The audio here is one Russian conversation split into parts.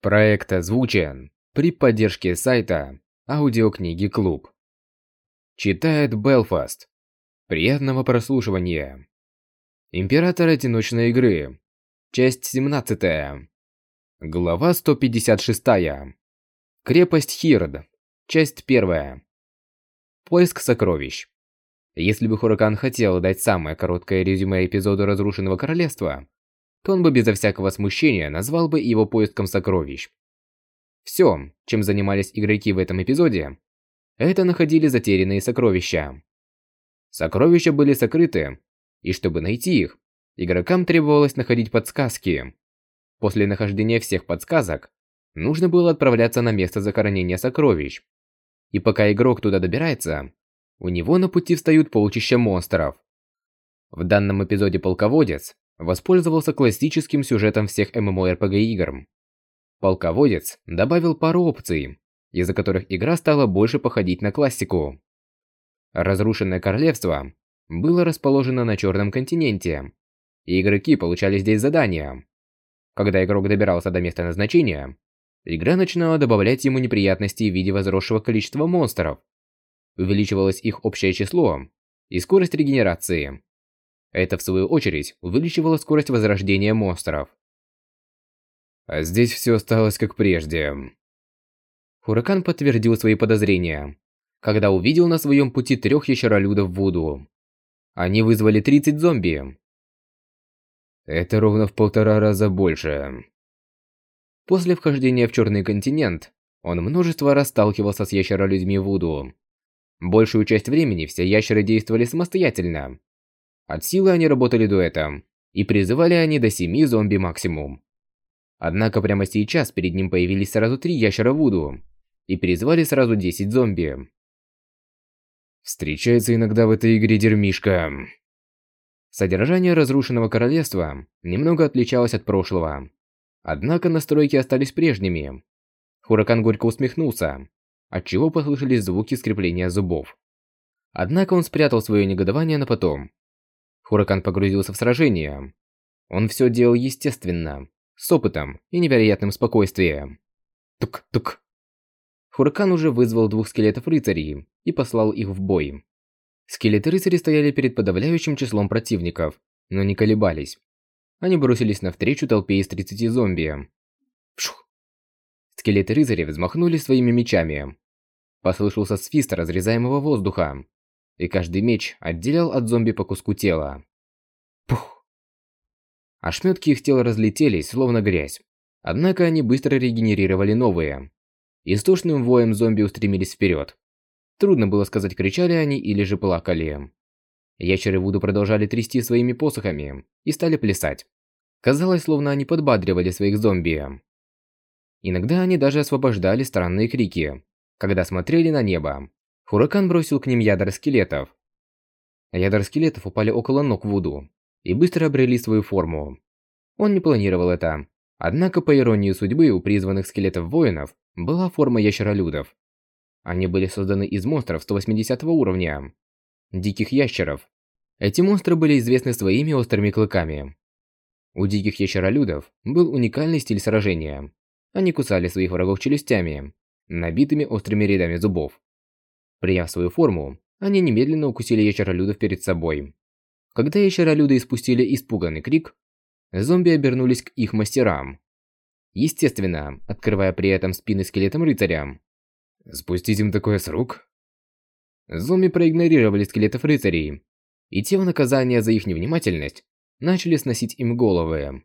Проект озвучен при поддержке сайта Аудиокниги Клуб. Читает Белфаст. Приятного прослушивания. Император одиночной игры. Часть 17. Глава 156. Крепость Хирд. Часть 1. Поиск сокровищ. Если бы Хуракан хотел дать самое короткое резюме эпизоду Разрушенного Королевства, то он бы безо всякого смущения назвал бы его поиском сокровищ. Все, чем занимались игроки в этом эпизоде, это находили затерянные сокровища. Сокровища были сокрыты, и чтобы найти их, игрокам требовалось находить подсказки. После нахождения всех подсказок, нужно было отправляться на место захоронения сокровищ. И пока игрок туда добирается, у него на пути встают полчища монстров. В данном эпизоде полководец воспользовался классическим сюжетом всех MMORPG игр. Полководец добавил пару опций, из-за которых игра стала больше походить на классику. Разрушенное королевство было расположено на Черном континенте, и игроки получали здесь задания. Когда игрок добирался до места назначения, игра начинала добавлять ему неприятности в виде возросшего количества монстров. Увеличивалось их общее число и скорость регенерации. Это, в свою очередь, увеличивало скорость возрождения монстров. А здесь все осталось как прежде. Хуракан подтвердил свои подозрения, когда увидел на своем пути трех ящеролюдов Вуду. Они вызвали 30 зомби. Это ровно в полтора раза больше. После вхождения в Черный континент, он множество раз сталкивался с ящеролюдьми Вуду. Большую часть времени все ящеры действовали самостоятельно, от силы они работали дуэтом, и призывали они до 7 зомби максимум. Однако прямо сейчас перед ним появились сразу три ящера Вуду, и призвали сразу 10 зомби. Встречается иногда в этой игре дерьмишка. Содержание разрушенного королевства немного отличалось от прошлого. Однако настройки остались прежними. Хуракан горько усмехнулся, отчего послышались звуки скрепления зубов. Однако он спрятал свое негодование на потом. Хуракан погрузился в сражение. Он все делал естественно, с опытом и невероятным спокойствием. Тук-тук. Хуракан уже вызвал двух скелетов рыцарей и послал их в бой. Скелеты рыцарей стояли перед подавляющим числом противников, но не колебались. Они бросились навстречу толпе из 30 зомби. Пшух. Скелеты рыцарей взмахнули своими мечами. Послышался свист разрезаемого воздуха и каждый меч отделял от зомби по куску тела. Пух! Ошметки их тела разлетелись, словно грязь. Однако они быстро регенерировали новые. Истошным воем зомби устремились вперед. Трудно было сказать, кричали они или же плакали. Ящеры Вуду продолжали трясти своими посохами и стали плясать. Казалось, словно они подбадривали своих зомби. Иногда они даже освобождали странные крики, когда смотрели на небо. Хуракан бросил к ним ядра скелетов. Ядра скелетов упали около ног Вуду и быстро обрели свою форму. Он не планировал это. Однако, по иронии судьбы, у призванных скелетов воинов была форма ящеролюдов. Они были созданы из монстров 180 уровня. Диких ящеров. Эти монстры были известны своими острыми клыками. У диких ящеролюдов был уникальный стиль сражения. Они кусали своих врагов челюстями, набитыми острыми рядами зубов. Приняв свою форму, они немедленно укусили ящеролюдов перед собой. Когда ящеролюды испустили испуганный крик, зомби обернулись к их мастерам. Естественно, открывая при этом спины скелетам рыцарям. Спустить им такое с рук? Зомби проигнорировали скелетов рыцарей, и те в наказание за их невнимательность начали сносить им головы.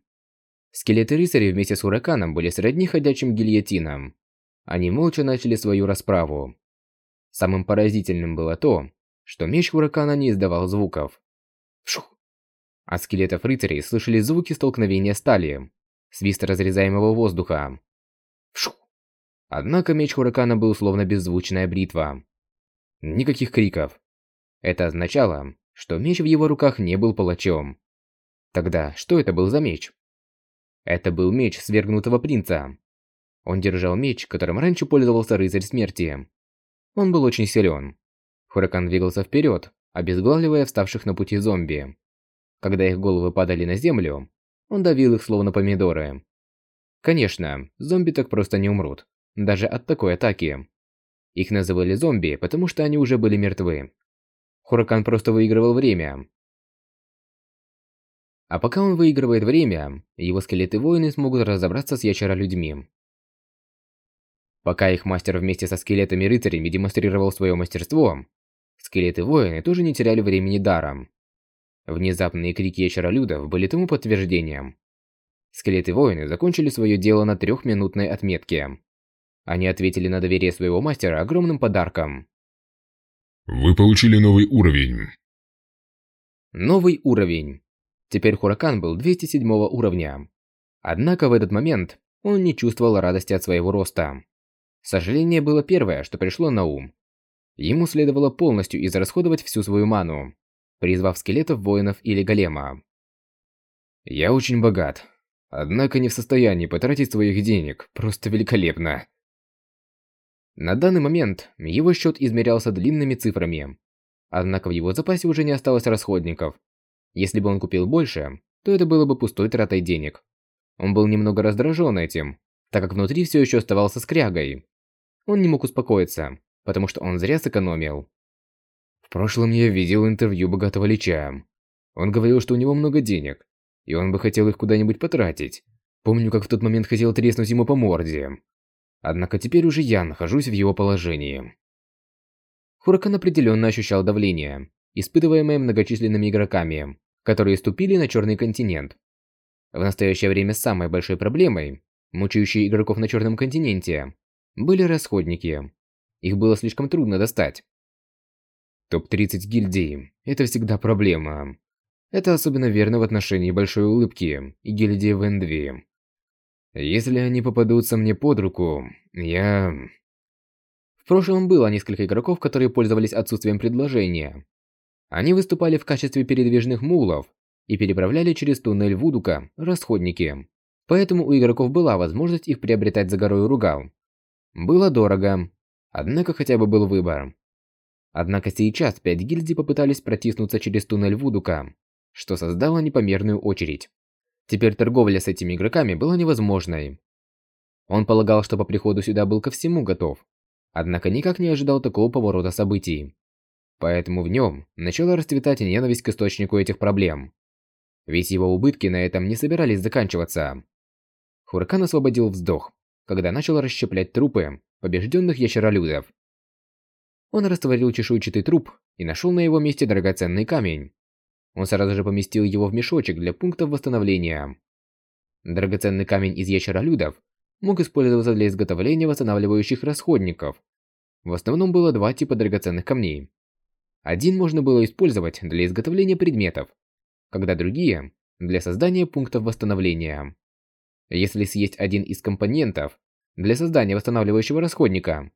Скелеты рыцарей вместе с ураканом были сродни ходячим гильотинам. Они молча начали свою расправу. Самым поразительным было то, что меч Хуракана не издавал звуков. Шух! От скелетов рыцарей слышали звуки столкновения стали, свист разрезаемого воздуха. Шух! Однако меч Хуракана был словно беззвучная бритва. Никаких криков. Это означало, что меч в его руках не был палачом. Тогда что это был за меч? Это был меч свергнутого принца. Он держал меч, которым раньше пользовался рыцарь смерти. Он был очень силен. Хуракан двигался вперед, обезглавливая вставших на пути зомби. Когда их головы падали на землю, он давил их словно помидоры. Конечно, зомби так просто не умрут, даже от такой атаки. Их называли зомби, потому что они уже были мертвы. Хуракан просто выигрывал время. А пока он выигрывает время, его скелеты-воины смогут разобраться с ящеролюдьми. Пока их мастер вместе со скелетами-рыцарями демонстрировал свое мастерство, скелеты-воины тоже не теряли времени даром. Внезапные крики ящеролюдов были тому подтверждением. Скелеты-воины закончили свое дело на трехминутной отметке. Они ответили на доверие своего мастера огромным подарком. Вы получили новый уровень. Новый уровень. Теперь Хуракан был 207 уровня. Однако в этот момент он не чувствовал радости от своего роста. Сожаление было первое, что пришло на ум. Ему следовало полностью израсходовать всю свою ману, призвав скелетов воинов или голема. Я очень богат, однако не в состоянии потратить своих денег, просто великолепно. На данный момент его счет измерялся длинными цифрами. Однако в его запасе уже не осталось расходников. Если бы он купил больше, то это было бы пустой тратой денег. Он был немного раздражен этим, так как внутри все еще оставался скрягой. Он не мог успокоиться, потому что он зря сэкономил. В прошлом я видел интервью богатого лича. Он говорил, что у него много денег, и он бы хотел их куда-нибудь потратить. Помню, как в тот момент хотел треснуть ему по морде. Однако теперь уже я нахожусь в его положении. Хуракан определенно ощущал давление, испытываемое многочисленными игроками, которые ступили на Черный континент. В настоящее время самой большой проблемой, мучающей игроков на Черном континенте, были расходники. Их было слишком трудно достать. Топ-30 гильдий – это всегда проблема. Это особенно верно в отношении Большой Улыбки и гильдии Вендви. Если они попадутся мне под руку, я... В прошлом было несколько игроков, которые пользовались отсутствием предложения. Они выступали в качестве передвижных мулов и переправляли через туннель Вудука расходники. Поэтому у игроков была возможность их приобретать за горой Ругал было дорого, однако хотя бы был выбор. Однако сейчас пять гильдий попытались протиснуться через туннель Вудука, что создало непомерную очередь. Теперь торговля с этими игроками была невозможной. Он полагал, что по приходу сюда был ко всему готов, однако никак не ожидал такого поворота событий. Поэтому в нем начала расцветать ненависть к источнику этих проблем. Ведь его убытки на этом не собирались заканчиваться. Хуракан освободил вздох когда начал расщеплять трупы побежденных ящеролюдов. Он растворил чешуйчатый труп и нашел на его месте драгоценный камень. Он сразу же поместил его в мешочек для пунктов восстановления. Драгоценный камень из ящеролюдов мог использоваться для изготовления восстанавливающих расходников. В основном было два типа драгоценных камней. Один можно было использовать для изготовления предметов, когда другие – для создания пунктов восстановления. Если съесть один из компонентов для создания восстанавливающего расходника,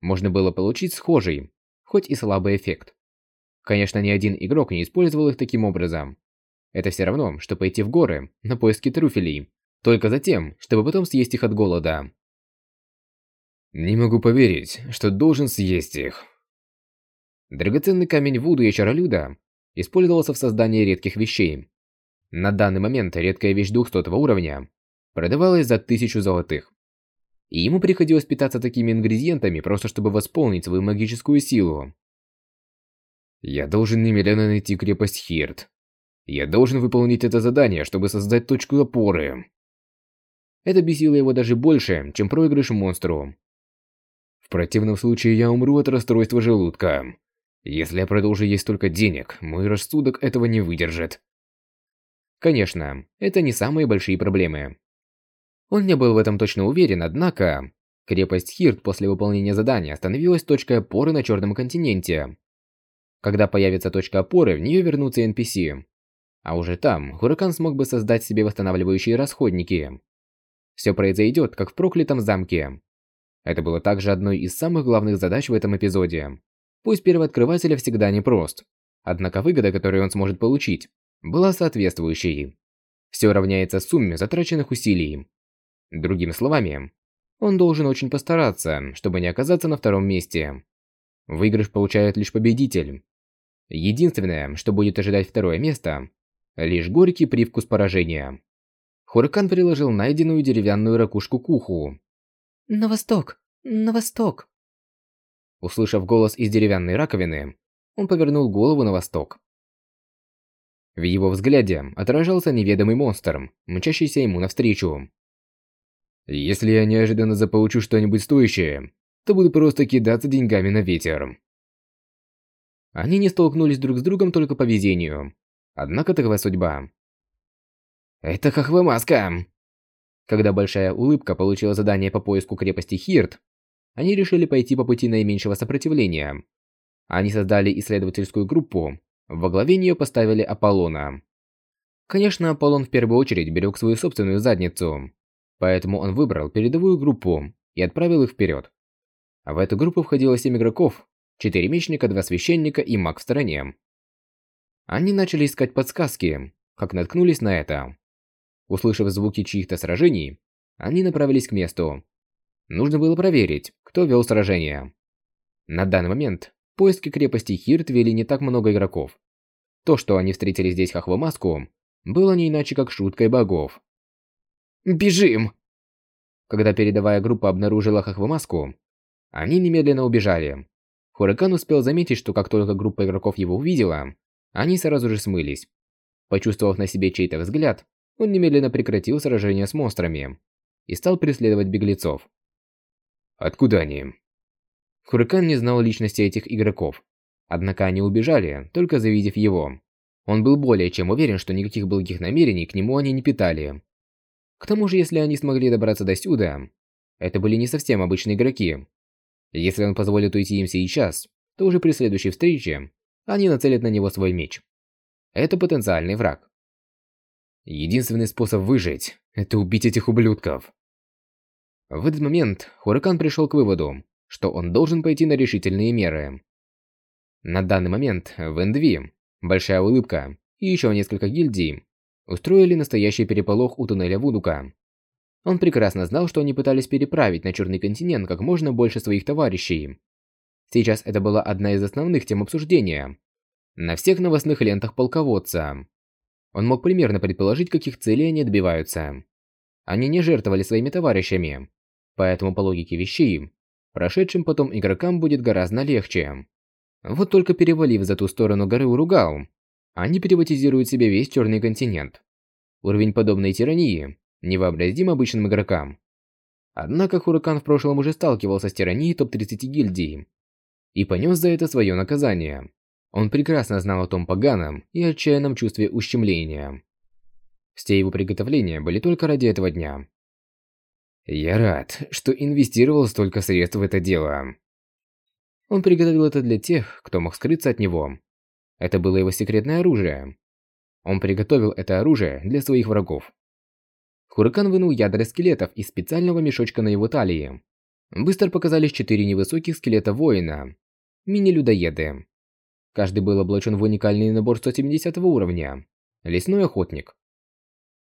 можно было получить схожий, хоть и слабый эффект. Конечно, ни один игрок не использовал их таким образом. Это все равно, что пойти в горы на поиски трюфелей, только за тем, чтобы потом съесть их от голода. Не могу поверить, что должен съесть их. Драгоценный камень Вуду Ящеролюда использовался в создании редких вещей. На данный момент редкая вещь 200 уровня продавалась за тысячу золотых. И ему приходилось питаться такими ингредиентами, просто чтобы восполнить свою магическую силу. Я должен немедленно найти крепость Хирт. Я должен выполнить это задание, чтобы создать точку опоры. Это бесило его даже больше, чем проигрыш монстру. В противном случае я умру от расстройства желудка. Если я продолжу есть столько денег, мой рассудок этого не выдержит. Конечно, это не самые большие проблемы. Он не был в этом точно уверен, однако... Крепость Хирт после выполнения задания становилась точкой опоры на Черном континенте. Когда появится точка опоры, в нее вернутся NPC. А уже там Хуракан смог бы создать себе восстанавливающие расходники. Все произойдет, как в проклятом замке. Это было также одной из самых главных задач в этом эпизоде. Пусть первооткрывателя всегда непрост, однако выгода, которую он сможет получить, была соответствующей. Все равняется сумме затраченных усилий. Другими словами, он должен очень постараться, чтобы не оказаться на втором месте. Выигрыш получает лишь победитель. Единственное, что будет ожидать второе место, лишь горький привкус поражения. Хуракан приложил найденную деревянную ракушку к уху. «На восток! На восток!» Услышав голос из деревянной раковины, он повернул голову на восток. В его взгляде отражался неведомый монстр, мчащийся ему навстречу. «Если я неожиданно заполучу что-нибудь стоящее, то буду просто кидаться деньгами на ветер». Они не столкнулись друг с другом только по везению. Однако такова судьба. «Это Хохвамаска!» Когда Большая Улыбка получила задание по поиску крепости Хирт, они решили пойти по пути наименьшего сопротивления. Они создали исследовательскую группу, во главе нее поставили Аполлона. Конечно, Аполлон в первую очередь берег свою собственную задницу, поэтому он выбрал передовую группу и отправил их вперед. В эту группу входило 7 игроков, 4 мечника, 2 священника и маг в стороне. Они начали искать подсказки, как наткнулись на это. Услышав звуки чьих-то сражений, они направились к месту. Нужно было проверить, кто вел сражение. На данный момент поиски крепости Хирт вели не так много игроков. То, что они встретили здесь Хохвамаску, было не иначе как шуткой богов. «Бежим!» Когда передовая группа обнаружила Хохвамаску, они немедленно убежали. Хуракан успел заметить, что как только группа игроков его увидела, они сразу же смылись. Почувствовав на себе чей-то взгляд, он немедленно прекратил сражение с монстрами и стал преследовать беглецов. Откуда они? Хуракан не знал личности этих игроков. Однако они убежали, только завидев его. Он был более чем уверен, что никаких благих намерений к нему они не питали. К тому же, если они смогли добраться до сюда, это были не совсем обычные игроки. Если он позволит уйти им сейчас, то уже при следующей встрече они нацелят на него свой меч. Это потенциальный враг. Единственный способ выжить – это убить этих ублюдков. В этот момент Хуракан пришел к выводу, что он должен пойти на решительные меры. На данный момент в Эндви Большая Улыбка и еще несколько гильдий устроили настоящий переполох у туннеля Вудука. Он прекрасно знал, что они пытались переправить на Черный континент как можно больше своих товарищей. Сейчас это была одна из основных тем обсуждения. На всех новостных лентах полководца. Он мог примерно предположить, каких целей они добиваются. Они не жертвовали своими товарищами, Поэтому по логике вещей, прошедшим потом игрокам будет гораздо легче. Вот только перевалив за ту сторону горы Уругау, они приватизируют себе весь Черный континент. Уровень подобной тирании невообразим обычным игрокам. Однако Хуракан в прошлом уже сталкивался с тиранией топ-30 гильдий и понес за это свое наказание. Он прекрасно знал о том поганом и отчаянном чувстве ущемления. Все его приготовления были только ради этого дня. Я рад, что инвестировал столько средств в это дело. Он приготовил это для тех, кто мог скрыться от него. Это было его секретное оружие. Он приготовил это оружие для своих врагов. Хуракан вынул ядра скелетов из специального мешочка на его талии. Быстро показались четыре невысоких скелета воина. Мини-людоеды. Каждый был облачен в уникальный набор 170 уровня. Лесной охотник.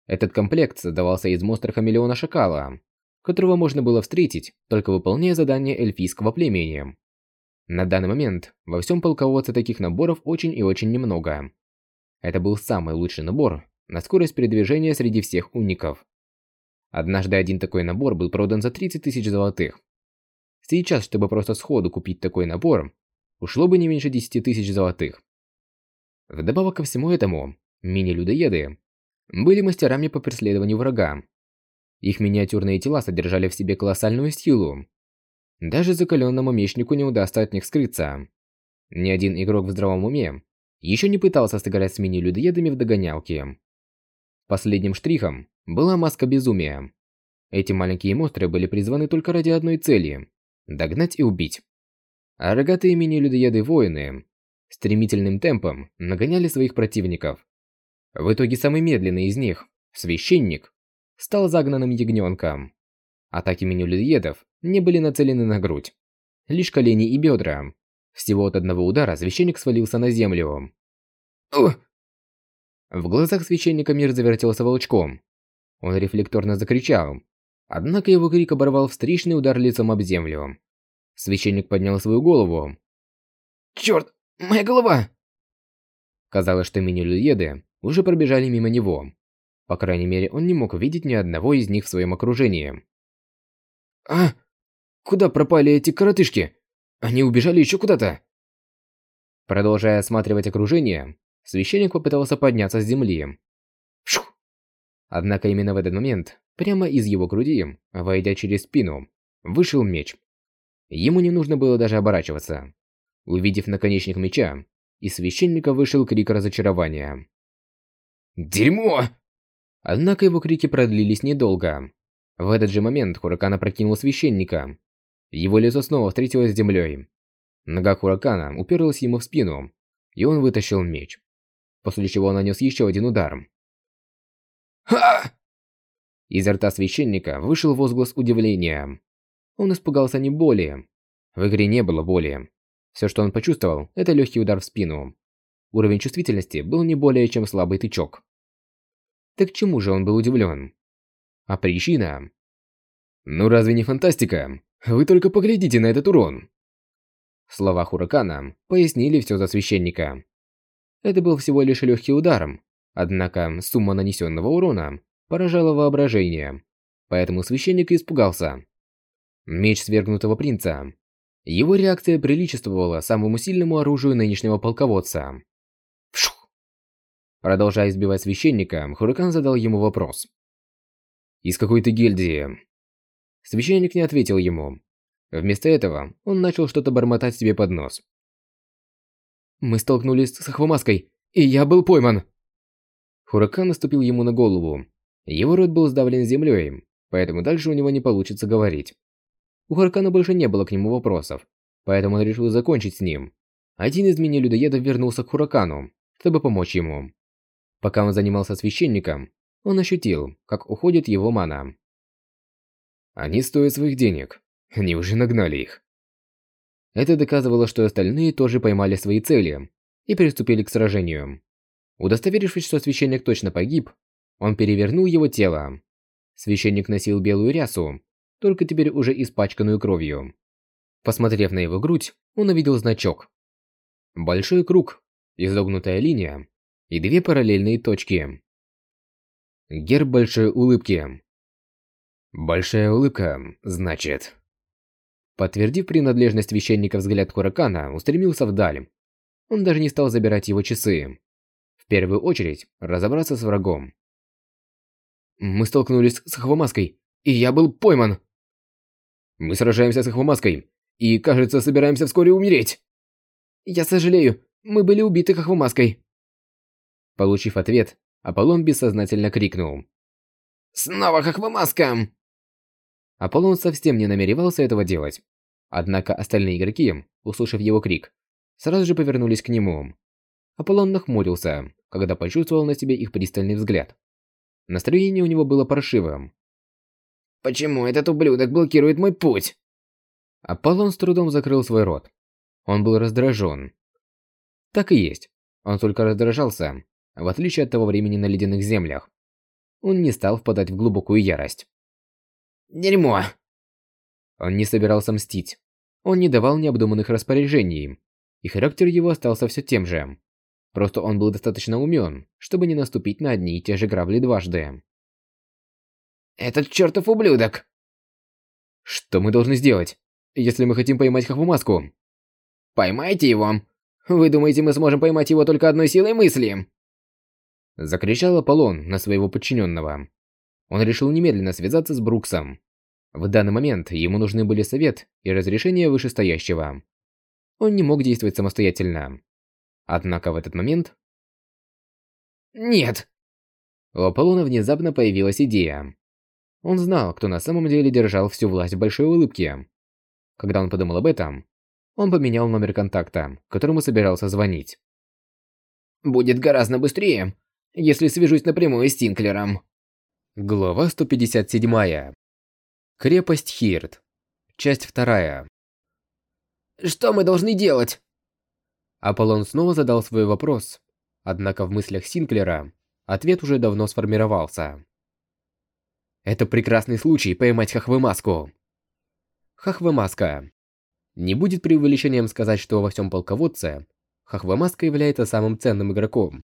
Этот комплект создавался из монстра-хамелеона Шакала, которого можно было встретить, только выполняя задания эльфийского племени. На данный момент во всем полководце таких наборов очень и очень немного. Это был самый лучший набор на скорость передвижения среди всех уников. Однажды один такой набор был продан за 30 тысяч золотых. Сейчас, чтобы просто сходу купить такой набор, ушло бы не меньше 10 тысяч золотых. Вдобавок ко всему этому, мини-людоеды были мастерами по преследованию врага их миниатюрные тела содержали в себе колоссальную силу. Даже закаленному мечнику не удастся от них скрыться. Ни один игрок в здравом уме еще не пытался сыграть с мини-людоедами в догонялки. Последним штрихом была маска безумия. Эти маленькие монстры были призваны только ради одной цели – догнать и убить. А рогатые мини-людоеды-воины стремительным темпом нагоняли своих противников. В итоге самый медленный из них, священник, стал загнанным ягненком. Атаки меню-людоедов не были нацелены на грудь. Лишь колени и бедра. Всего от одного удара священник свалился на землю. Ух! В глазах священника мир завертелся волчком. Он рефлекторно закричал. Однако его крик оборвал встречный удар лицом об землю. Священник поднял свою голову. «Черт, моя голова!» Казалось, что мини-людоеды уже пробежали мимо него. По крайней мере, он не мог видеть ни одного из них в своем окружении. «А! Куда пропали эти коротышки? Они убежали еще куда-то!» Продолжая осматривать окружение, священник попытался подняться с земли. Шух! Однако именно в этот момент, прямо из его груди, войдя через спину, вышел меч. Ему не нужно было даже оборачиваться. Увидев наконечник меча, из священника вышел крик разочарования. «Дерьмо!» Однако его крики продлились недолго. В этот же момент Хуракан опрокинул священника. Его лицо снова встретилось с землей. Нога Хуракана уперлась ему в спину, и он вытащил меч. После чего он нанес еще один удар. «Ха!» Изо рта священника вышел возглас удивления. Он испугался не боли. В игре не было боли. Все, что он почувствовал, это легкий удар в спину. Уровень чувствительности был не более чем слабый тычок. Так чему же он был удивлен? А причина? Ну разве не фантастика? Вы только поглядите на этот урон. Слова Хуракана пояснили все за священника. Это был всего лишь легкий удар, однако сумма нанесенного урона поражала воображение, поэтому священник испугался. Меч свергнутого принца. Его реакция приличествовала самому сильному оружию нынешнего полководца. Вшух! Продолжая избивать священника, Хуракан задал ему вопрос. «Из какой то гильдии?» Священник не ответил ему. Вместо этого он начал что-то бормотать себе под нос. «Мы столкнулись с Ахвамаской, и я был пойман!» Хуракан наступил ему на голову. Его рот был сдавлен землей, поэтому дальше у него не получится говорить. У Хуракана больше не было к нему вопросов, поэтому он решил закончить с ним. Один из мини-людоедов вернулся к Хуракану, чтобы помочь ему. Пока он занимался священником, он ощутил, как уходит его мана. Они стоят своих денег. Они уже нагнали их. Это доказывало, что остальные тоже поймали свои цели и приступили к сражению. Удостоверившись, что священник точно погиб, он перевернул его тело. Священник носил белую рясу, только теперь уже испачканную кровью. Посмотрев на его грудь, он увидел значок. Большой круг, изогнутая линия и две параллельные точки. Герб большой улыбки. Большая улыбка, значит. Подтвердив принадлежность священника, взгляд Хуракана устремился вдаль. Он даже не стал забирать его часы. В первую очередь, разобраться с врагом. Мы столкнулись с Хвамаской, и я был пойман. Мы сражаемся с Хвамаской, и, кажется, собираемся вскоре умереть. Я сожалею, мы были убиты Хохвамаской. Получив ответ, Аполлон бессознательно крикнул. «Снова Хохвамаска!» Аполлон совсем не намеревался этого делать. Однако остальные игроки, услышав его крик, сразу же повернулись к нему. Аполлон нахмурился, когда почувствовал на себе их пристальный взгляд. Настроение у него было паршивым. «Почему этот ублюдок блокирует мой путь?» Аполлон с трудом закрыл свой рот. Он был раздражен. Так и есть. Он только раздражался, в отличие от того времени на ледяных землях. Он не стал впадать в глубокую ярость. Дерьмо. Он не собирался мстить. Он не давал необдуманных распоряжений, и характер его остался все тем же. Просто он был достаточно умен, чтобы не наступить на одни и те же грабли дважды. «Этот чертов ублюдок!» «Что мы должны сделать, если мы хотим поймать Хохвамаску?» «Поймайте его! Вы думаете, мы сможем поймать его только одной силой мысли?» Закричал Аполлон на своего подчиненного. Он решил немедленно связаться с Бруксом. В данный момент ему нужны были совет и разрешение вышестоящего. Он не мог действовать самостоятельно. Однако в этот момент... Нет! У Аполлона внезапно появилась идея. Он знал, кто на самом деле держал всю власть в большой улыбке. Когда он подумал об этом, он поменял номер контакта, которому собирался звонить. «Будет гораздо быстрее, если свяжусь напрямую с Тинклером», Глава 157. Крепость Хирт. Часть вторая. Что мы должны делать? Аполлон снова задал свой вопрос, однако в мыслях Синклера ответ уже давно сформировался. Это прекрасный случай поймать Хахвымаску. Хахвымаска. Не будет преувеличением сказать, что во всем полководце Хахвымаска является самым ценным игроком.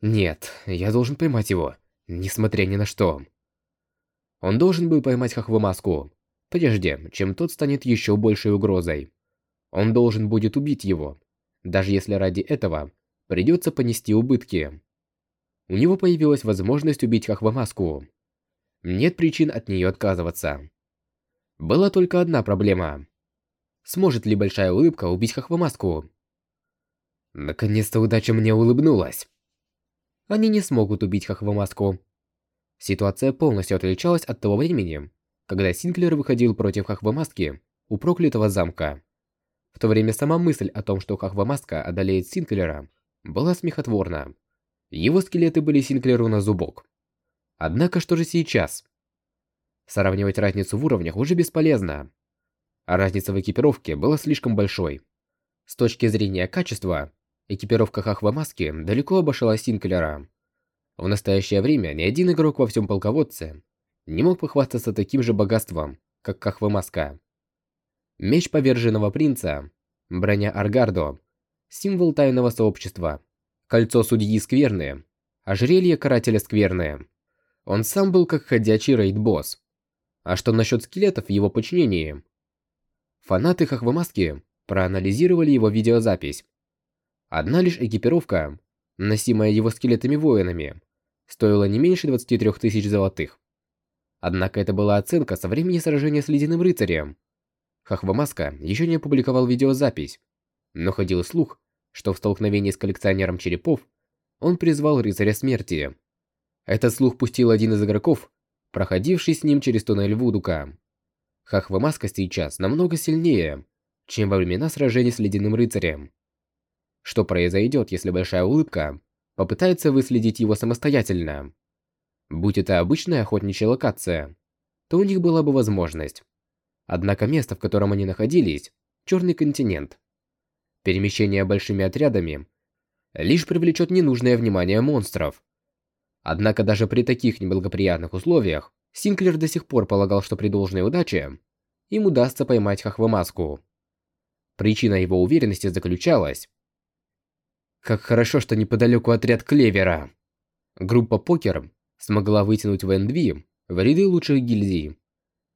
Нет, я должен поймать его, несмотря ни на что. Он должен был поймать Хахвамаску, прежде чем тот станет еще большей угрозой. Он должен будет убить его, даже если ради этого придется понести убытки. У него появилась возможность убить Хахвамаску. Нет причин от нее отказываться. Была только одна проблема. Сможет ли большая улыбка убить Хахвамаску? Наконец-то удача мне улыбнулась. Они не смогут убить Хахвамаску. Ситуация полностью отличалась от того времени, когда Синклер выходил против Хахвамаски у проклятого замка. В то время сама мысль о том, что Хахвамаска одолеет Синклера, была смехотворна. Его скелеты были Синклеру на зубок. Однако что же сейчас? Сравнивать разницу в уровнях уже бесполезно. А разница в экипировке была слишком большой. С точки зрения качества, экипировка Хахвамаски далеко обошла Синклера. В настоящее время ни один игрок во всем полководце не мог похвастаться таким же богатством, как Кахвамаска. Меч поверженного принца, броня Аргардо, символ тайного сообщества, кольцо судьи Скверны, ожерелье карателя Скверны. Он сам был как ходячий рейд-босс. А что насчет скелетов в его подчинении? Фанаты Хахвамаски проанализировали его видеозапись. Одна лишь экипировка, носимая его скелетами-воинами, стоила не меньше 23 тысяч золотых. Однако это была оценка со времени сражения с Ледяным Рыцарем. Хахвамаска еще не опубликовал видеозапись, но ходил слух, что в столкновении с коллекционером черепов он призвал Рыцаря Смерти. Этот слух пустил один из игроков, проходивший с ним через туннель Вудука. Хахвамаска сейчас намного сильнее, чем во времена сражений с Ледяным Рыцарем. Что произойдет, если Большая Улыбка попытается выследить его самостоятельно? Будь это обычная охотничья локация, то у них была бы возможность. Однако место, в котором они находились, Черный континент. Перемещение большими отрядами лишь привлечет ненужное внимание монстров. Однако даже при таких неблагоприятных условиях Синклер до сих пор полагал, что при должной удаче им удастся поймать Хахвамаску. Причина его уверенности заключалась как хорошо, что неподалеку отряд Клевера. Группа Покер смогла вытянуть ВНДВ в ряды лучших гильдий.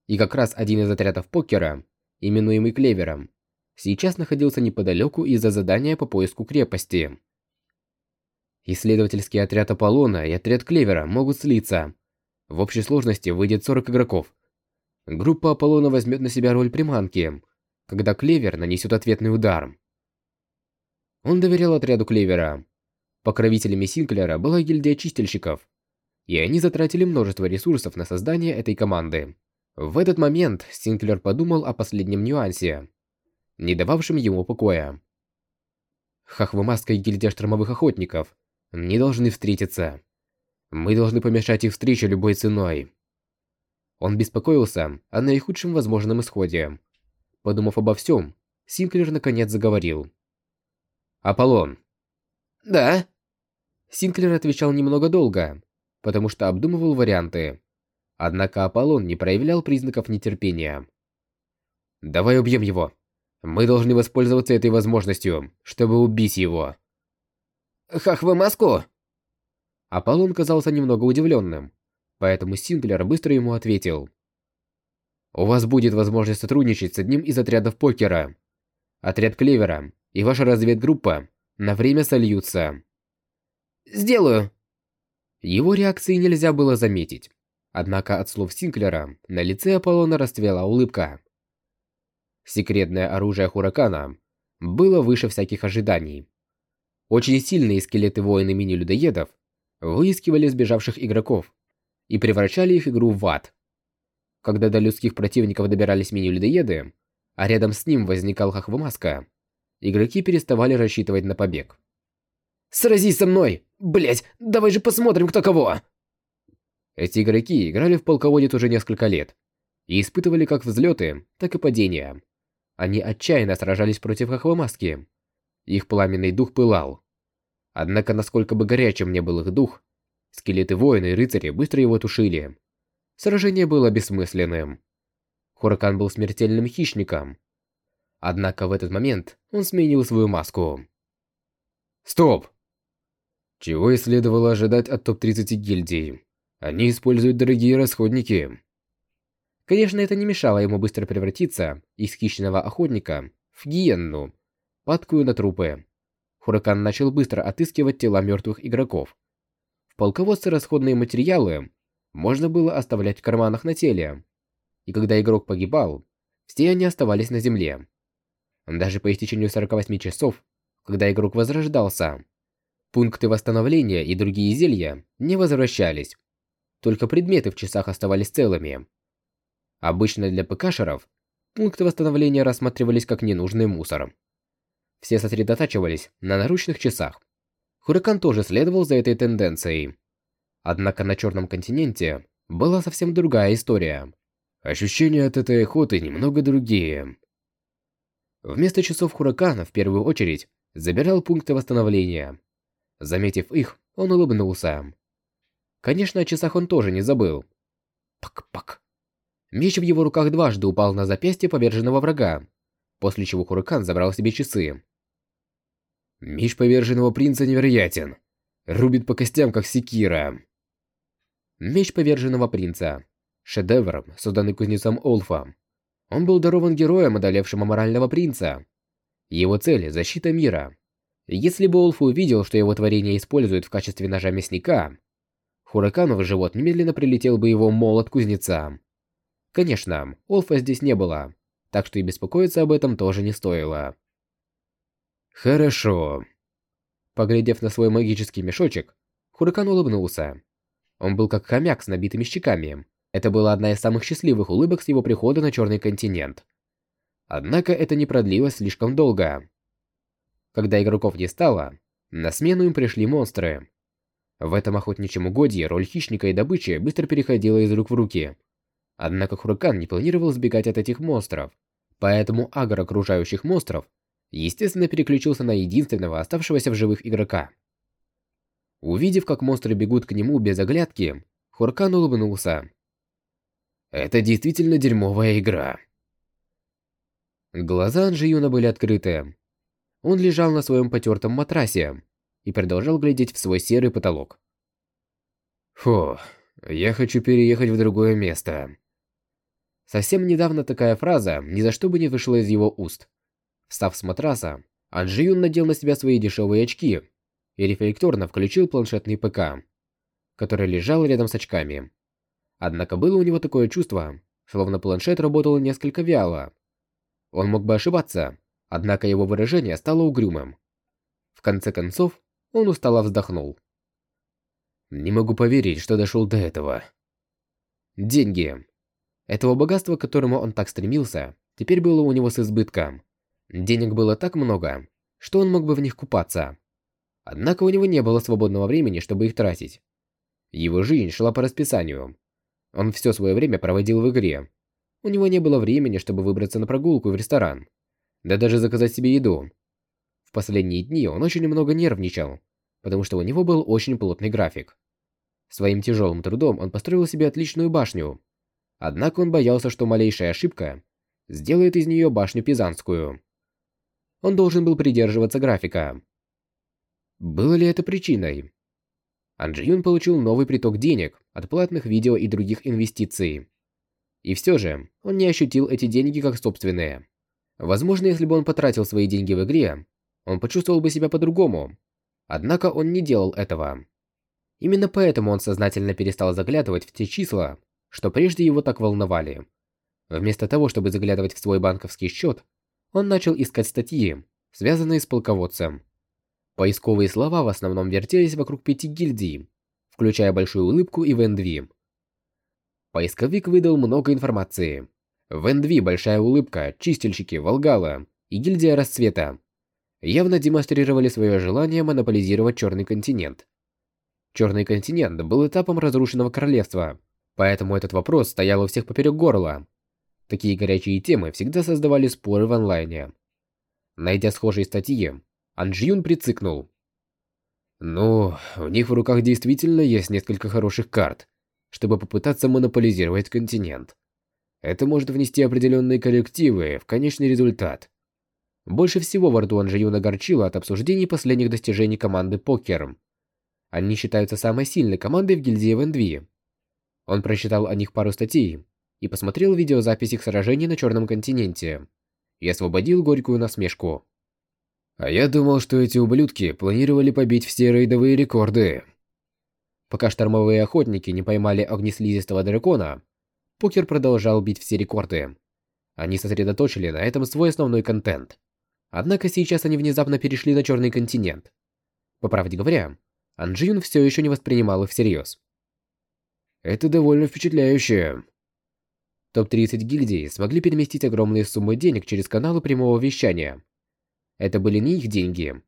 И как раз один из отрядов Покера, именуемый Клевером, сейчас находился неподалеку из-за задания по поиску крепости. Исследовательский отряд Аполлона и отряд Клевера могут слиться. В общей сложности выйдет 40 игроков. Группа Аполлона возьмет на себя роль приманки, когда Клевер нанесет ответный удар. Он доверял отряду Клевера. Покровителями Синклера была гильдия чистильщиков, и они затратили множество ресурсов на создание этой команды. В этот момент Синклер подумал о последнем нюансе, не дававшем ему покоя. Хахвамаска и гильдия штормовых охотников не должны встретиться. Мы должны помешать их встрече любой ценой. Он беспокоился о наихудшем возможном исходе. Подумав обо всем, Синклер наконец заговорил. Аполлон. Да. Синклер отвечал немного долго, потому что обдумывал варианты. Однако Аполлон не проявлял признаков нетерпения. Давай убьем его. Мы должны воспользоваться этой возможностью, чтобы убить его. Хахвы Маску. Аполлон казался немного удивленным, поэтому Синклер быстро ему ответил. У вас будет возможность сотрудничать с одним из отрядов покера. Отряд Клевера и ваша разведгруппа на время сольются. Сделаю. Его реакции нельзя было заметить. Однако от слов Синклера на лице Аполлона расцвела улыбка. Секретное оружие Хуракана было выше всяких ожиданий. Очень сильные скелеты воины мини-людоедов выискивали сбежавших игроков и превращали их игру в ад. Когда до людских противников добирались мини-людоеды, а рядом с ним возникал Хахвамаска, игроки переставали рассчитывать на побег. «Сразись со мной! Блять, давай же посмотрим, кто кого!» Эти игроки играли в полководец уже несколько лет и испытывали как взлеты, так и падения. Они отчаянно сражались против Хохвамаски. Их пламенный дух пылал. Однако, насколько бы горячим не был их дух, скелеты воина и рыцари быстро его тушили. Сражение было бессмысленным. Хуракан был смертельным хищником, Однако в этот момент он сменил свою маску. «Стоп!» Чего и следовало ожидать от топ-30 гильдий. Они используют дорогие расходники. Конечно, это не мешало ему быстро превратиться из хищного охотника в гиенну, падкую на трупы. Хуракан начал быстро отыскивать тела мертвых игроков. В полководце расходные материалы можно было оставлять в карманах на теле. И когда игрок погибал, все они оставались на земле. Даже по истечению 48 часов, когда игрок возрождался, пункты восстановления и другие зелья не возвращались. Только предметы в часах оставались целыми. Обычно для ПКшеров пункты восстановления рассматривались как ненужный мусор. Все сосредотачивались на наручных часах. Хуракан тоже следовал за этой тенденцией. Однако на Черном континенте была совсем другая история. Ощущения от этой охоты немного другие. Вместо часов Хуракана в первую очередь забирал пункты восстановления. Заметив их, он улыбнулся. Конечно, о часах он тоже не забыл. Пак-пак. Меч в его руках дважды упал на запястье поверженного врага, после чего Хуракан забрал себе часы. Меч поверженного принца невероятен. Рубит по костям, как секира. Меч поверженного принца. Шедевр, созданный кузнецом Олфа. Он был дарован героем, одолевшим аморального принца. Его цель – защита мира. Если бы Олф увидел, что его творение используют в качестве ножа мясника, Хуракану в живот немедленно прилетел бы его молот кузнеца. Конечно, Олфа здесь не было, так что и беспокоиться об этом тоже не стоило. Хорошо. Поглядев на свой магический мешочек, Хуракан улыбнулся. Он был как хомяк с набитыми щеками. Это была одна из самых счастливых улыбок с его прихода на Черный континент. Однако это не продлилось слишком долго. Когда игроков не стало, на смену им пришли монстры. В этом охотничьем угодье роль хищника и добычи быстро переходила из рук в руки. Однако Хуракан не планировал сбегать от этих монстров, поэтому агр окружающих монстров естественно переключился на единственного оставшегося в живых игрока. Увидев, как монстры бегут к нему без оглядки, Хуркан улыбнулся. Это действительно дерьмовая игра. Глаза Анжиюна были открыты. Он лежал на своем потертом матрасе и продолжал глядеть в свой серый потолок. Фу, я хочу переехать в другое место. Совсем недавно такая фраза ни за что бы не вышла из его уст. Встав с матраса, Анжиюн надел на себя свои дешевые очки и рефлекторно включил планшетный ПК, который лежал рядом с очками. Однако было у него такое чувство, словно планшет работал несколько вяло. Он мог бы ошибаться, однако его выражение стало угрюмым. В конце концов, он устало вздохнул. Не могу поверить, что дошел до этого. Деньги. Этого богатства, к которому он так стремился, теперь было у него с избытком. Денег было так много, что он мог бы в них купаться. Однако у него не было свободного времени, чтобы их тратить. Его жизнь шла по расписанию. Он все свое время проводил в игре. У него не было времени, чтобы выбраться на прогулку в ресторан. Да даже заказать себе еду. В последние дни он очень много нервничал, потому что у него был очень плотный график. Своим тяжелым трудом он построил себе отличную башню. Однако он боялся, что малейшая ошибка сделает из нее башню Пизанскую. Он должен был придерживаться графика. Было ли это причиной? Анджиюн получил новый приток денег от платных видео и других инвестиций. И все же, он не ощутил эти деньги как собственные. Возможно, если бы он потратил свои деньги в игре, он почувствовал бы себя по-другому. Однако он не делал этого. Именно поэтому он сознательно перестал заглядывать в те числа, что прежде его так волновали. Вместо того, чтобы заглядывать в свой банковский счет, он начал искать статьи, связанные с полководцем. Поисковые слова в основном вертелись вокруг пяти гильдий, включая Большую Улыбку и Вендви. Поисковик выдал много информации. Вендви, Большая Улыбка, Чистильщики, Волгала и Гильдия Расцвета явно демонстрировали свое желание монополизировать Черный континент. Черный континент был этапом разрушенного королевства, поэтому этот вопрос стоял у всех поперек горла. Такие горячие темы всегда создавали споры в онлайне. Найдя схожие статьи, Анджиюн прицикнул. Ну, у них в руках действительно есть несколько хороших карт, чтобы попытаться монополизировать континент. Это может внести определенные коррективы в конечный результат. Больше всего во рту Анжиюна горчило от обсуждений последних достижений команды Покер. Они считаются самой сильной командой в гильдии Вендви. Он прочитал о них пару статей и посмотрел видеозапись их сражений на Черном континенте и освободил горькую насмешку. А я думал, что эти ублюдки планировали побить все рейдовые рекорды. Пока штормовые охотники не поймали огнеслизистого дракона, Покер продолжал бить все рекорды. Они сосредоточили на этом свой основной контент. Однако сейчас они внезапно перешли на Черный континент. По правде говоря, Анджиюн все еще не воспринимал их всерьез. Это довольно впечатляюще. Топ-30 гильдий смогли переместить огромные суммы денег через каналы прямого вещания. Это были не их деньги.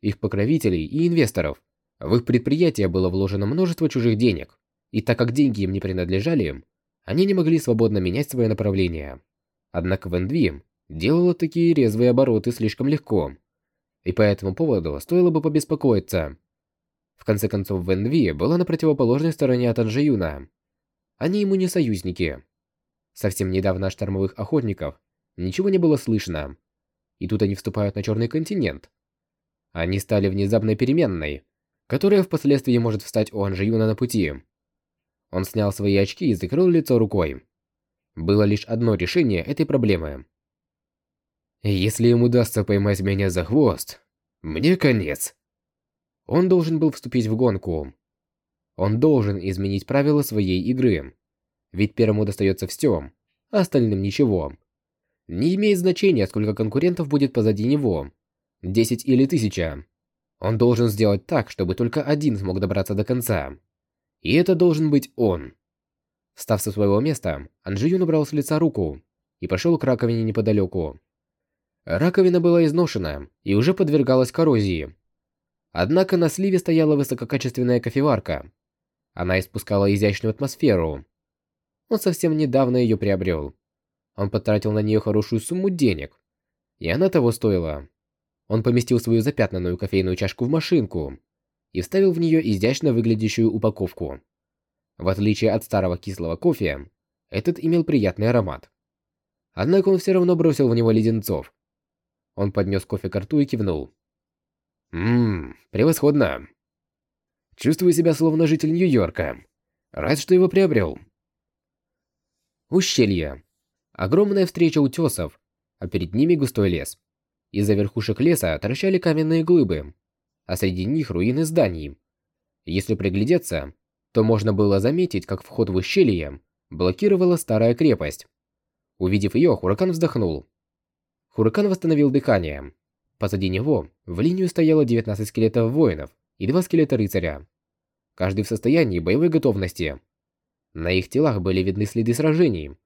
Их покровителей и инвесторов. В их предприятие было вложено множество чужих денег. И так как деньги им не принадлежали, они не могли свободно менять свое направление. Однако Вендви делала такие резвые обороты слишком легко. И по этому поводу стоило бы побеспокоиться. В конце концов, Венви была на противоположной стороне от Анжиюна. Они ему не союзники. Совсем недавно от штормовых охотников ничего не было слышно. И тут они вступают на Черный континент. Они стали внезапной переменной, которая впоследствии может встать у Анжиюна на пути. Он снял свои очки и закрыл лицо рукой. Было лишь одно решение этой проблемы. Если им удастся поймать меня за хвост, мне конец. Он должен был вступить в гонку. Он должен изменить правила своей игры. Ведь первому достается все, а остальным ничего. Не имеет значения, сколько конкурентов будет позади него. 10 или 1000. Он должен сделать так, чтобы только один смог добраться до конца. И это должен быть он. Встав со своего места, Анжиюн убрал с лица руку и пошел к раковине неподалеку. Раковина была изношена и уже подвергалась коррозии. Однако на сливе стояла высококачественная кофеварка. Она испускала изящную атмосферу, он совсем недавно ее приобрел. Он потратил на нее хорошую сумму денег. И она того стоила. Он поместил свою запятнанную кофейную чашку в машинку и вставил в нее изящно выглядящую упаковку. В отличие от старого кислого кофе, этот имел приятный аромат. Однако он все равно бросил в него леденцов. Он поднес кофе к рту и кивнул. «Ммм, превосходно. Чувствую себя словно житель Нью-Йорка. Рад, что его приобрел. Ущелье. Огромная встреча утесов, а перед ними густой лес. Из-за верхушек леса торчали каменные глыбы, а среди них руины зданий. Если приглядеться, то можно было заметить, как вход в ущелье блокировала старая крепость. Увидев ее, Хуракан вздохнул. Хуракан восстановил дыхание. Позади него в линию стояло 19 скелетов воинов и два скелета рыцаря. Каждый в состоянии боевой готовности. На их телах были видны следы сражений,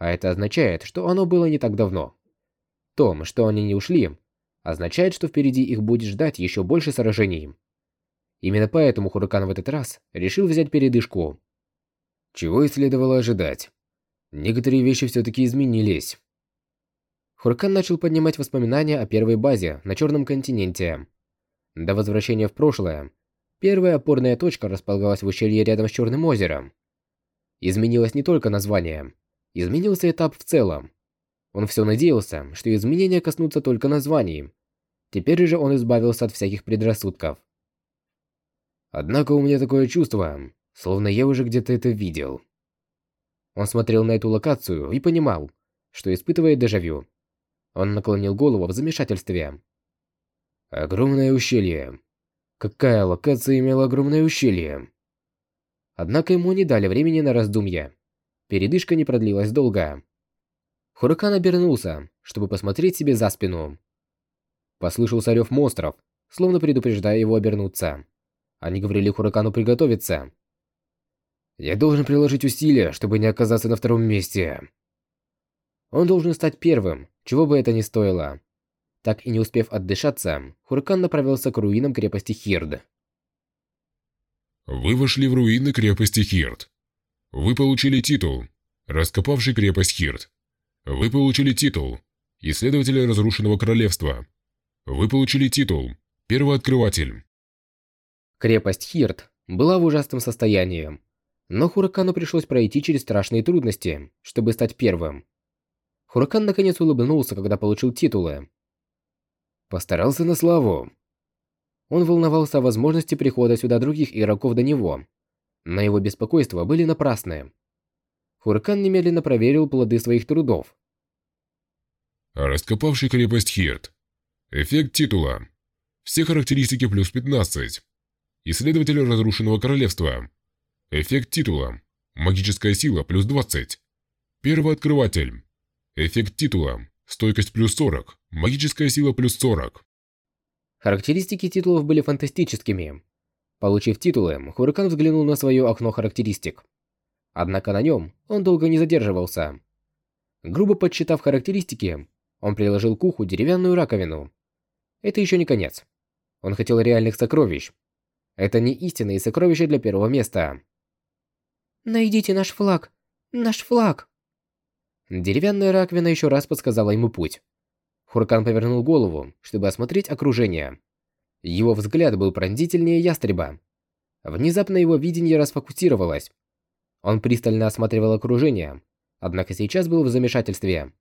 а это означает, что оно было не так давно. том, что они не ушли, означает, что впереди их будет ждать еще больше сражений. Именно поэтому Хуракан в этот раз решил взять передышку. Чего и следовало ожидать. Некоторые вещи все-таки изменились. Хуракан начал поднимать воспоминания о первой базе на Черном континенте. До возвращения в прошлое, первая опорная точка располагалась в ущелье рядом с Черным озером. Изменилось не только название, изменился этап в целом. Он все надеялся, что изменения коснутся только названий. Теперь же он избавился от всяких предрассудков. Однако у меня такое чувство, словно я уже где-то это видел. Он смотрел на эту локацию и понимал, что испытывает дежавю. Он наклонил голову в замешательстве. Огромное ущелье. Какая локация имела огромное ущелье? Однако ему не дали времени на раздумья. Передышка не продлилась долго. Хуракан обернулся, чтобы посмотреть себе за спину. Послышался рев монстров, словно предупреждая его обернуться. Они говорили Хуракану приготовиться. «Я должен приложить усилия, чтобы не оказаться на втором месте». Он должен стать первым, чего бы это ни стоило. Так и не успев отдышаться, Хуракан направился к руинам крепости Хирд. Вы вошли в руины крепости Хирт. Вы получили титул «Раскопавший крепость Хирт». Вы получили титул «Исследователя разрушенного королевства». Вы получили титул «Первооткрыватель». Крепость Хирт была в ужасном состоянии, но Хуракану пришлось пройти через страшные трудности, чтобы стать первым. Хуракан наконец улыбнулся, когда получил титулы. Постарался на славу. Он волновался о возможности прихода сюда других игроков до него. Но его беспокойства были напрасны. Хуракан немедленно проверил плоды своих трудов. Раскопавший крепость Хирт. Эффект титула. Все характеристики плюс 15. Исследователь разрушенного королевства. Эффект титула. Магическая сила плюс 20. Первый открыватель. Эффект титула. Стойкость плюс 40. Магическая сила плюс 40. Характеристики титулов были фантастическими. Получив титулы, Хуракан взглянул на свое окно характеристик. Однако на нем он долго не задерживался. Грубо подсчитав характеристики, он приложил к уху деревянную раковину. Это еще не конец. Он хотел реальных сокровищ. Это не истинные сокровища для первого места. «Найдите наш флаг! Наш флаг!» Деревянная раковина еще раз подсказала ему путь. Хуракан повернул голову, чтобы осмотреть окружение. Его взгляд был пронзительнее ястреба. Внезапно его видение расфокусировалось. Он пристально осматривал окружение, однако сейчас был в замешательстве.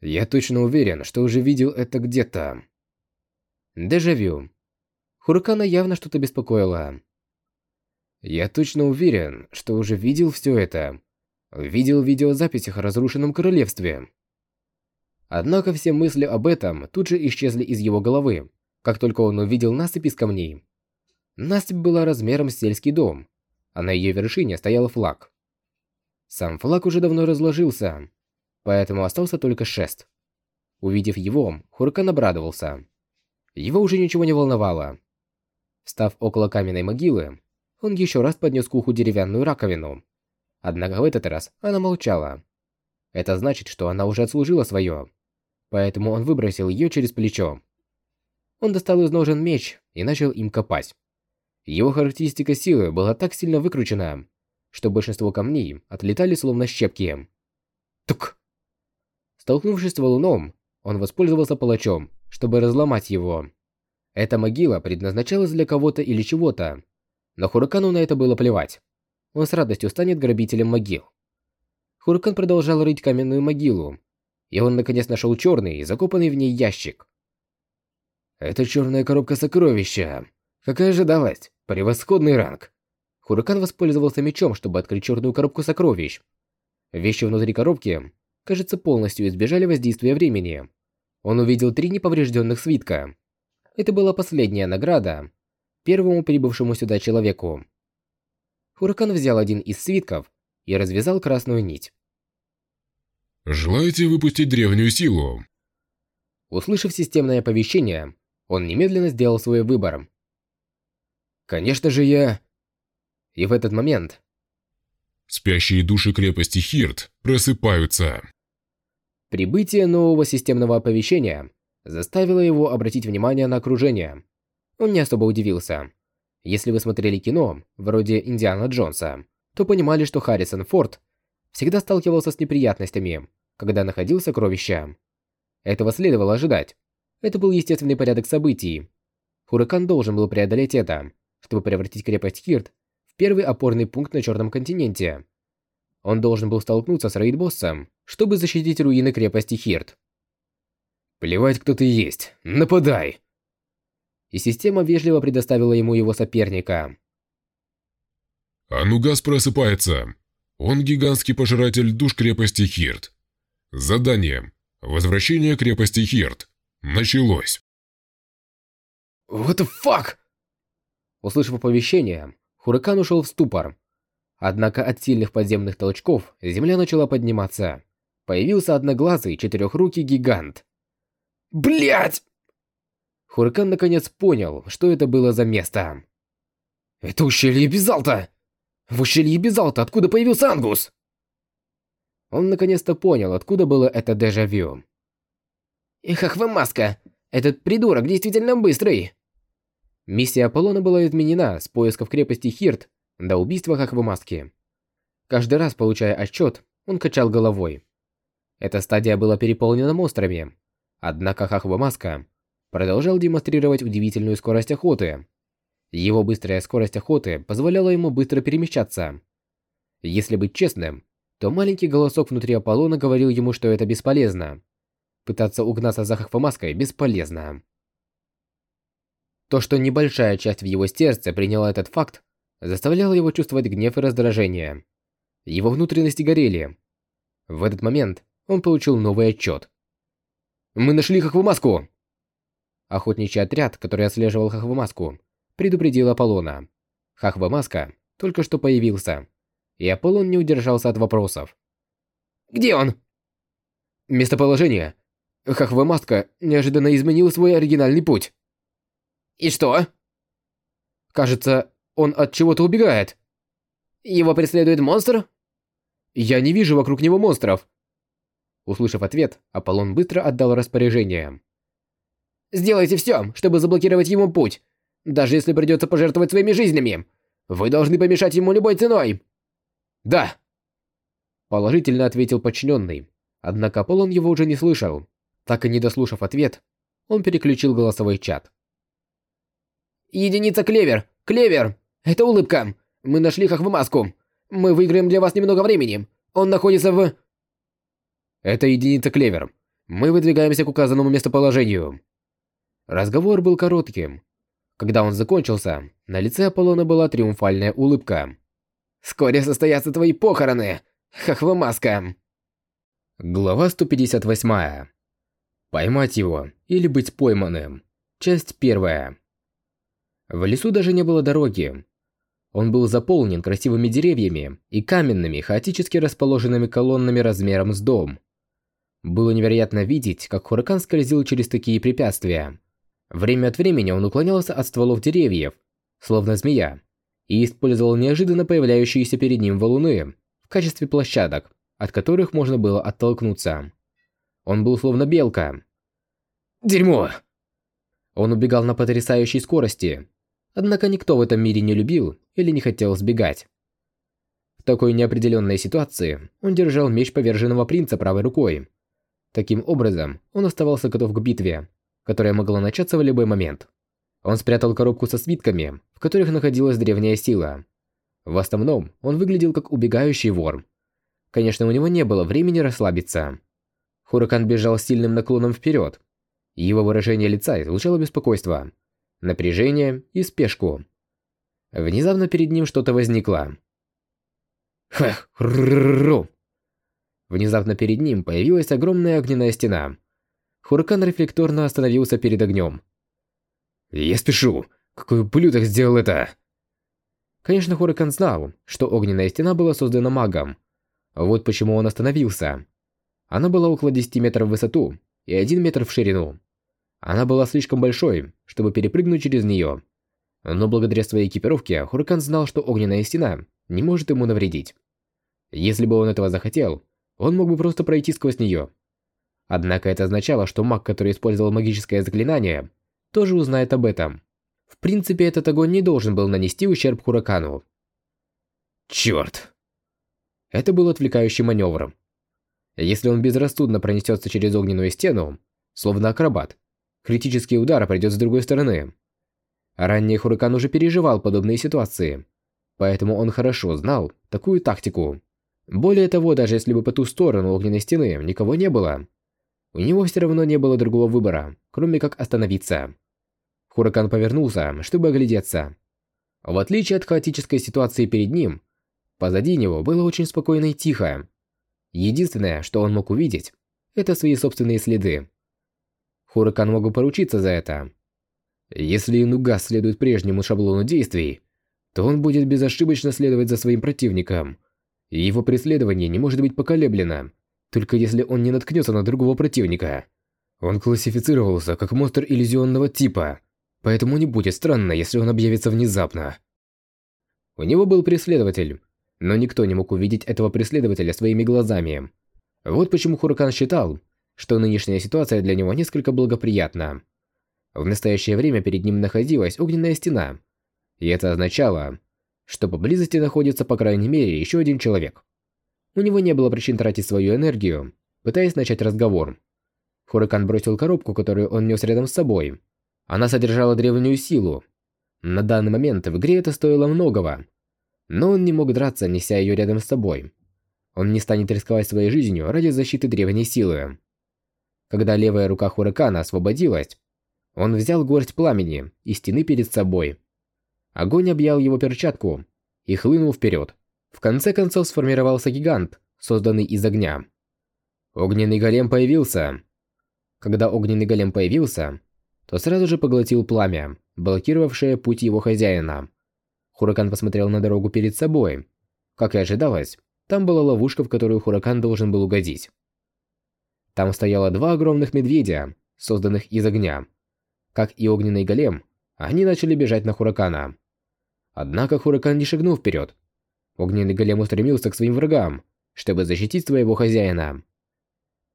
Я точно уверен, что уже видел это где-то. Дежавю. Хуракана явно что-то беспокоило. Я точно уверен, что уже видел все это. Видел в видеозаписях о разрушенном королевстве. Однако все мысли об этом тут же исчезли из его головы, как только он увидел насыпь из камней. Насыпь была размером с сельский дом, а на ее вершине стоял флаг. Сам флаг уже давно разложился, поэтому остался только шест. Увидев его, Хуркан обрадовался. Его уже ничего не волновало. Встав около каменной могилы, он еще раз поднес к уху деревянную раковину. Однако в этот раз она молчала. Это значит, что она уже отслужила свое. Поэтому он выбросил ее через плечо. Он достал из ножен меч и начал им копать. Его характеристика силы была так сильно выкручена, что большинство камней отлетали словно щепки. Тук! Столкнувшись с валуном, он воспользовался палачом, чтобы разломать его. Эта могила предназначалась для кого-то или чего-то, но Хуракану на это было плевать. Он с радостью станет грабителем могил. Хуракан продолжал рыть каменную могилу, и он наконец нашел черный, закопанный в ней ящик. Это черная коробка сокровища. Как и ожидалось, превосходный ранг. Хуракан воспользовался мечом, чтобы открыть черную коробку сокровищ. Вещи внутри коробки кажется, полностью избежали воздействия времени. Он увидел три неповрежденных свитка. Это была последняя награда первому прибывшему сюда человеку. Хуракан взял один из свитков и развязал красную нить. «Желаете выпустить древнюю силу?» Услышав системное оповещение, он немедленно сделал свой выбор. «Конечно же я...» И в этот момент Спящие души крепости Хирт просыпаются. Прибытие нового системного оповещения заставило его обратить внимание на окружение. Он не особо удивился. Если вы смотрели кино, вроде Индиана Джонса, то понимали, что Харрисон Форд всегда сталкивался с неприятностями, когда находил сокровища. Этого следовало ожидать. Это был естественный порядок событий. Хуракан должен был преодолеть это, чтобы превратить крепость Хирт первый опорный пункт на Черном континенте. Он должен был столкнуться с рейд-боссом, чтобы защитить руины крепости Хирт. «Плевать, кто ты есть! Нападай!» И система вежливо предоставила ему его соперника. Анугас просыпается. Он гигантский пожиратель душ крепости Хирт. Задание. Возвращение крепости Хирт. Началось. What the fuck? Услышав оповещение, Хуракан ушел в ступор. Однако от сильных подземных толчков земля начала подниматься. Появился одноглазый четырехрукий гигант. Блять! Хуракан наконец понял, что это было за место. Это ущелье Безалта! В ущелье Безалта откуда появился Ангус? Он наконец-то понял, откуда было это дежавю. Эх, маска! Этот придурок действительно быстрый! Миссия Аполлона была изменена с поисков крепости Хирт до убийства Хаквамаски. Каждый раз, получая отчет, он качал головой. Эта стадия была переполнена монстрами. Однако Хахвамаска продолжал демонстрировать удивительную скорость охоты. Его быстрая скорость охоты позволяла ему быстро перемещаться. Если быть честным, то маленький голосок внутри Аполлона говорил ему, что это бесполезно. Пытаться угнаться за Хахвамаской бесполезно. То, что небольшая часть в его сердце приняла этот факт, заставляло его чувствовать гнев и раздражение. Его внутренности горели. В этот момент он получил новый отчет. «Мы нашли Хохвамаску!» Охотничий отряд, который отслеживал Хохвамаску, предупредил Аполлона. Хохвамаска только что появился, и Аполлон не удержался от вопросов. «Где он?» «Местоположение. Хохвамаска неожиданно изменил свой оригинальный путь». «И что?» «Кажется, он от чего-то убегает». «Его преследует монстр?» «Я не вижу вокруг него монстров». Услышав ответ, Аполлон быстро отдал распоряжение. «Сделайте все, чтобы заблокировать ему путь, даже если придется пожертвовать своими жизнями. Вы должны помешать ему любой ценой». «Да!» Положительно ответил подчиненный, однако Аполлон его уже не слышал. Так и не дослушав ответ, он переключил голосовой чат. «Единица Клевер! Клевер! Это улыбка! Мы нашли Хахвамаску! Мы выиграем для вас немного времени! Он находится в...» «Это единица Клевер. Мы выдвигаемся к указанному местоположению». Разговор был коротким. Когда он закончился, на лице Аполлона была триумфальная улыбка. «Вскоре состоятся твои похороны, Хахвамаска!» Глава 158. Поймать его или быть пойманным. Часть первая. В лесу даже не было дороги. Он был заполнен красивыми деревьями и каменными, хаотически расположенными колоннами размером с дом. Было невероятно видеть, как Хуракан скользил через такие препятствия. Время от времени он уклонялся от стволов деревьев, словно змея, и использовал неожиданно появляющиеся перед ним валуны в качестве площадок, от которых можно было оттолкнуться. Он был словно белка. «Дерьмо!» Он убегал на потрясающей скорости, Однако никто в этом мире не любил или не хотел сбегать. В такой неопределенной ситуации он держал меч поверженного принца правой рукой. Таким образом, он оставался готов к битве, которая могла начаться в любой момент. Он спрятал коробку со свитками, в которых находилась древняя сила. В основном, он выглядел как убегающий вор. Конечно, у него не было времени расслабиться. Хуракан бежал с сильным наклоном вперед. Его выражение лица излучало беспокойство напряжение и спешку. Внезапно перед ним что-то возникло. Хах, ру. Внезапно перед ним появилась огромная огненная стена. Хуракан рефлекторно остановился перед огнем. «Я спешу! Какой ублюдок сделал это?» Конечно, Хуракан знал, что огненная стена была создана магом. Вот почему он остановился. Она была около 10 метров в высоту и 1 метр в ширину. Она была слишком большой, чтобы перепрыгнуть через нее. Но благодаря своей экипировке Хуракан знал, что огненная стена не может ему навредить. Если бы он этого захотел, он мог бы просто пройти сквозь нее. Однако это означало, что маг, который использовал магическое заклинание, тоже узнает об этом. В принципе, этот огонь не должен был нанести ущерб Хуракану. Черт! Это был отвлекающий маневр. Если он безрассудно пронесется через огненную стену, словно акробат, Критический удар придет с другой стороны. Ранее Хуракан уже переживал подобные ситуации, поэтому он хорошо знал такую тактику. Более того, даже если бы по ту сторону огненной стены никого не было, у него все равно не было другого выбора, кроме как остановиться. Хуракан повернулся, чтобы оглядеться. В отличие от хаотической ситуации перед ним, позади него было очень спокойно и тихо. Единственное, что он мог увидеть, это свои собственные следы. Хуракан мог бы поручиться за это. Если Инуга следует прежнему шаблону действий, то он будет безошибочно следовать за своим противником. Его преследование не может быть поколеблено, только если он не наткнется на другого противника. Он классифицировался как монстр иллюзионного типа, поэтому не будет странно, если он объявится внезапно. У него был преследователь, но никто не мог увидеть этого преследователя своими глазами. Вот почему Хуракан считал, что нынешняя ситуация для него несколько благоприятна. В настоящее время перед ним находилась огненная стена, и это означало, что поблизости находится по крайней мере еще один человек. У него не было причин тратить свою энергию, пытаясь начать разговор. Хуракан бросил коробку, которую он нес рядом с собой. Она содержала древнюю силу. На данный момент в игре это стоило многого, но он не мог драться, неся ее рядом с собой. Он не станет рисковать своей жизнью ради защиты древней силы. Когда левая рука Хуракана освободилась, Он взял горсть пламени из стены перед собой. Огонь объял его перчатку и хлынул вперед. В конце концов сформировался гигант, созданный из огня. Огненный голем появился. Когда огненный голем появился, то сразу же поглотил пламя, блокировавшее путь его хозяина. Хуракан посмотрел на дорогу перед собой. Как и ожидалось, там была ловушка, в которую Хуракан должен был угодить. Там стояло два огромных медведя, созданных из огня. Как и огненный голем, они начали бежать на Хуракана. Однако Хуракан не шагнул вперед. Огненный голем устремился к своим врагам, чтобы защитить своего хозяина.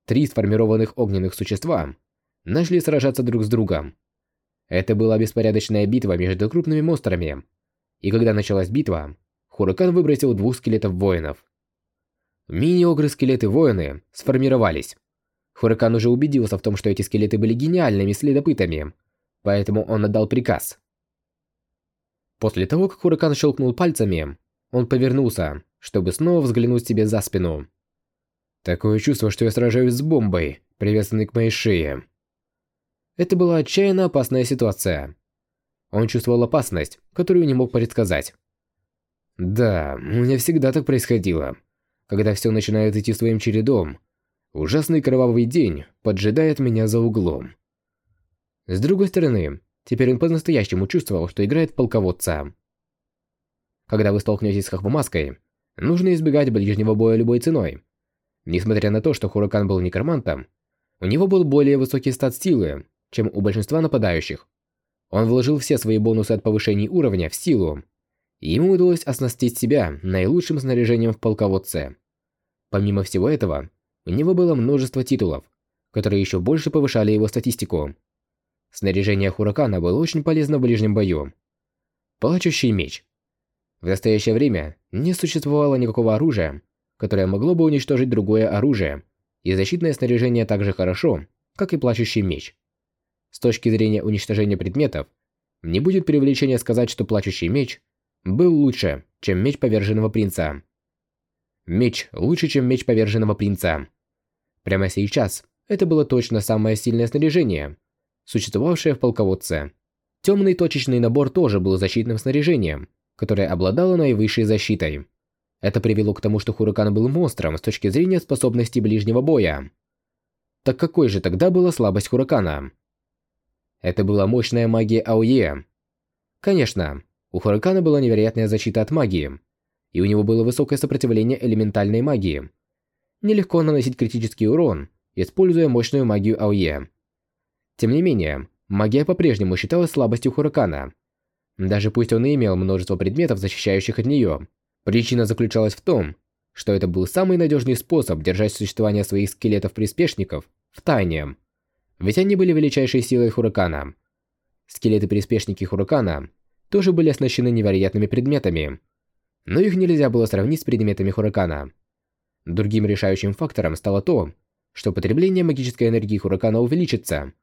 Три сформированных огненных существа начали сражаться друг с другом. Это была беспорядочная битва между крупными монстрами. И когда началась битва, Хуракан выбросил двух скелетов воинов. Мини-огры-скелеты-воины сформировались. Хуракан уже убедился в том, что эти скелеты были гениальными следопытами, поэтому он отдал приказ. После того, как Хуракан щелкнул пальцами, он повернулся, чтобы снова взглянуть себе за спину. Такое чувство, что я сражаюсь с бомбой, привязанной к моей шее. Это была отчаянно опасная ситуация. Он чувствовал опасность, которую не мог предсказать. Да, у меня всегда так происходило. Когда все начинает идти своим чередом, ужасный кровавый день поджидает меня за углом. С другой стороны, теперь он по-настоящему чувствовал, что играет полководца. Когда вы столкнетесь с Хахвамаской, нужно избегать ближнего боя любой ценой. Несмотря на то, что Хуракан был некромантом, у него был более высокий стат силы, чем у большинства нападающих. Он вложил все свои бонусы от повышения уровня в силу, ему удалось оснастить себя наилучшим снаряжением в полководце. Помимо всего этого, у него было множество титулов, которые еще больше повышали его статистику. Снаряжение Хуракана было очень полезно в ближнем бою. Плачущий меч. В настоящее время не существовало никакого оружия, которое могло бы уничтожить другое оружие, и защитное снаряжение так же хорошо, как и плачущий меч. С точки зрения уничтожения предметов, не будет преувеличения сказать, что плачущий меч был лучше, чем меч поверженного принца. Меч лучше, чем меч поверженного принца. Прямо сейчас это было точно самое сильное снаряжение, существовавшее в полководце. Темный точечный набор тоже был защитным снаряжением, которое обладало наивысшей защитой. Это привело к тому, что Хуракан был монстром с точки зрения способностей ближнего боя. Так какой же тогда была слабость Хуракана? Это была мощная магия АОЕ. Конечно, у Хуракана была невероятная защита от магии, и у него было высокое сопротивление элементальной магии. Нелегко наносить критический урон, используя мощную магию АОЕ. Тем не менее, магия по-прежнему считалась слабостью Хуракана. Даже пусть он и имел множество предметов, защищающих от нее, причина заключалась в том, что это был самый надежный способ держать существование своих скелетов-приспешников в тайне. Ведь они были величайшей силой Хуракана. Скелеты-приспешники Хуракана тоже были оснащены невероятными предметами, но их нельзя было сравнить с предметами Хуракана. Другим решающим фактором стало то, что потребление магической энергии Хуракана увеличится,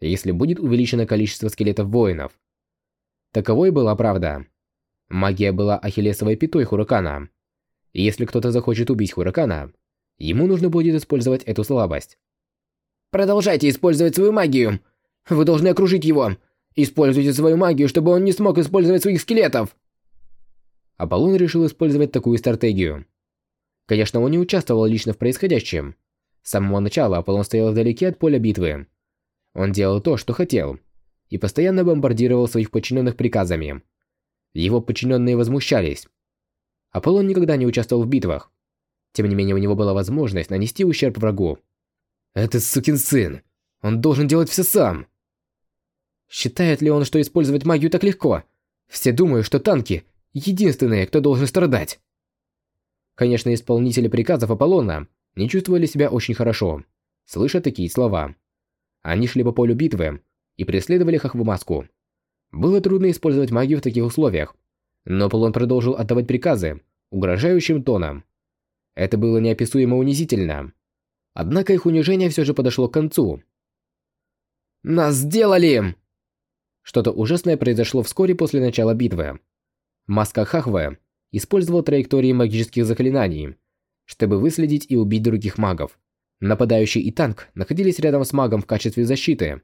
если будет увеличено количество скелетов воинов. Таковой была правда. Магия была ахиллесовой пятой Хуракана. Если кто-то захочет убить Хуракана, ему нужно будет использовать эту слабость. Продолжайте использовать свою магию. Вы должны окружить его. Используйте свою магию, чтобы он не смог использовать своих скелетов. Аполлон решил использовать такую стратегию. Конечно, он не участвовал лично в происходящем. С самого начала Аполлон стоял вдалеке от поля битвы. Он делал то, что хотел, и постоянно бомбардировал своих подчиненных приказами. Его подчиненные возмущались. Аполлон никогда не участвовал в битвах. Тем не менее, у него была возможность нанести ущерб врагу. Этот сукин сын. Он должен делать все сам. Считает ли он, что использовать магию так легко? Все думают, что танки – единственные, кто должен страдать. Конечно, исполнители приказов Аполлона не чувствовали себя очень хорошо, слыша такие слова. Они шли по полю битвы и преследовали Хахвумаску. Было трудно использовать магию в таких условиях, но Аполлон продолжил отдавать приказы угрожающим тоном. Это было неописуемо унизительно. Однако их унижение все же подошло к концу. «Нас сделали!» Что-то ужасное произошло вскоре после начала битвы. Маска Хахве использовал траектории магических заклинаний, чтобы выследить и убить других магов. Нападающий и танк находились рядом с магом в качестве защиты.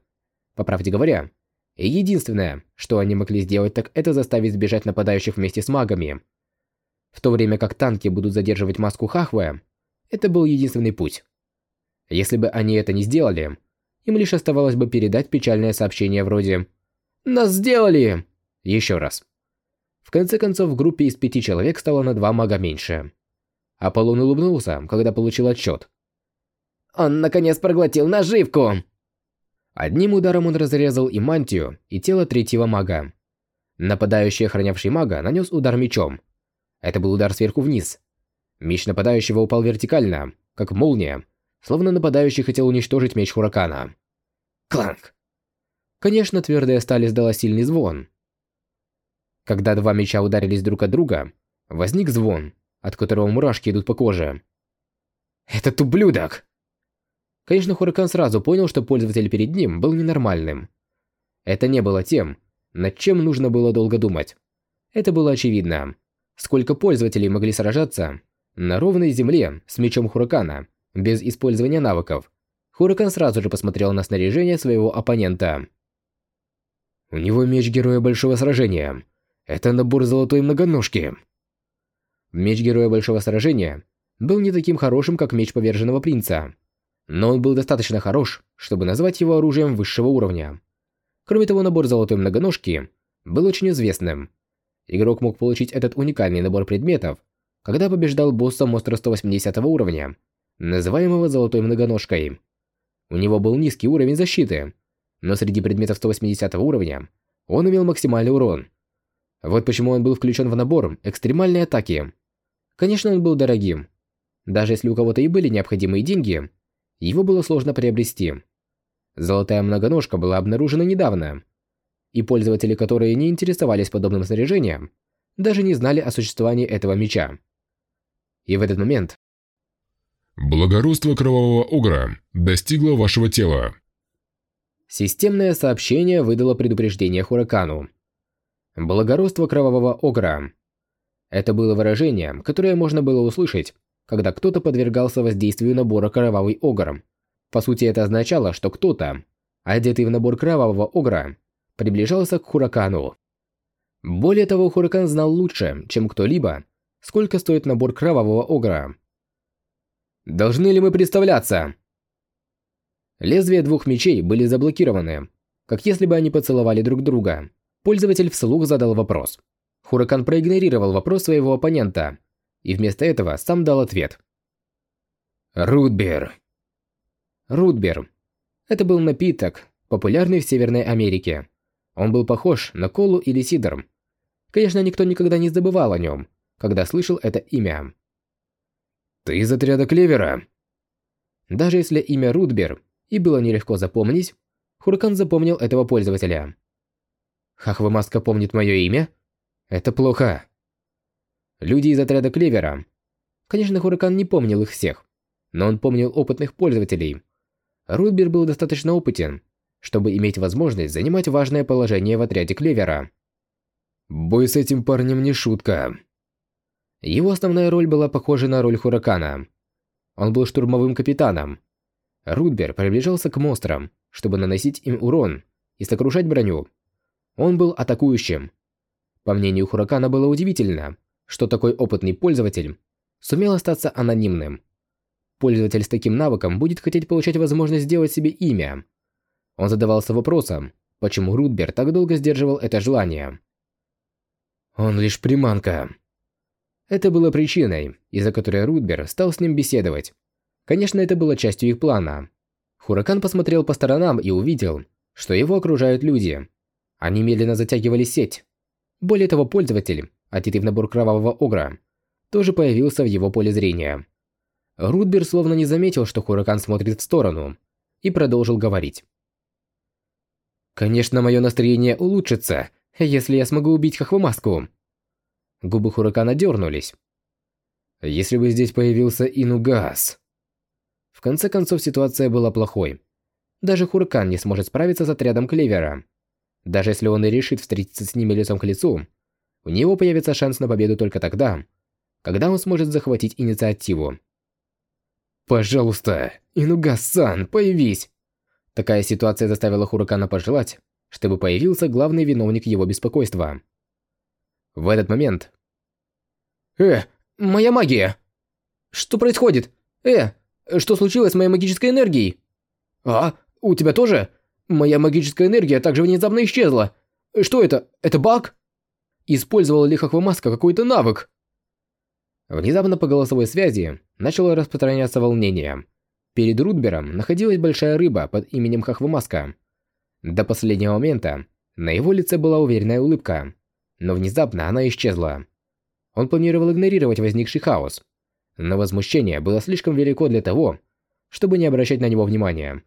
По правде говоря, единственное, что они могли сделать, так это заставить сбежать нападающих вместе с магами. В то время как танки будут задерживать маску Хахве, это был единственный путь. Если бы они это не сделали, им лишь оставалось бы передать печальное сообщение вроде «Нас сделали!» еще раз. В конце концов, в группе из пяти человек стало на два мага меньше. Аполлон улыбнулся, когда получил отчет. «Он, наконец, проглотил наживку!» Одним ударом он разрезал и мантию, и тело третьего мага. Нападающий, охранявший мага, нанес удар мечом. Это был удар сверху вниз. Меч нападающего упал вертикально, как молния, словно нападающий хотел уничтожить меч Хуракана. Кланк! Конечно, твердая сталь издала сильный звон. Когда два меча ударились друг от друга, возник звон, от которого мурашки идут по коже. «Этот ублюдок!» Конечно, Хуракан сразу понял, что пользователь перед ним был ненормальным. Это не было тем, над чем нужно было долго думать. Это было очевидно. Сколько пользователей могли сражаться на ровной земле с мечом Хуракана, без использования навыков. Хуракан сразу же посмотрел на снаряжение своего оппонента. У него меч Героя Большого Сражения. Это набор золотой многоножки. Меч Героя Большого Сражения был не таким хорошим, как меч Поверженного Принца, но он был достаточно хорош, чтобы назвать его оружием высшего уровня. Кроме того, набор золотой многоножки был очень известным. Игрок мог получить этот уникальный набор предметов, когда побеждал босса монстра 180 уровня, называемого золотой многоножкой. У него был низкий уровень защиты, но среди предметов 180 уровня он имел максимальный урон. Вот почему он был включен в набор экстремальной атаки. Конечно, он был дорогим. Даже если у кого-то и были необходимые деньги, его было сложно приобрести. Золотая многоножка была обнаружена недавно, и пользователи, которые не интересовались подобным снаряжением, даже не знали о существовании этого меча. И в этот момент... Благородство Кровавого Огра достигло вашего тела. Системное сообщение выдало предупреждение Хуракану. Благородство Кровавого Огра. Это было выражение, которое можно было услышать, когда кто-то подвергался воздействию набора Кровавый Огр. По сути, это означало, что кто-то, одетый в набор Кровавого Огра, приближался к Хуракану. Более того, Хуракан знал лучше, чем кто-либо, сколько стоит набор Кровавого Огра. Должны ли мы представляться? Лезвия двух мечей были заблокированы, как если бы они поцеловали друг друга. Пользователь вслух задал вопрос. Хуракан проигнорировал вопрос своего оппонента и вместо этого сам дал ответ. Рудбер. Рудбер. Это был напиток, популярный в Северной Америке. Он был похож на колу или сидр. Конечно, никто никогда не забывал о нем, когда слышал это имя. «Ты из отряда Клевера?» Даже если имя Рудбер и было нелегко запомнить, Хуракан запомнил этого пользователя. Хахвамаска помнит мое имя? Это плохо. Люди из отряда Клевера. Конечно, Хуракан не помнил их всех, но он помнил опытных пользователей. Рудбер был достаточно опытен, чтобы иметь возможность занимать важное положение в отряде Клевера. Бой с этим парнем не шутка. Его основная роль была похожа на роль Хуракана. Он был штурмовым капитаном. Рудбер приближался к монстрам, чтобы наносить им урон и сокрушать броню. Он был атакующим. По мнению Хуракана было удивительно, что такой опытный пользователь сумел остаться анонимным. Пользователь с таким навыком будет хотеть получать возможность сделать себе имя. Он задавался вопросом, почему Рудбер так долго сдерживал это желание. Он лишь приманка. Это было причиной, из-за которой Рудбер стал с ним беседовать. Конечно, это было частью их плана. Хуракан посмотрел по сторонам и увидел, что его окружают люди. Они медленно затягивали сеть. Более того, пользователь одетый в набор кровавого огра, тоже появился в его поле зрения. Рудбер словно не заметил, что Хуракан смотрит в сторону, и продолжил говорить. «Конечно, мое настроение улучшится, если я смогу убить Хохвамаску». Губы Хуракана дернулись. «Если бы здесь появился Инугас...» В конце концов, ситуация была плохой. Даже Хуракан не сможет справиться с отрядом Клевера. Даже если он и решит встретиться с ними лицом к лицу, у него появится шанс на победу только тогда, когда он сможет захватить инициативу. «Пожалуйста, Инугас-сан, появись!» Такая ситуация заставила Хуракана пожелать, чтобы появился главный виновник его беспокойства. В этот момент... «Э, моя магия! Что происходит? Э, что случилось с моей магической энергией? А, у тебя тоже? Моя магическая энергия также внезапно исчезла. Что это? Это баг? Использовала ли Хохвамаска какой-то навык? Внезапно по голосовой связи начало распространяться волнение. Перед Рудбером находилась большая рыба под именем Хохвамаска. До последнего момента на его лице была уверенная улыбка, но внезапно она исчезла. Он планировал игнорировать возникший хаос, но возмущение было слишком велико для того, чтобы не обращать на него внимания.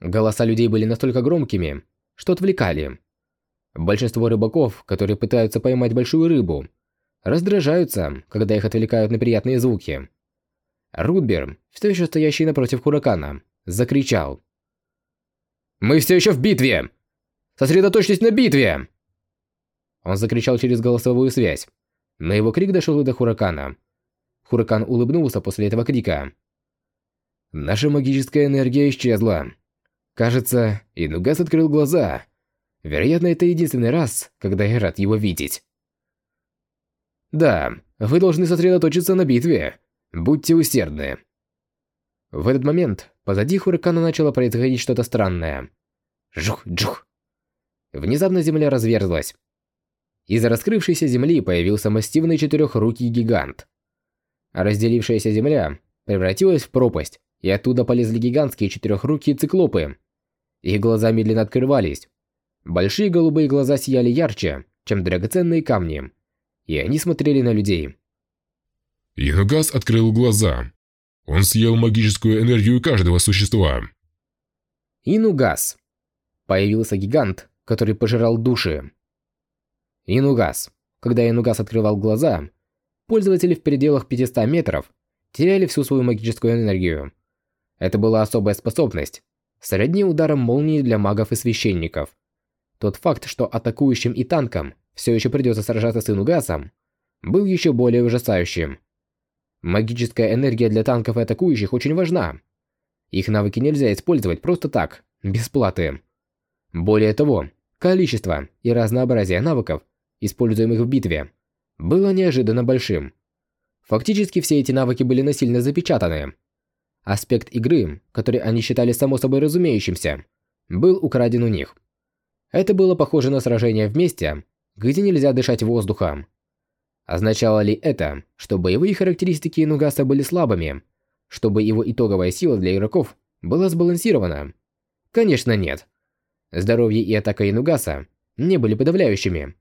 Голоса людей были настолько громкими, что отвлекали. Большинство рыбаков, которые пытаются поймать большую рыбу, раздражаются, когда их отвлекают на приятные звуки. Рудбер, все еще стоящий напротив Хуракана, закричал. «Мы все еще в битве! Сосредоточьтесь на битве!» Он закричал через голосовую связь, но его крик дошел и до Хуракана. Хуракан улыбнулся после этого крика. «Наша магическая энергия исчезла. Кажется, Инугас открыл глаза. Вероятно, это единственный раз, когда я рад его видеть». «Да, вы должны сосредоточиться на битве. Будьте усердны». В этот момент позади Хуракана начало происходить что-то странное. Жух-джух. Внезапно земля разверзлась. Из раскрывшейся земли появился массивный четырехрукий гигант. Разделившаяся земля превратилась в пропасть, и оттуда полезли гигантские четырехрукие циклопы. Их глаза медленно открывались. Большие голубые глаза сияли ярче, чем драгоценные камни, и они смотрели на людей. Инугас открыл глаза. Он съел магическую энергию каждого существа. Инугас. Появился гигант, который пожирал души. Инугас. Когда Инугас открывал глаза, пользователи в пределах 500 метров теряли всю свою магическую энергию. Это была особая способность, сродни ударом молнии для магов и священников. Тот факт, что атакующим и танкам все еще придется сражаться с Инугасом, был еще более ужасающим. Магическая энергия для танков и атакующих очень важна. Их навыки нельзя использовать просто так, без платы. Более того, количество и разнообразие навыков используемых в битве, было неожиданно большим. Фактически все эти навыки были насильно запечатаны. Аспект игры, который они считали само собой разумеющимся, был украден у них. Это было похоже на сражение вместе, где нельзя дышать воздухом. Означало ли это, что боевые характеристики Инугаса были слабыми, чтобы его итоговая сила для игроков была сбалансирована? Конечно, нет. Здоровье и атака Инугаса не были подавляющими,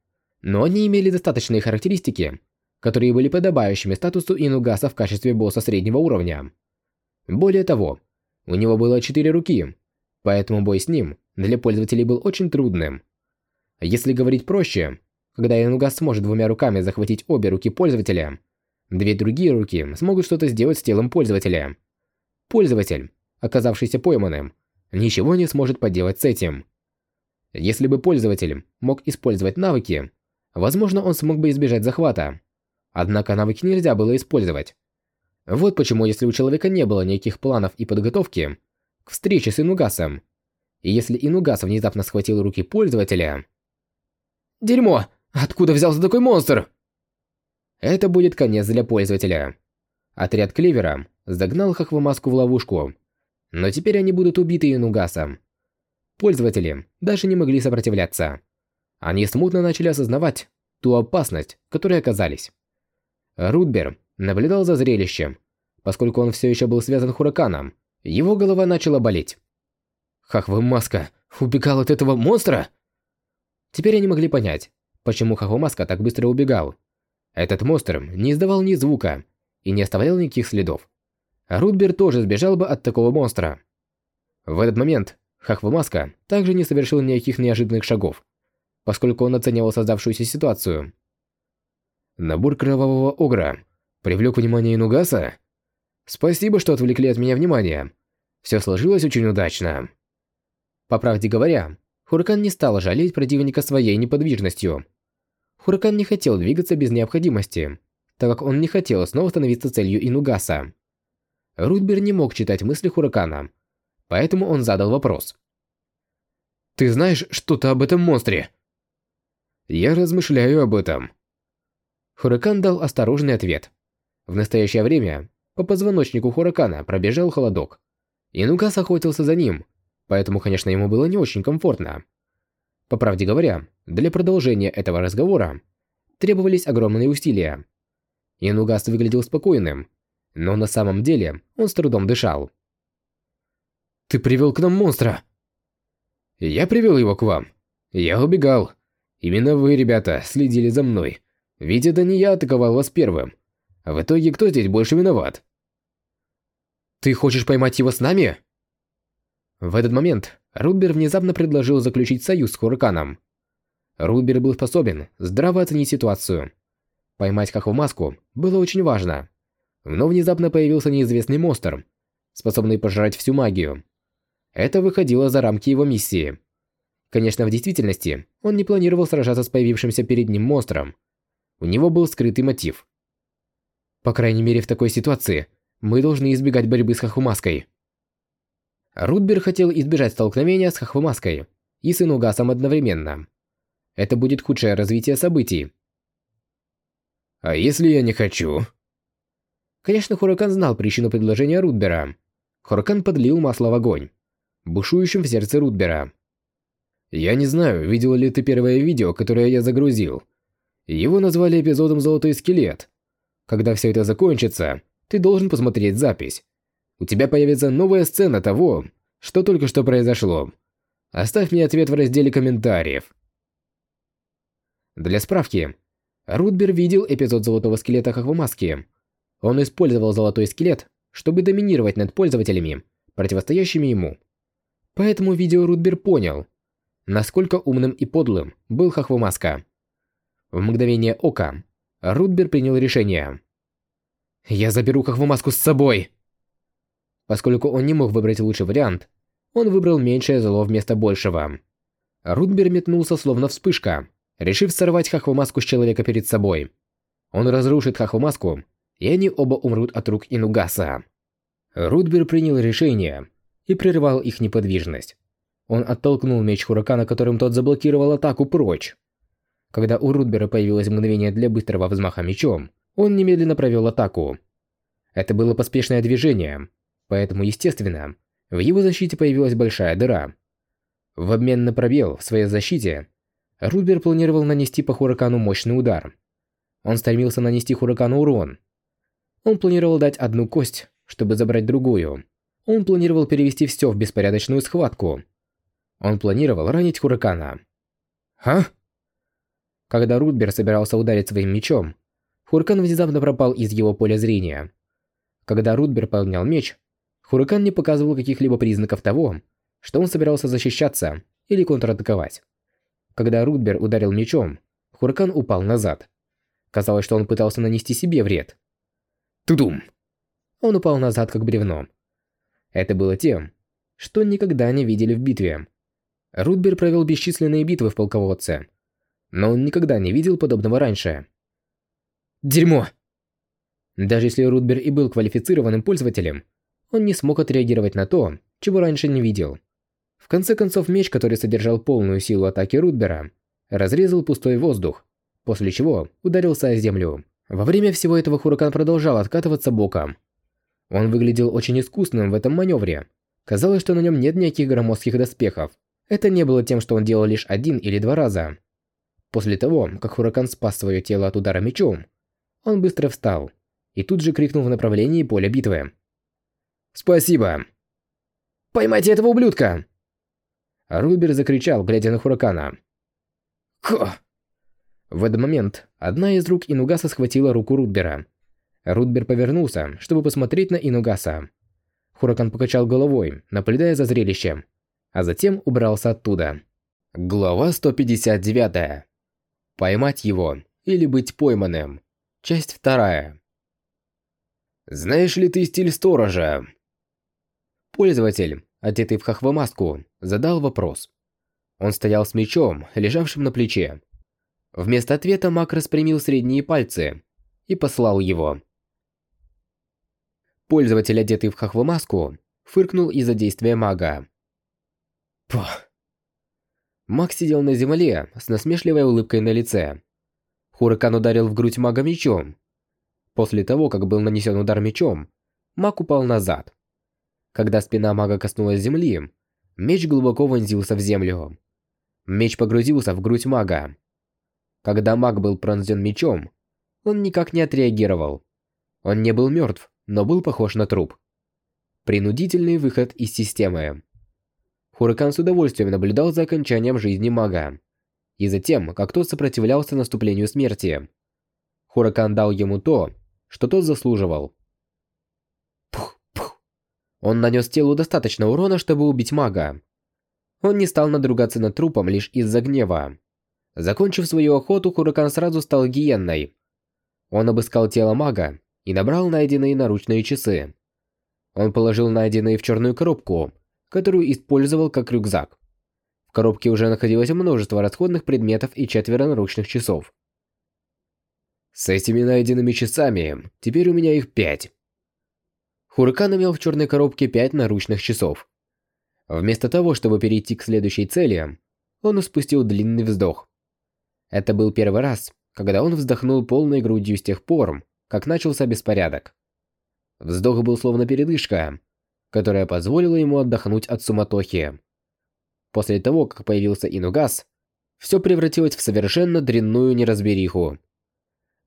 но они имели достаточные характеристики, которые были подобающими статусу Инугаса в качестве босса среднего уровня. Более того, у него было четыре руки, поэтому бой с ним для пользователей был очень трудным. Если говорить проще, когда Инугас сможет двумя руками захватить обе руки пользователя, две другие руки смогут что-то сделать с телом пользователя. Пользователь, оказавшийся пойманным, ничего не сможет поделать с этим. Если бы пользователь мог использовать навыки, Возможно, он смог бы избежать захвата. Однако навыки нельзя было использовать. Вот почему, если у человека не было никаких планов и подготовки к встрече с Инугасом, и если Инугас внезапно схватил руки пользователя... Дерьмо! Откуда взялся такой монстр? Это будет конец для пользователя. Отряд Кливера загнал Хохвамаску в ловушку, но теперь они будут убиты Инугасом. Пользователи даже не могли сопротивляться. Они смутно начали осознавать ту опасность, в которой оказались. Рудбер наблюдал за зрелищем. Поскольку он все еще был связан Хураканом, его голова начала болеть. Хахвы Маска убегал от этого монстра? Теперь они могли понять, почему Хахвы Маска так быстро убегал. Этот монстр не издавал ни звука и не оставлял никаких следов. Рудбер тоже сбежал бы от такого монстра. В этот момент Хахвы Маска также не совершил никаких неожиданных шагов поскольку он оценивал создавшуюся ситуацию. Набор кровавого огра привлек внимание Инугаса? Спасибо, что отвлекли от меня внимание. Все сложилось очень удачно. По правде говоря, Хуракан не стал жалеть противника своей неподвижностью. Хуракан не хотел двигаться без необходимости, так как он не хотел снова становиться целью Инугаса. Рудбер не мог читать мысли Хуракана, поэтому он задал вопрос. Ты знаешь что-то об этом монстре? Я размышляю об этом. Хуракан дал осторожный ответ. В настоящее время по позвоночнику Хуракана пробежал холодок. Инугас охотился за ним, поэтому, конечно, ему было не очень комфортно. По правде говоря, для продолжения этого разговора требовались огромные усилия. Инугас выглядел спокойным, но на самом деле он с трудом дышал. «Ты привел к нам монстра!» «Я привел его к вам. Я убегал. Именно вы, ребята, следили за мной. Ведь это не я атаковал вас первым. А в итоге кто здесь больше виноват?» «Ты хочешь поймать его с нами?» В этот момент Рудбер внезапно предложил заключить союз с Хураканом. Рудбер был способен здраво оценить ситуацию. Поймать Хахвамаску было очень важно. Но внезапно появился неизвестный монстр, способный пожрать всю магию. Это выходило за рамки его миссии. Конечно, в действительности, он не планировал сражаться с появившимся перед ним монстром. У него был скрытый мотив. По крайней мере, в такой ситуации мы должны избегать борьбы с Хахвамаской. Рудбер хотел избежать столкновения с Хахвамаской и с Инугасом одновременно. Это будет худшее развитие событий. А если я не хочу? Конечно, Хуракан знал причину предложения Рудбера. Хуракан подлил масло в огонь, бушующим в сердце Рудбера. Я не знаю, видел ли ты первое видео, которое я загрузил. Его назвали эпизодом «Золотой скелет». Когда все это закончится, ты должен посмотреть запись. У тебя появится новая сцена того, что только что произошло. Оставь мне ответ в разделе комментариев. Для справки, Рудбер видел эпизод Золотого скелета Хахвамаски. Он использовал Золотой скелет, чтобы доминировать над пользователями, противостоящими ему. Поэтому видео Рудбер понял, насколько умным и подлым был Хахвамаска. В мгновение ока Рудбер принял решение. «Я заберу Хахвамаску с собой!» Поскольку он не мог выбрать лучший вариант, он выбрал меньшее зло вместо большего. Рудбер метнулся словно вспышка, решив сорвать хахвамаску с человека перед собой. Он разрушит хахвамаску, и они оба умрут от рук Инугаса. Рудбер принял решение и прервал их неподвижность. Он оттолкнул меч Хуракана, которым тот заблокировал атаку прочь. Когда у Рудбера появилось мгновение для быстрого взмаха мечом, он немедленно провел атаку. Это было поспешное движение, поэтому, естественно, в его защите появилась большая дыра. В обмен на пробел в своей защите, Рудбер планировал нанести по Хуракану мощный удар. Он стремился нанести Хуракану урон. Он планировал дать одну кость, чтобы забрать другую. Он планировал перевести все в беспорядочную схватку. Он планировал ранить Хуракана. «А?» Когда Рудбер собирался ударить своим мечом, Хуракан внезапно пропал из его поля зрения. Когда Рудбер поднял меч, Хуракан не показывал каких-либо признаков того, что он собирался защищаться или контратаковать. Когда Рудбер ударил мечом, Хуракан упал назад. Казалось, что он пытался нанести себе вред. Тудум! Он упал назад, как бревно. Это было тем, что никогда не видели в битве. Рудбер провел бесчисленные битвы в полководце, но он никогда не видел подобного раньше. Дерьмо! Даже если Рудбер и был квалифицированным пользователем, он не смог отреагировать на то, чего раньше не видел. В конце концов, меч, который содержал полную силу атаки Рудбера, разрезал пустой воздух, после чего ударился о землю. Во время всего этого Хуракан продолжал откатываться боком. Он выглядел очень искусным в этом маневре. Казалось, что на нем нет никаких громоздких доспехов. Это не было тем, что он делал лишь один или два раза. После того, как Хуракан спас свое тело от удара мечом, он быстро встал и тут же крикнул в направлении поля битвы. «Спасибо!» «Поймайте этого ублюдка!» Рубер закричал, глядя на Хуракана. «Ха!» В этот момент одна из рук Инугаса схватила руку Рудбера. Рудбер повернулся, чтобы посмотреть на Инугаса. Хуракан покачал головой, наблюдая за зрелищем, а затем убрался оттуда. Глава 159. Поймать его или быть пойманным. Часть вторая. Знаешь ли ты стиль сторожа? Пользователь одетый в хахвамаску, задал вопрос. Он стоял с мечом, лежавшим на плече. Вместо ответа маг распрямил средние пальцы и послал его. Пользователь, одетый в хахвамаску, фыркнул из-за действия мага. Пах. Маг сидел на земле с насмешливой улыбкой на лице. Хуракан ударил в грудь мага мечом. После того, как был нанесен удар мечом, маг упал назад. Когда спина мага коснулась земли, меч глубоко вонзился в землю. Меч погрузился в грудь мага. Когда маг был пронзен мечом, он никак не отреагировал. Он не был мертв, но был похож на труп. Принудительный выход из системы. Хуракан с удовольствием наблюдал за окончанием жизни мага и за тем, как тот сопротивлялся наступлению смерти. Хуракан дал ему то, что тот заслуживал. Пух, пух. Он нанес телу достаточно урона, чтобы убить мага. Он не стал надругаться над трупом лишь из-за гнева. Закончив свою охоту, Хуракан сразу стал гиенной. Он обыскал тело мага и набрал найденные наручные часы. Он положил найденные в черную коробку, которую использовал как рюкзак. В коробке уже находилось множество расходных предметов и четверо наручных часов. С этими найденными часами, теперь у меня их пять. Хуракан имел в черной коробке пять наручных часов. Вместо того, чтобы перейти к следующей цели, он испустил длинный вздох. Это был первый раз, когда он вздохнул полной грудью с тех пор, как начался беспорядок. Вздох был словно передышка, которая позволила ему отдохнуть от суматохи. После того, как появился Инугас, все превратилось в совершенно дрянную неразбериху.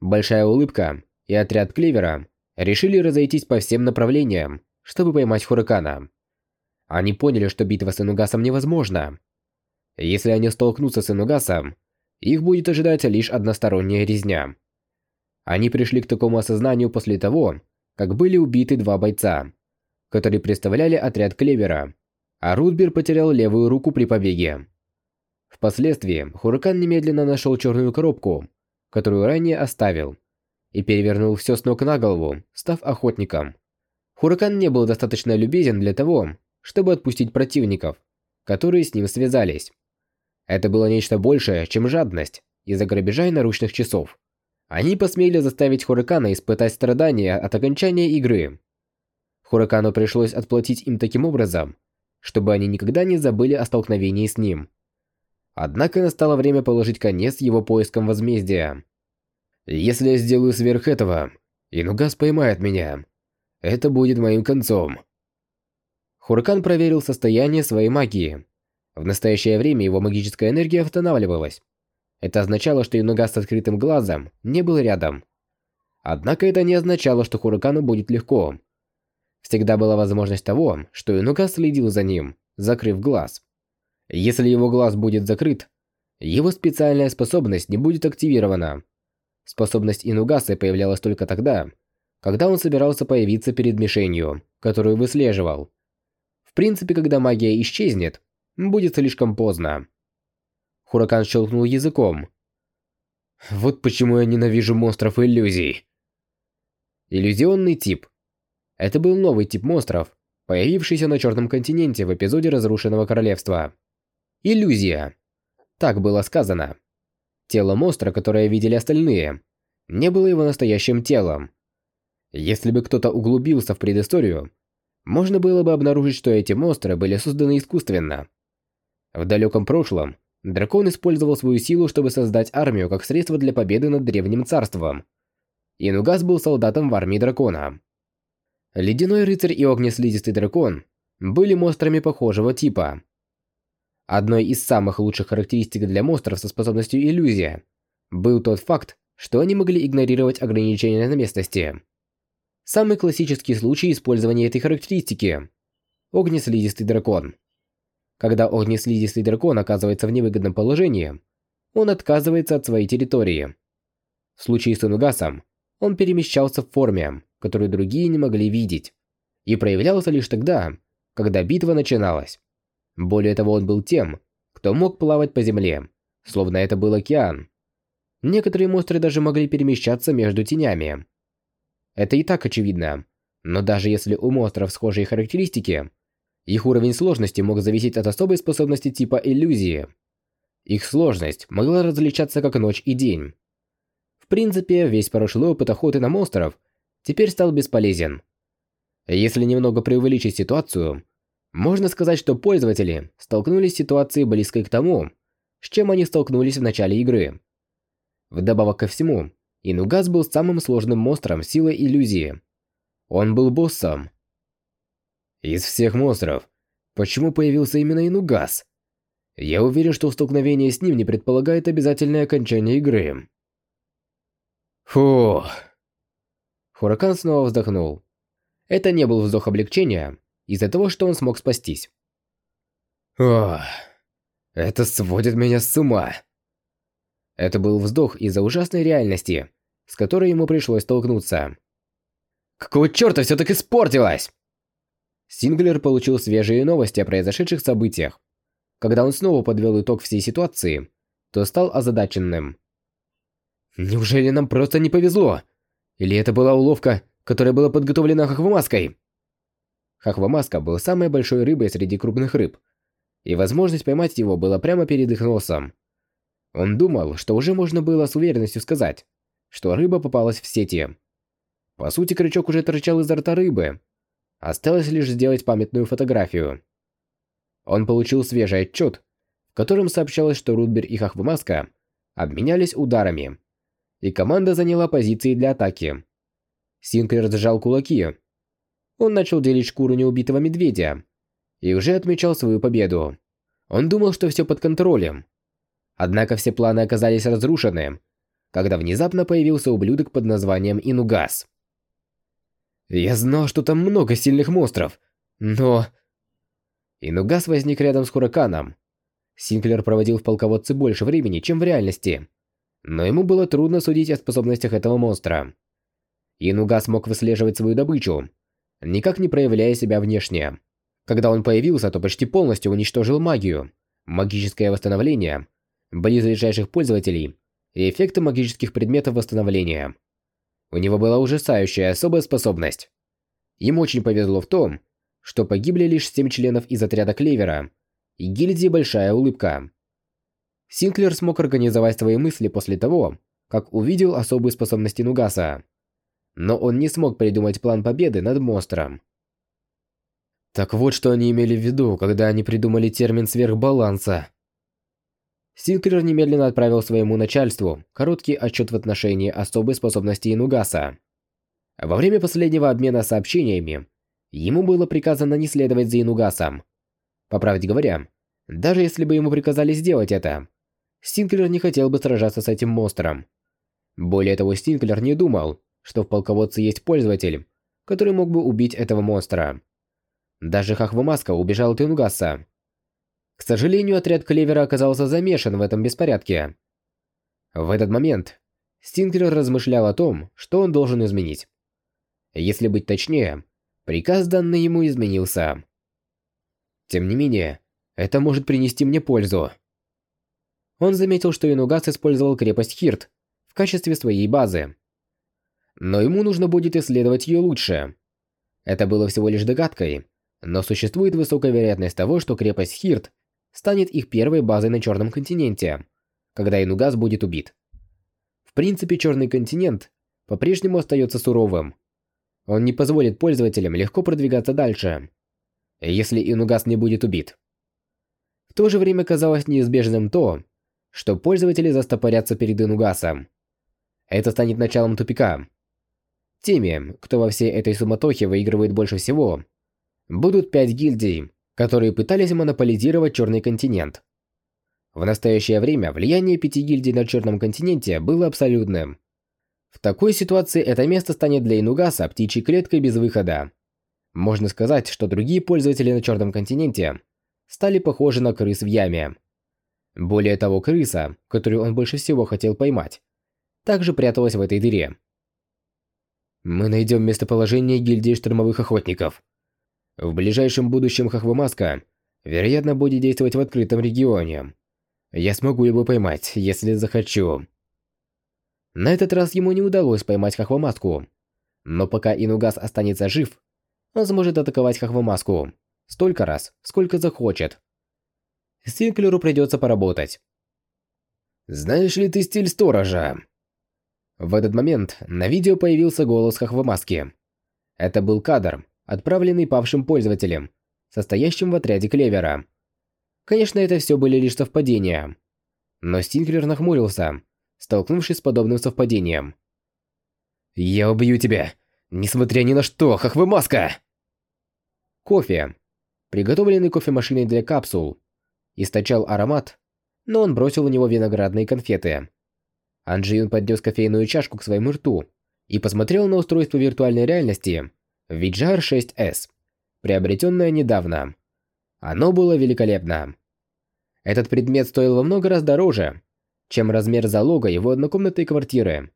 Большая улыбка и отряд Клевера решили разойтись по всем направлениям, чтобы поймать Хуракана. Они поняли, что битва с Инугасом невозможна. Если они столкнутся с Инугасом, их будет ожидать лишь односторонняя резня. Они пришли к такому осознанию после того, как были убиты два бойца, которые представляли отряд Клевера, а Рудбер потерял левую руку при побеге. Впоследствии Хуракан немедленно нашел черную коробку, которую ранее оставил, и перевернул все с ног на голову, став охотником. Хуракан не был достаточно любезен для того, чтобы отпустить противников, которые с ним связались. Это было нечто большее, чем жадность из-за грабежа и наручных часов. Они посмели заставить Хуракана испытать страдания от окончания игры. Хуракану пришлось отплатить им таким образом, чтобы они никогда не забыли о столкновении с ним. Однако настало время положить конец его поискам возмездия. Если я сделаю сверх этого, Инугас поймает меня, это будет моим концом. Хуракан проверил состояние своей магии. В настоящее время его магическая энергия восстанавливалась. Это означало, что Инуга с открытым глазом не был рядом. Однако это не означало, что Хуракану будет легко. Всегда была возможность того, что Инуга следил за ним, закрыв глаз. Если его глаз будет закрыт, его специальная способность не будет активирована. Способность Инугаса появлялась только тогда, когда он собирался появиться перед мишенью, которую выслеживал. В принципе, когда магия исчезнет, будет слишком поздно. Хуракан щелкнул языком. Вот почему я ненавижу монстров иллюзий. Иллюзионный тип. Это был новый тип монстров, появившийся на Черном континенте в эпизоде Разрушенного Королевства. Иллюзия. Так было сказано. Тело монстра, которое видели остальные, не было его настоящим телом. Если бы кто-то углубился в предысторию, можно было бы обнаружить, что эти монстры были созданы искусственно. В далеком прошлом дракон использовал свою силу, чтобы создать армию как средство для победы над древним царством. Инугас был солдатом в армии дракона. Ледяной рыцарь и огнеслизистый дракон были монстрами похожего типа. Одной из самых лучших характеристик для монстров со способностью иллюзия был тот факт, что они могли игнорировать ограничения на местности. Самый классический случай использования этой характеристики – огнеслизистый дракон. Когда огнеслизистый дракон оказывается в невыгодном положении, он отказывается от своей территории. В случае с Инугасом, он перемещался в форме, которую другие не могли видеть, и проявлялся лишь тогда, когда битва начиналась. Более того, он был тем, кто мог плавать по земле, словно это был океан. Некоторые монстры даже могли перемещаться между тенями. Это и так очевидно, но даже если у монстров схожие характеристики, их уровень сложности мог зависеть от особой способности типа иллюзии. Их сложность могла различаться как ночь и день. В принципе, весь прошлый опыт охоты на монстров теперь стал бесполезен. Если немного преувеличить ситуацию, можно сказать, что пользователи столкнулись с ситуацией близкой к тому, с чем они столкнулись в начале игры. Вдобавок ко всему, Инугас был самым сложным монстром силы иллюзии. Он был боссом. Из всех монстров, почему появился именно Инугас? Я уверен, что столкновение с ним не предполагает обязательное окончание игры. Фух. Хуракан снова вздохнул. Это не был вздох облегчения из-за того, что он смог спастись. Ох, это сводит меня с ума. Это был вздох из-за ужасной реальности, с которой ему пришлось столкнуться. Какого чёрта всё так испортилось? Синглер получил свежие новости о произошедших событиях. Когда он снова подвел итог всей ситуации, то стал озадаченным. Неужели нам просто не повезло? Или это была уловка, которая была подготовлена Хахвамаской? Хахвамаска был самой большой рыбой среди крупных рыб, и возможность поймать его была прямо перед их носом. Он думал, что уже можно было с уверенностью сказать, что рыба попалась в сети. По сути, крючок уже торчал изо рта рыбы. Осталось лишь сделать памятную фотографию. Он получил свежий отчет, в котором сообщалось, что Рудбер и Хахвамаска обменялись ударами и команда заняла позиции для атаки. Синклер сжал кулаки. Он начал делить шкуру неубитого медведя и уже отмечал свою победу. Он думал, что все под контролем. Однако все планы оказались разрушены, когда внезапно появился ублюдок под названием Инугас. Я знал, что там много сильных монстров, но... Инугас возник рядом с Хураканом. Синклер проводил в полководце больше времени, чем в реальности но ему было трудно судить о способностях этого монстра. Инуга смог выслеживать свою добычу, никак не проявляя себя внешне. Когда он появился, то почти полностью уничтожил магию, магическое восстановление, близлежащих пользователей и эффекты магических предметов восстановления. У него была ужасающая особая способность. Ему очень повезло в том, что погибли лишь семь членов из отряда Клевера и гильдии Большая Улыбка. Синклер смог организовать свои мысли после того, как увидел особые способности Нугаса. Но он не смог придумать план победы над монстром. Так вот, что они имели в виду, когда они придумали термин сверхбаланса. Синклер немедленно отправил своему начальству короткий отчет в отношении особой способности Инугаса. Во время последнего обмена сообщениями ему было приказано не следовать за Инугасом. По правде говоря, даже если бы ему приказали сделать это, Стинклер не хотел бы сражаться с этим монстром. Более того, Стинклер не думал, что в полководце есть пользователь, который мог бы убить этого монстра. Даже Хахвамаска убежал от Ингаса. К сожалению, отряд Клевера оказался замешан в этом беспорядке. В этот момент Стинклер размышлял о том, что он должен изменить. Если быть точнее, приказ данный ему изменился. Тем не менее, это может принести мне пользу. Он заметил, что Инугас использовал крепость Хирт в качестве своей базы. Но ему нужно будет исследовать ее лучше. Это было всего лишь догадкой, но существует высокая вероятность того, что крепость Хирт станет их первой базой на Черном континенте, когда Инугас будет убит. В принципе, Черный континент по-прежнему остается суровым. Он не позволит пользователям легко продвигаться дальше, если Инугас не будет убит. В то же время казалось неизбежным то, что пользователи застопорятся перед Инугасом. Это станет началом тупика. Теми, кто во всей этой суматохе выигрывает больше всего, будут пять гильдий, которые пытались монополизировать Черный континент. В настоящее время влияние пяти гильдий на Черном континенте было абсолютным. В такой ситуации это место станет для Инугаса птичьей клеткой без выхода. Можно сказать, что другие пользователи на Черном континенте стали похожи на крыс в яме. Более того, крыса, которую он больше всего хотел поймать, также пряталась в этой дыре. Мы найдем местоположение гильдии штурмовых охотников. В ближайшем будущем Хахвамаска, вероятно, будет действовать в открытом регионе. Я смогу его поймать, если захочу. На этот раз ему не удалось поймать Хахвамаску. Но пока Инугас останется жив, он сможет атаковать Хахвамаску столько раз, сколько захочет. Стинклеру придется поработать. «Знаешь ли ты стиль сторожа?» В этот момент на видео появился голос Хахвамаски. Это был кадр, отправленный павшим пользователем, состоящим в отряде Клевера. Конечно, это все были лишь совпадения. Но Стинклер нахмурился, столкнувшись с подобным совпадением. «Я убью тебя, несмотря ни на что, хахвы-маска!» Кофе, приготовленный кофемашиной для капсул, источал аромат, но он бросил в него виноградные конфеты. Анджиюн поднес кофейную чашку к своему рту и посмотрел на устройство виртуальной реальности Виджар 6S, приобретенное недавно. Оно было великолепно. Этот предмет стоил во много раз дороже, чем размер залога его однокомнатной квартиры.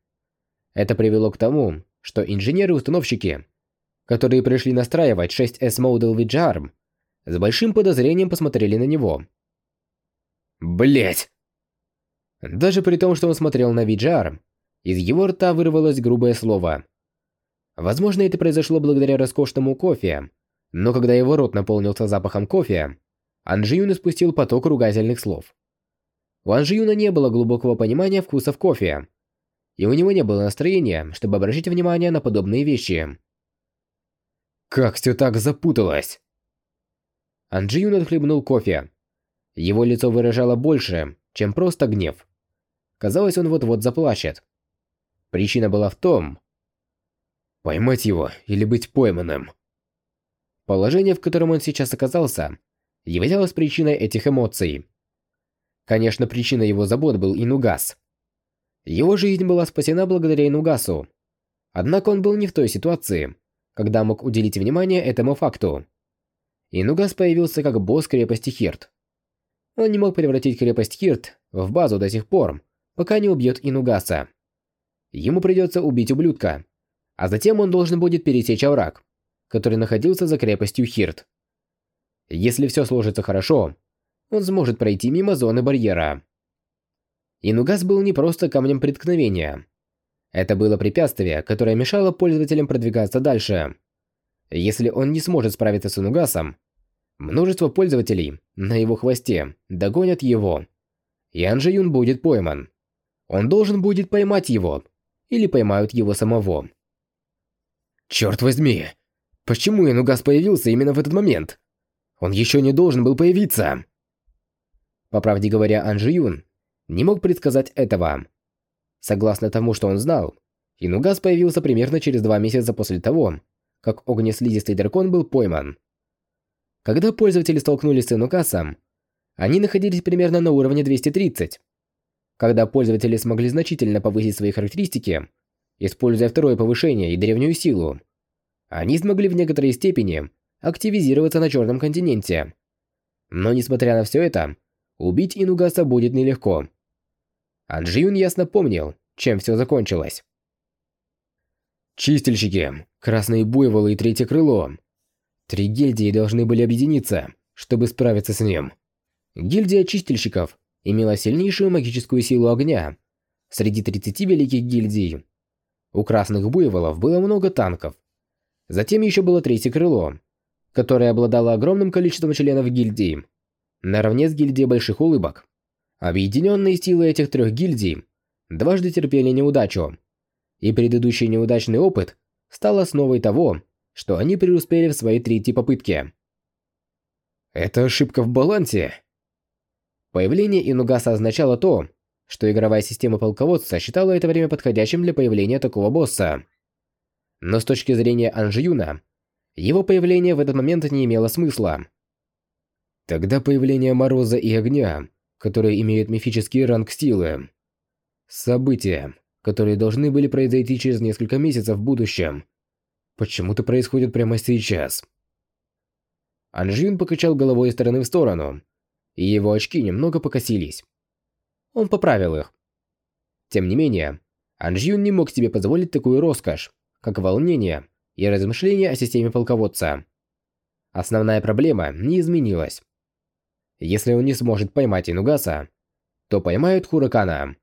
Это привело к тому, что инженеры-установщики, которые пришли настраивать 6S Model VGARM, с большим подозрением посмотрели на него. Блять! Даже при том, что он смотрел на VGARM, из его рта вырвалось грубое слово. Возможно, это произошло благодаря роскошному кофе, но когда его рот наполнился запахом кофе, Анжиюн испустил поток ругательных слов. У Анжиюна не было глубокого понимания вкусов кофе, и у него не было настроения, чтобы обращать внимание на подобные вещи. Как все так запуталось? Анджиюн отхлебнул кофе. Его лицо выражало больше, чем просто гнев. Казалось, он вот-вот заплачет. Причина была в том... Поймать его или быть пойманным. Положение, в котором он сейчас оказался, являлось причиной этих эмоций. Конечно, причиной его забот был Инугас. Его жизнь была спасена благодаря Инугасу. Однако он был не в той ситуации, когда мог уделить внимание этому факту. Инугас появился как босс крепости Хирт. Он не мог превратить крепость Хирт в базу до сих пор, пока не убьет Инугаса. Ему придется убить ублюдка, а затем он должен будет пересечь овраг, который находился за крепостью Хирт. Если все сложится хорошо, он сможет пройти мимо зоны барьера. Инугас был не просто камнем преткновения. Это было препятствие, которое мешало пользователям продвигаться дальше. Если он не сможет справиться с Инугасом, множество пользователей на его хвосте догонят его. И Анжи Юн будет пойман. Он должен будет поймать его, или поймают его самого. Черт возьми, почему Инугас появился именно в этот момент? Он еще не должен был появиться. По правде говоря, Анжи Юн не мог предсказать этого. Согласно тому, что он знал, Инугас появился примерно через два месяца после того, как огнеслизистый дракон был пойман. Когда пользователи столкнулись с Инугасом, они находились примерно на уровне 230. Когда пользователи смогли значительно повысить свои характеристики, используя второе повышение и древнюю силу, они смогли в некоторой степени активизироваться на Черном континенте. Но несмотря на все это, убить Инугаса будет нелегко. Анджиюн ясно помнил, чем все закончилось. Чистильщики, Красные Буйволы и Третье Крыло. Три гильдии должны были объединиться, чтобы справиться с ним. Гильдия Чистильщиков имела сильнейшую магическую силу огня. Среди 30 великих гильдий. У красных буйволов было много танков. Затем еще было третье крыло, которое обладало огромным количеством членов гильдии, наравне с гильдией больших улыбок. Объединенные силы этих трех гильдий дважды терпели неудачу, и предыдущий неудачный опыт стал основой того, что они преуспели в своей третьей попытке. Это ошибка в балансе. Появление Инугаса означало то, что игровая система полководца считала это время подходящим для появления такого босса. Но с точки зрения Анжиюна, его появление в этот момент не имело смысла. Тогда появление Мороза и Огня, которые имеют мифический ранг силы. События, которые должны были произойти через несколько месяцев в будущем, почему-то происходят прямо сейчас. Анжиюн покачал головой из стороны в сторону, и его очки немного покосились. Он поправил их. Тем не менее, Анжиюн не мог себе позволить такую роскошь, как волнение и размышления о системе полководца. Основная проблема не изменилась. Если он не сможет поймать Инугаса, то поймают Хуракана.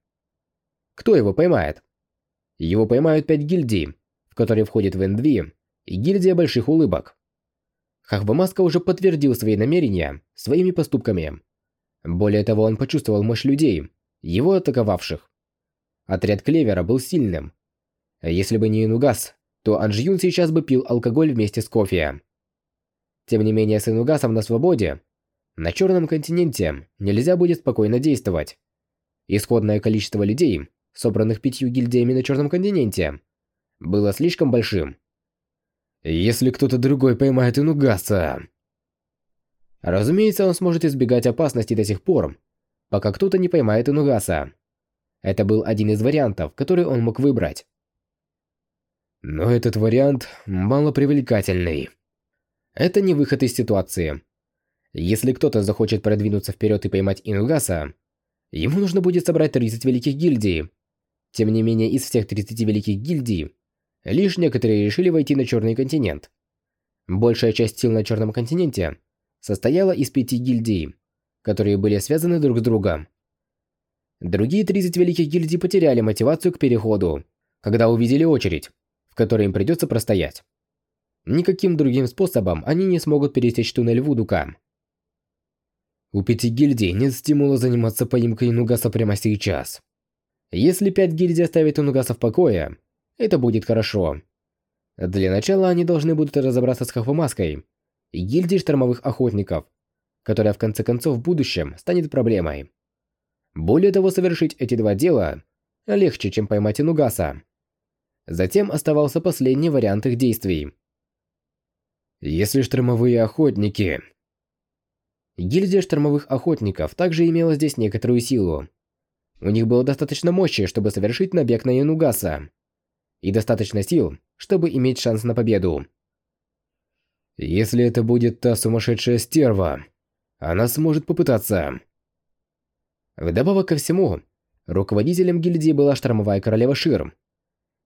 Кто его поймает? Его поймают пять гильдий, в которые входит Вендви и гильдия Больших Улыбок. Хахвамаска уже подтвердил свои намерения своими поступками. Более того, он почувствовал мощь людей, его атаковавших. Отряд Клевера был сильным. Если бы не Инугас, то Анжиюн сейчас бы пил алкоголь вместе с кофе. Тем не менее, с Инугасом на свободе, на Черном континенте нельзя будет спокойно действовать. Исходное количество людей, собранных пятью гильдиями на Черном континенте, было слишком большим. Если кто-то другой поймает Инугаса... Разумеется, он сможет избегать опасности до сих пор, пока кто-то не поймает Инугаса. Это был один из вариантов, который он мог выбрать. Но этот вариант малопривлекательный. Это не выход из ситуации. Если кто-то захочет продвинуться вперед и поймать Инугаса, ему нужно будет собрать 30 великих гильдий. Тем не менее, из всех 30 великих гильдий, лишь некоторые решили войти на Черный континент. Большая часть сил на Черном континенте состояла из пяти гильдий, которые были связаны друг с другом. Другие 30 великих гильдий потеряли мотивацию к переходу, когда увидели очередь, в которой им придется простоять. Никаким другим способом они не смогут пересечь туннель Вудука. У пяти гильдий нет стимула заниматься поимкой Нугаса прямо сейчас. Если пять гильдий оставят Нугаса в покое, это будет хорошо. Для начала они должны будут разобраться с Хахвамаской и гильдией штормовых охотников, которая в конце концов в будущем станет проблемой. Более того, совершить эти два дела легче, чем поймать Инугаса. Затем оставался последний вариант их действий. Если штормовые охотники... Гильдия штормовых охотников также имела здесь некоторую силу. У них было достаточно мощи, чтобы совершить набег на Янугаса. И достаточно сил, чтобы иметь шанс на победу. Если это будет та сумасшедшая стерва, она сможет попытаться. Вдобавок ко всему, руководителем гильдии была штормовая королева Ширм.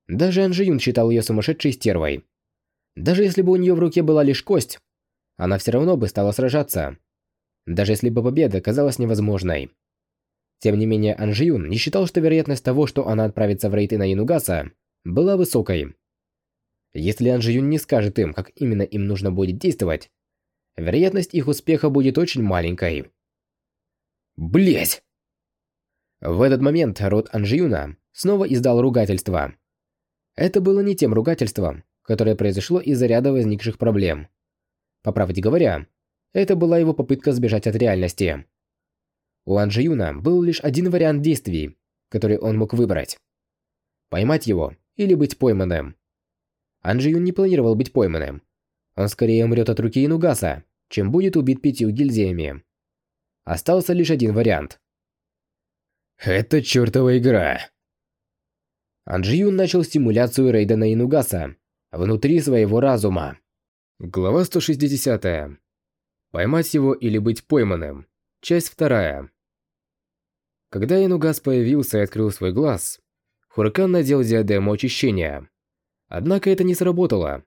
Даже Анжиюн считал ее сумасшедшей стервой. Даже если бы у нее в руке была лишь кость, она все равно бы стала сражаться. Даже если бы победа казалась невозможной. Тем не менее, Анжиюн не считал, что вероятность того, что она отправится в рейд на Янугаса, была высокой. Если Анжиюн не скажет им, как именно им нужно будет действовать, вероятность их успеха будет очень маленькой. Блять! В этот момент род Анжиюна снова издал ругательство. Это было не тем ругательством, которое произошло из-за ряда возникших проблем. По правде говоря, это была его попытка сбежать от реальности. У Анжи Юна был лишь один вариант действий, который он мог выбрать. Поймать его или быть пойманным. Анжи Юн не планировал быть пойманным. Он скорее умрет от руки Инугаса, чем будет убит пятью гильдиями. Остался лишь один вариант. Это чертова игра. Анжи Юн начал стимуляцию рейда на Инугаса, внутри своего разума. Глава 160. Поймать его или быть пойманным. Часть вторая. Когда Инугас появился и открыл свой глаз, Хуракан надел диадему очищения. Однако это не сработало.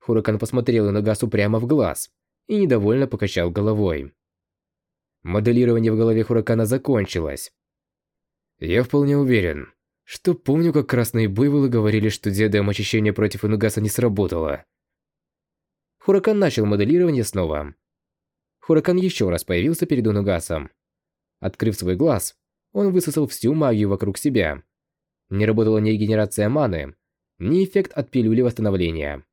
Хуракан посмотрел Инугасу прямо в глаз и недовольно покачал головой. Моделирование в голове Хуракана закончилось. Я вполне уверен, что помню, как красные буйволы говорили, что диадема очищения против Инугаса не сработала. Хуракан начал моделирование снова. Хуракан еще раз появился перед Инугасом. Открыв свой глаз, он высосал всю магию вокруг себя. Не работала ни генерация маны, ни эффект от пилюли восстановления.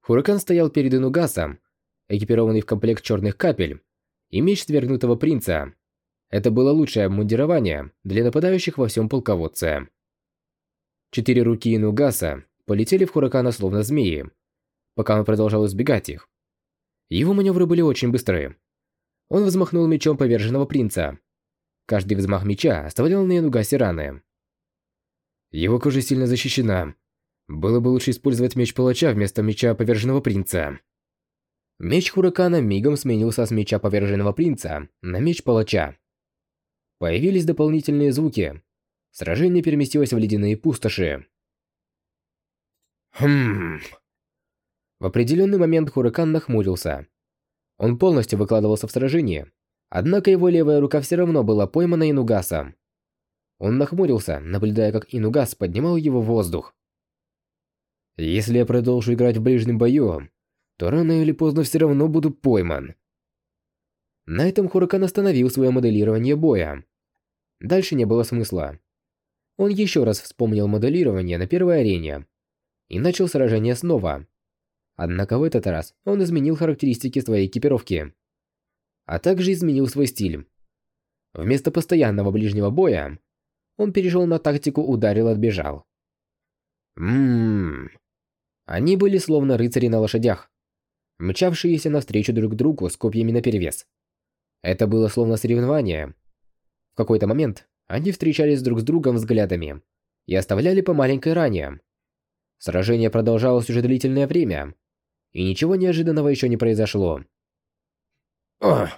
Хуракан стоял перед Инугасом, экипированный в комплект черных капель и меч свергнутого принца. Это было лучшее обмундирование для нападающих во всем полководце. Четыре руки Инугаса полетели в Хуракана словно змеи, пока он продолжал избегать их. Его маневры были очень быстрые. Он взмахнул мечом поверженного принца. Каждый взмах меча оставлял на Инугасе раны. Его кожа сильно защищена. Было бы лучше использовать меч палача вместо меча поверженного принца. Меч Хуракана мигом сменился с меча поверженного принца на меч палача. Появились дополнительные звуки, Сражение переместилось в ледяные пустоши. Хм. В определенный момент Хуракан нахмурился. Он полностью выкладывался в сражение, однако его левая рука все равно была поймана Инугасом. Он нахмурился, наблюдая, как Инугас поднимал его в воздух. Если я продолжу играть в ближнем бою, то рано или поздно все равно буду пойман. На этом Хуракан остановил свое моделирование боя. Дальше не было смысла. Он еще раз вспомнил моделирование на первой арене и начал сражение снова. Однако в этот раз он изменил характеристики своей экипировки, а также изменил свой стиль. Вместо постоянного ближнего боя он перешел на тактику ударил отбежал. Ммм. Они были словно рыцари на лошадях, мчавшиеся навстречу друг другу с копьями наперевес. Это было словно соревнование. В какой-то момент они встречались друг с другом взглядами и оставляли по маленькой ране. Сражение продолжалось уже длительное время, и ничего неожиданного еще не произошло. Ох!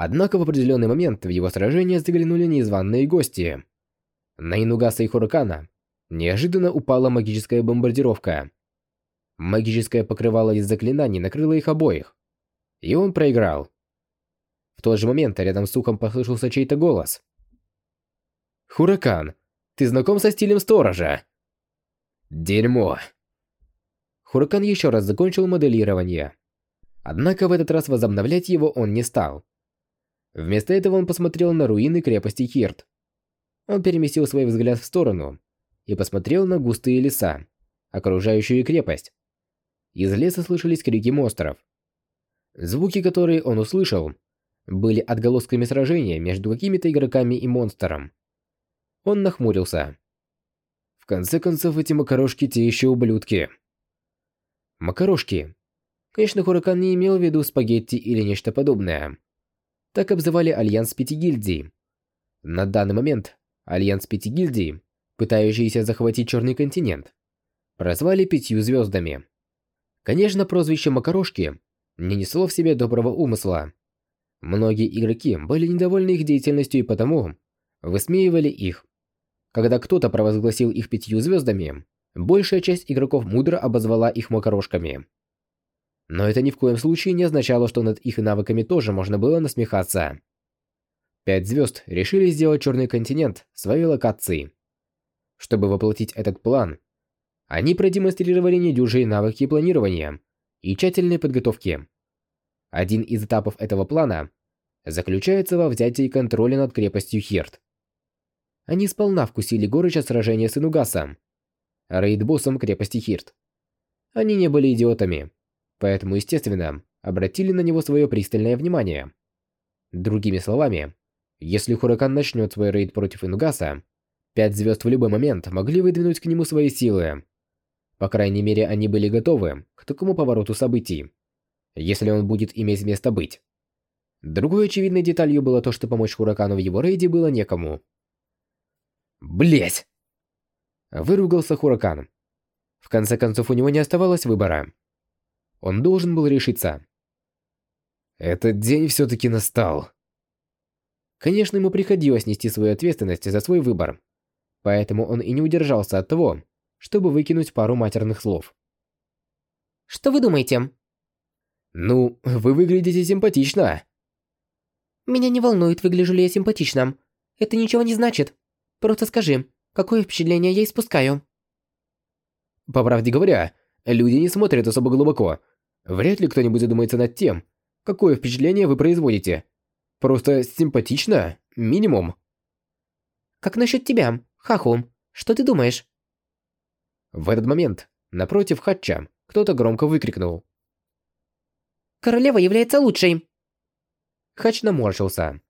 Однако в определенный момент в его сражение заглянули незваные гости. На Инугаса и Хуракана неожиданно упала магическая бомбардировка. Магическое покрывало из заклинаний накрыло их обоих. И он проиграл. В тот же момент рядом с ухом послышался чей-то голос. «Хуракан, ты знаком со стилем сторожа?» «Дерьмо!» Хуракан еще раз закончил моделирование. Однако в этот раз возобновлять его он не стал. Вместо этого он посмотрел на руины крепости Хирт. Он переместил свой взгляд в сторону и посмотрел на густые леса, окружающие крепость. Из леса слышались крики монстров. Звуки, которые он услышал, были отголосками сражения между какими-то игроками и монстром. Он нахмурился. В конце концов, эти макарошки те еще ублюдки. Макарошки. Конечно, Хуракан не имел в виду спагетти или нечто подобное. Так обзывали Альянс Пяти Гильдий. На данный момент Альянс Пяти Гильдий, пытающийся захватить Черный континент, прозвали Пятью Звездами. Конечно, прозвище Макарошки не несло в себе доброго умысла. Многие игроки были недовольны их деятельностью и потому высмеивали их. Когда кто-то провозгласил их пятью звездами, большая часть игроков мудро обозвала их макарошками. Но это ни в коем случае не означало, что над их навыками тоже можно было насмехаться. Пять звезд решили сделать Черный континент своей локацией. Чтобы воплотить этот план, они продемонстрировали недюжие навыки планирования и тщательной подготовки. Один из этапов этого плана заключается во взятии контроля над крепостью Херт. Они сполна вкусили горечь от сражения с Инугасом, рейд-боссом крепости Хирт. Они не были идиотами поэтому, естественно, обратили на него свое пристальное внимание. Другими словами, если Хуракан начнет свой рейд против Ингаса, пять звезд в любой момент могли выдвинуть к нему свои силы. По крайней мере, они были готовы к такому повороту событий, если он будет иметь место быть. Другой очевидной деталью было то, что помочь Хуракану в его рейде было некому. Блять! Выругался Хуракан. В конце концов, у него не оставалось выбора. Он должен был решиться. Этот день все-таки настал. Конечно, ему приходилось нести свою ответственность за свой выбор. Поэтому он и не удержался от того, чтобы выкинуть пару матерных слов. Что вы думаете? Ну, вы выглядите симпатично. Меня не волнует, выгляжу ли я симпатично. Это ничего не значит. Просто скажи, какое впечатление я испускаю? По правде говоря, люди не смотрят особо глубоко, Вряд ли кто-нибудь задумается над тем, какое впечатление вы производите. Просто симпатично, минимум. Как насчет тебя, Хаху? Что ты думаешь? В этот момент, напротив Хатча, кто-то громко выкрикнул. Королева является лучшей. Хач наморщился.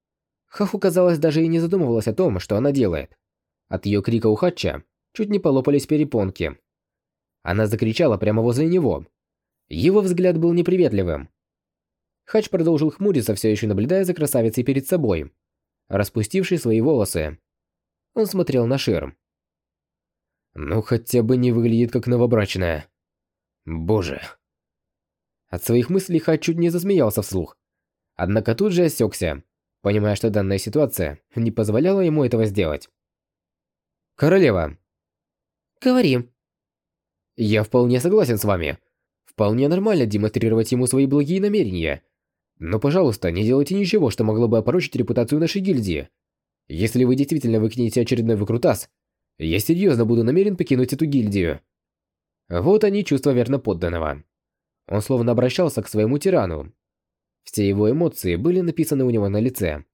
Хаху, казалось, даже и не задумывалась о том, что она делает. От ее крика у Хатча чуть не полопались перепонки. Она закричала прямо возле него, его взгляд был неприветливым. Хач продолжил хмуриться, все еще наблюдая за красавицей перед собой, распустившей свои волосы. Он смотрел на ширм. Ну, хотя бы не выглядит как новобрачная. Боже. От своих мыслей Хач чуть не засмеялся вслух. Однако тут же осекся, понимая, что данная ситуация не позволяла ему этого сделать. «Королева!» «Говори». «Я вполне согласен с вами. Вполне нормально демонстрировать ему свои благие намерения. Но, пожалуйста, не делайте ничего, что могло бы опорочить репутацию нашей гильдии. Если вы действительно выкинете очередной выкрутас, я серьезно буду намерен покинуть эту гильдию. Вот они чувства верно подданного. Он словно обращался к своему тирану. Все его эмоции были написаны у него на лице.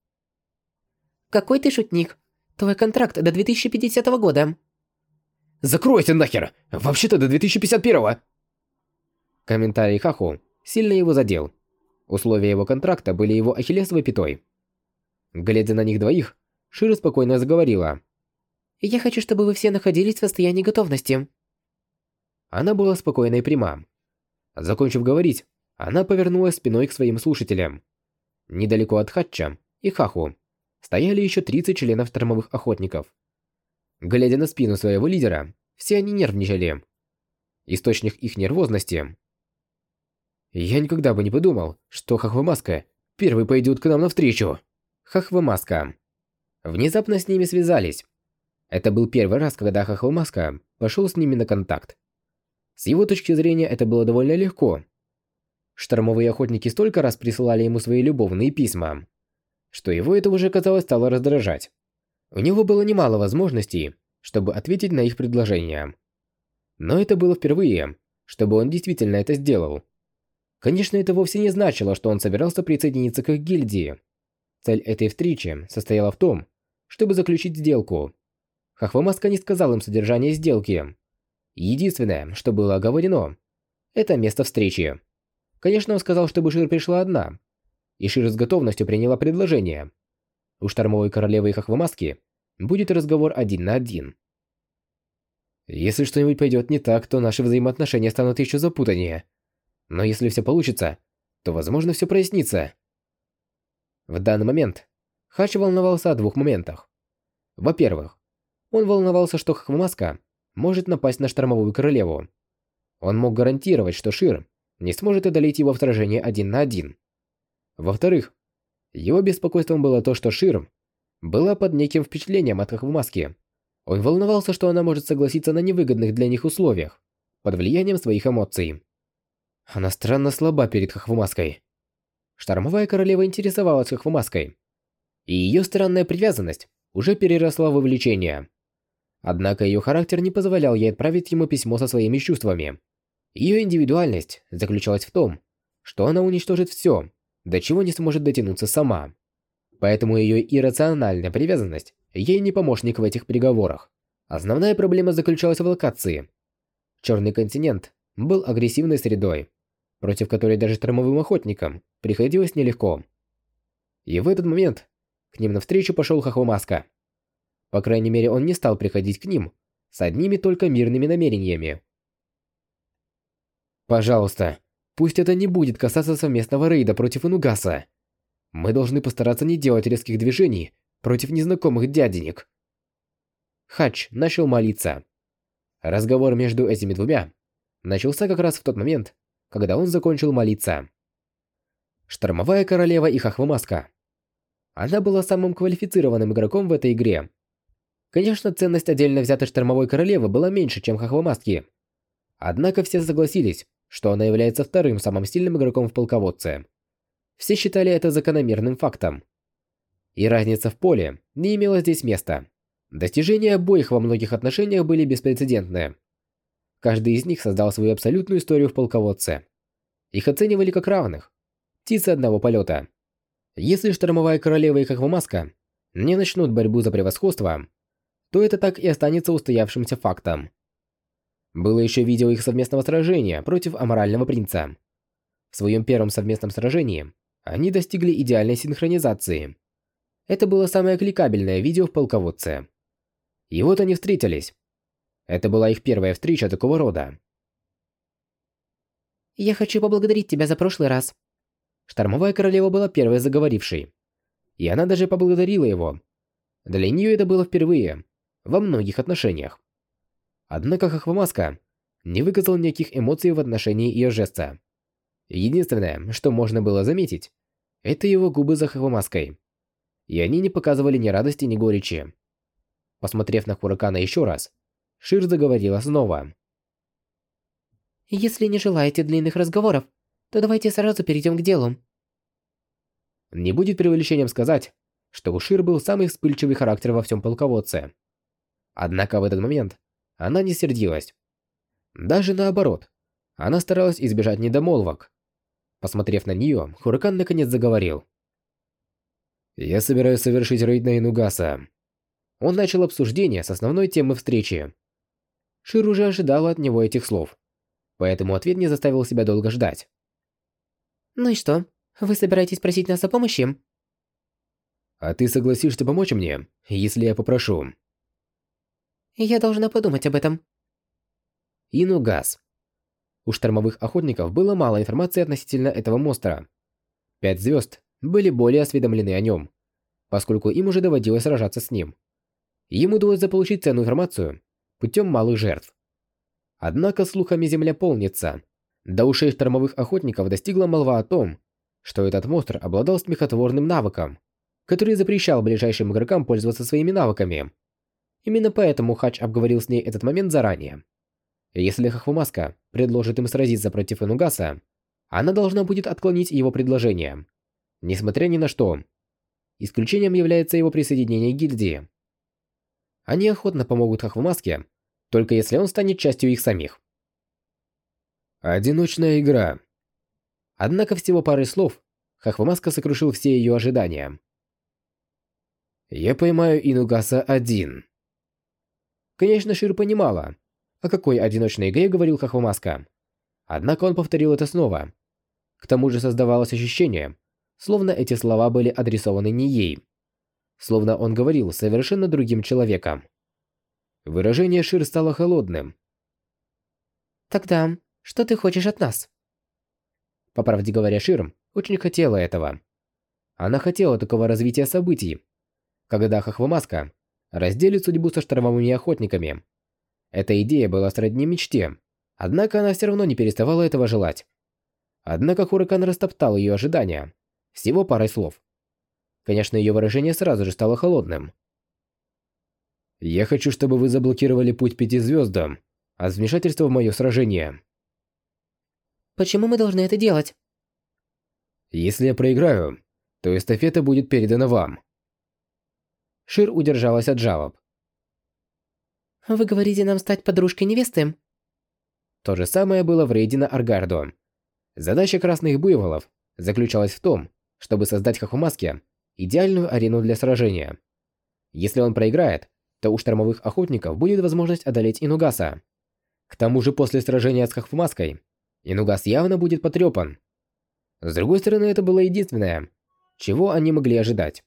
«Какой ты шутник? Твой контракт до 2050 года». «Закройся нахер! Вообще-то до 2051-го!» Комментарий Хаху сильно его задел. Условия его контракта были его ахиллесовой пятой. Глядя на них двоих, Шира спокойно заговорила, Я хочу, чтобы вы все находились в состоянии готовности. Она была спокойна и пряма. Закончив говорить, она повернулась спиной к своим слушателям. Недалеко от Хатча и Хаху стояли еще 30 членов штормовых охотников. Глядя на спину своего лидера, все они нервничали. Источник их нервозности. Я никогда бы не подумал, что Хахвамаска первый пойдет к нам навстречу. Хахвамаска. Внезапно с ними связались. Это был первый раз, когда Хахвамаска пошел с ними на контакт. С его точки зрения это было довольно легко. Штормовые охотники столько раз присылали ему свои любовные письма, что его это уже, казалось, стало раздражать. У него было немало возможностей, чтобы ответить на их предложения. Но это было впервые, чтобы он действительно это сделал. Конечно, это вовсе не значило, что он собирался присоединиться к их гильдии. Цель этой встречи состояла в том, чтобы заключить сделку. Хахвамаска не сказал им содержание сделки. Единственное, что было оговорено, это место встречи. Конечно, он сказал, чтобы Шир пришла одна. И Шир с готовностью приняла предложение. У штормовой королевы и Хахвамаски будет разговор один на один. Если что-нибудь пойдет не так, то наши взаимоотношения станут еще запутаннее. Но если все получится, то, возможно, все прояснится. В данный момент Хач волновался о двух моментах. Во-первых, он волновался, что Хахвамаска может напасть на штормовую королеву. Он мог гарантировать, что Шир не сможет одолеть его в сражении один на один. Во-вторых, его беспокойством было то, что Шир была под неким впечатлением от Хахвамаски. Он волновался, что она может согласиться на невыгодных для них условиях, под влиянием своих эмоций. Она странно слаба перед Хахвамаской. Штормовая королева интересовалась Хахвамаской, и ее странная привязанность уже переросла в увлечение. Однако ее характер не позволял ей отправить ему письмо со своими чувствами. Ее индивидуальность заключалась в том, что она уничтожит все, до чего не сможет дотянуться сама. Поэтому ее иррациональная привязанность ей не помощник в этих переговорах. Основная проблема заключалась в локации. Черный континент был агрессивной средой, против которой даже штормовым охотникам приходилось нелегко. И в этот момент к ним навстречу пошел Хахвамаска. По крайней мере, он не стал приходить к ним с одними только мирными намерениями. Пожалуйста, пусть это не будет касаться совместного рейда против Инугаса. Мы должны постараться не делать резких движений против незнакомых дяденек. Хач начал молиться. Разговор между этими двумя начался как раз в тот момент, когда он закончил молиться. Штормовая королева и Хахвамаска. Она была самым квалифицированным игроком в этой игре Конечно, ценность отдельно взятой штормовой королевы была меньше, чем Хахвамаски. Однако все согласились, что она является вторым самым сильным игроком в полководце. Все считали это закономерным фактом. И разница в поле не имела здесь места. Достижения обоих во многих отношениях были беспрецедентны. Каждый из них создал свою абсолютную историю в полководце. Их оценивали как равных. Птицы одного полета. Если штормовая королева и Хахвамаска не начнут борьбу за превосходство, то это так и останется устоявшимся фактом. Было еще видео их совместного сражения против аморального принца. В своем первом совместном сражении они достигли идеальной синхронизации. Это было самое кликабельное видео в полководце. И вот они встретились. Это была их первая встреча такого рода. «Я хочу поблагодарить тебя за прошлый раз». Штормовая королева была первой заговорившей. И она даже поблагодарила его. Для нее это было впервые, во многих отношениях. Однако Хахвамаска не выказал никаких эмоций в отношении ее жеста. Единственное, что можно было заметить, это его губы за Хахвамаской. И они не показывали ни радости, ни горечи. Посмотрев на Хуракана еще раз, Шир заговорила снова. «Если не желаете длинных разговоров, то давайте сразу перейдем к делу». Не будет преувеличением сказать, что у Шир был самый вспыльчивый характер во всем полководце. Однако в этот момент она не сердилась. Даже наоборот, она старалась избежать недомолвок. Посмотрев на нее, Хуракан наконец заговорил. «Я собираюсь совершить рейд на Инугаса». Он начал обсуждение с основной темы встречи. Шир уже ожидала от него этих слов, поэтому ответ не заставил себя долго ждать. «Ну и что? Вы собираетесь просить нас о помощи?» «А ты согласишься помочь мне, если я попрошу?» Я должна подумать об этом. Инугас. У штормовых охотников было мало информации относительно этого монстра. Пять звезд были более осведомлены о нем, поскольку им уже доводилось сражаться с ним. Им удалось заполучить ценную информацию путем малых жертв. Однако слухами земля полнится. До ушей штормовых охотников достигла молва о том, что этот монстр обладал смехотворным навыком, который запрещал ближайшим игрокам пользоваться своими навыками. Именно поэтому Хач обговорил с ней этот момент заранее. Если Хахвамаска предложит им сразиться против Инугаса, она должна будет отклонить его предложение. Несмотря ни на что. Исключением является его присоединение к гильдии. Они охотно помогут Хахвамаске, только если он станет частью их самих. Одиночная игра. Однако всего парой слов Хахвамаска сокрушил все ее ожидания. «Я поймаю Инугаса один». Конечно, Шир понимала, о какой одиночной игре говорил Хахвамаска. Однако он повторил это снова. К тому же создавалось ощущение, словно эти слова были адресованы не ей. Словно он говорил совершенно другим человеком. Выражение Шир стало холодным. Тогда, что ты хочешь от нас? По правде говоря, Шир очень хотела этого. Она хотела такого развития событий, когда Хахвамаска разделит судьбу со штормовыми охотниками. Эта идея была сродни мечте, однако она все равно не переставала этого желать. Однако Хуракан растоптал ее ожидания. Всего парой слов. Конечно, ее выражение сразу же стало холодным. «Я хочу, чтобы вы заблокировали путь пяти звездам от вмешательства в мое сражение». Почему мы должны это делать? Если я проиграю, то эстафета будет передана вам. Шир удержалась от жалоб. Вы говорите нам стать подружкой невесты? То же самое было в рейде на Аргардо. Задача красных буйволов заключалась в том, чтобы создать Хахумаске идеальную арену для сражения. Если он проиграет, то у штормовых охотников будет возможность одолеть Инугаса. К тому же после сражения с Хахфумаской, Инугас явно будет потрепан. С другой стороны, это было единственное, чего они могли ожидать.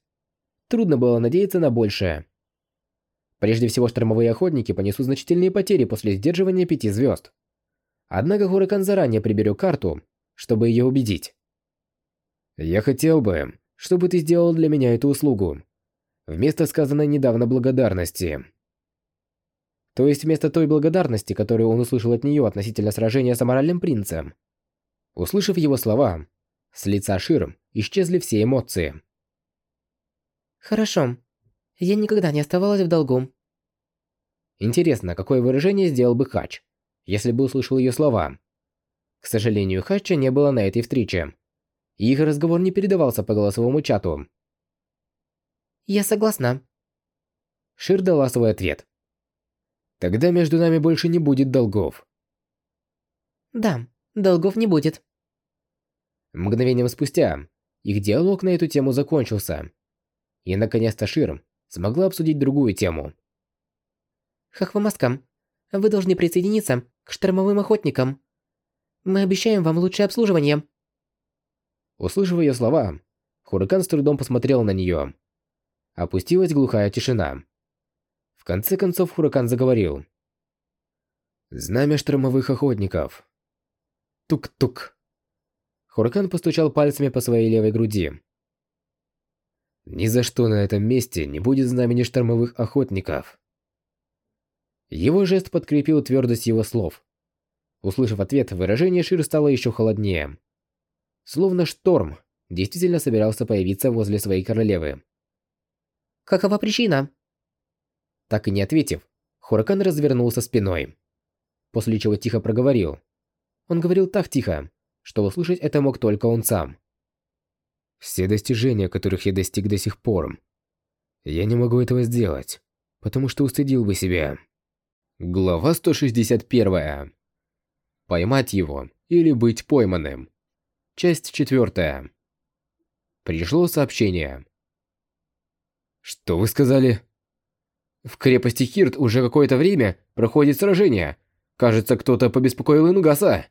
Трудно было надеяться на большее. Прежде всего, штормовые охотники понесут значительные потери после сдерживания пяти звезд. Однако Хуракан заранее приберег карту, чтобы ее убедить. «Я хотел бы, чтобы ты сделал для меня эту услугу. Вместо сказанной недавно благодарности». То есть вместо той благодарности, которую он услышал от нее относительно сражения с аморальным принцем. Услышав его слова, с лица Шир исчезли все эмоции. Хорошо. Я никогда не оставалась в долгу. Интересно, какое выражение сделал бы Хач, если бы услышал ее слова. К сожалению, Хача не было на этой встрече. Их разговор не передавался по голосовому чату. Я согласна. Шир дала свой ответ. Тогда между нами больше не будет долгов. Да, долгов не будет. Мгновением спустя их диалог на эту тему закончился. И наконец-то Шир смогла обсудить другую тему. Хахвамаскам, вы должны присоединиться к штормовым охотникам. Мы обещаем вам лучшее обслуживание. Услышав ее слова, Хуракан с трудом посмотрел на нее. Опустилась глухая тишина. В конце концов Хуракан заговорил. «Знамя штормовых охотников». Тук-тук. Хуракан постучал пальцами по своей левой груди. Ни за что на этом месте не будет знамени штормовых охотников. Его жест подкрепил твердость его слов. Услышав ответ, выражение Шир стало еще холоднее. Словно шторм действительно собирался появиться возле своей королевы. Какова причина? Так и не ответив, Хуракан развернулся спиной. После чего тихо проговорил. Он говорил так тихо, что услышать это мог только он сам. Все достижения, которых я достиг до сих пор. Я не могу этого сделать, потому что устыдил бы себя. Глава 161. Поймать его или быть пойманным. Часть 4. Пришло сообщение. Что вы сказали? В крепости Хирт уже какое-то время проходит сражение. Кажется, кто-то побеспокоил Инугаса.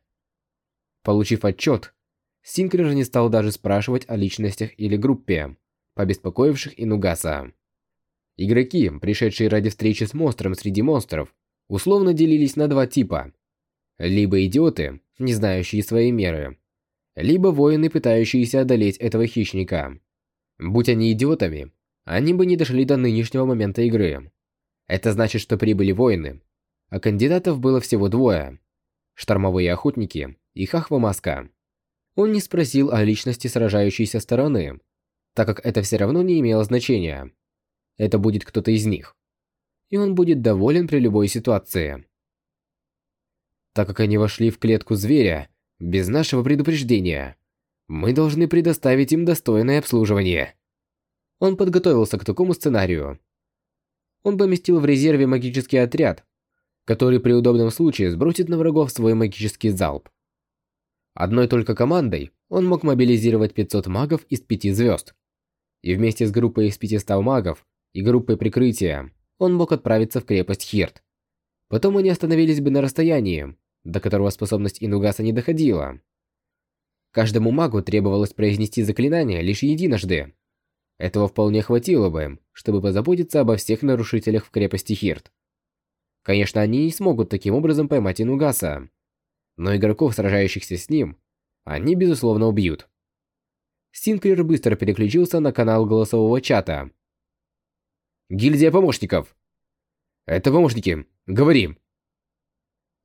Получив отчет, Синклер не стал даже спрашивать о личностях или группе, побеспокоивших Инугаса. Игроки, пришедшие ради встречи с монстром среди монстров, условно делились на два типа. Либо идиоты, не знающие своей меры, либо воины, пытающиеся одолеть этого хищника. Будь они идиотами, они бы не дошли до нынешнего момента игры. Это значит, что прибыли воины, а кандидатов было всего двое. Штормовые охотники и Хахва Маска. Он не спросил о личности сражающейся стороны, так как это все равно не имело значения. Это будет кто-то из них. И он будет доволен при любой ситуации. Так как они вошли в клетку зверя без нашего предупреждения, мы должны предоставить им достойное обслуживание. Он подготовился к такому сценарию. Он поместил в резерве магический отряд, который при удобном случае сбросит на врагов свой магический залп. Одной только командой он мог мобилизировать 500 магов из 5 звезд. И вместе с группой из 500 магов и группой прикрытия он мог отправиться в крепость Хирт. Потом они остановились бы на расстоянии, до которого способность Инугаса не доходила. Каждому магу требовалось произнести заклинание лишь единожды. Этого вполне хватило бы, чтобы позаботиться обо всех нарушителях в крепости Хирт. Конечно, они не смогут таким образом поймать Инугаса, но игроков, сражающихся с ним, они безусловно убьют. Синклер быстро переключился на канал голосового чата. «Гильдия помощников!» «Это помощники. Говори!»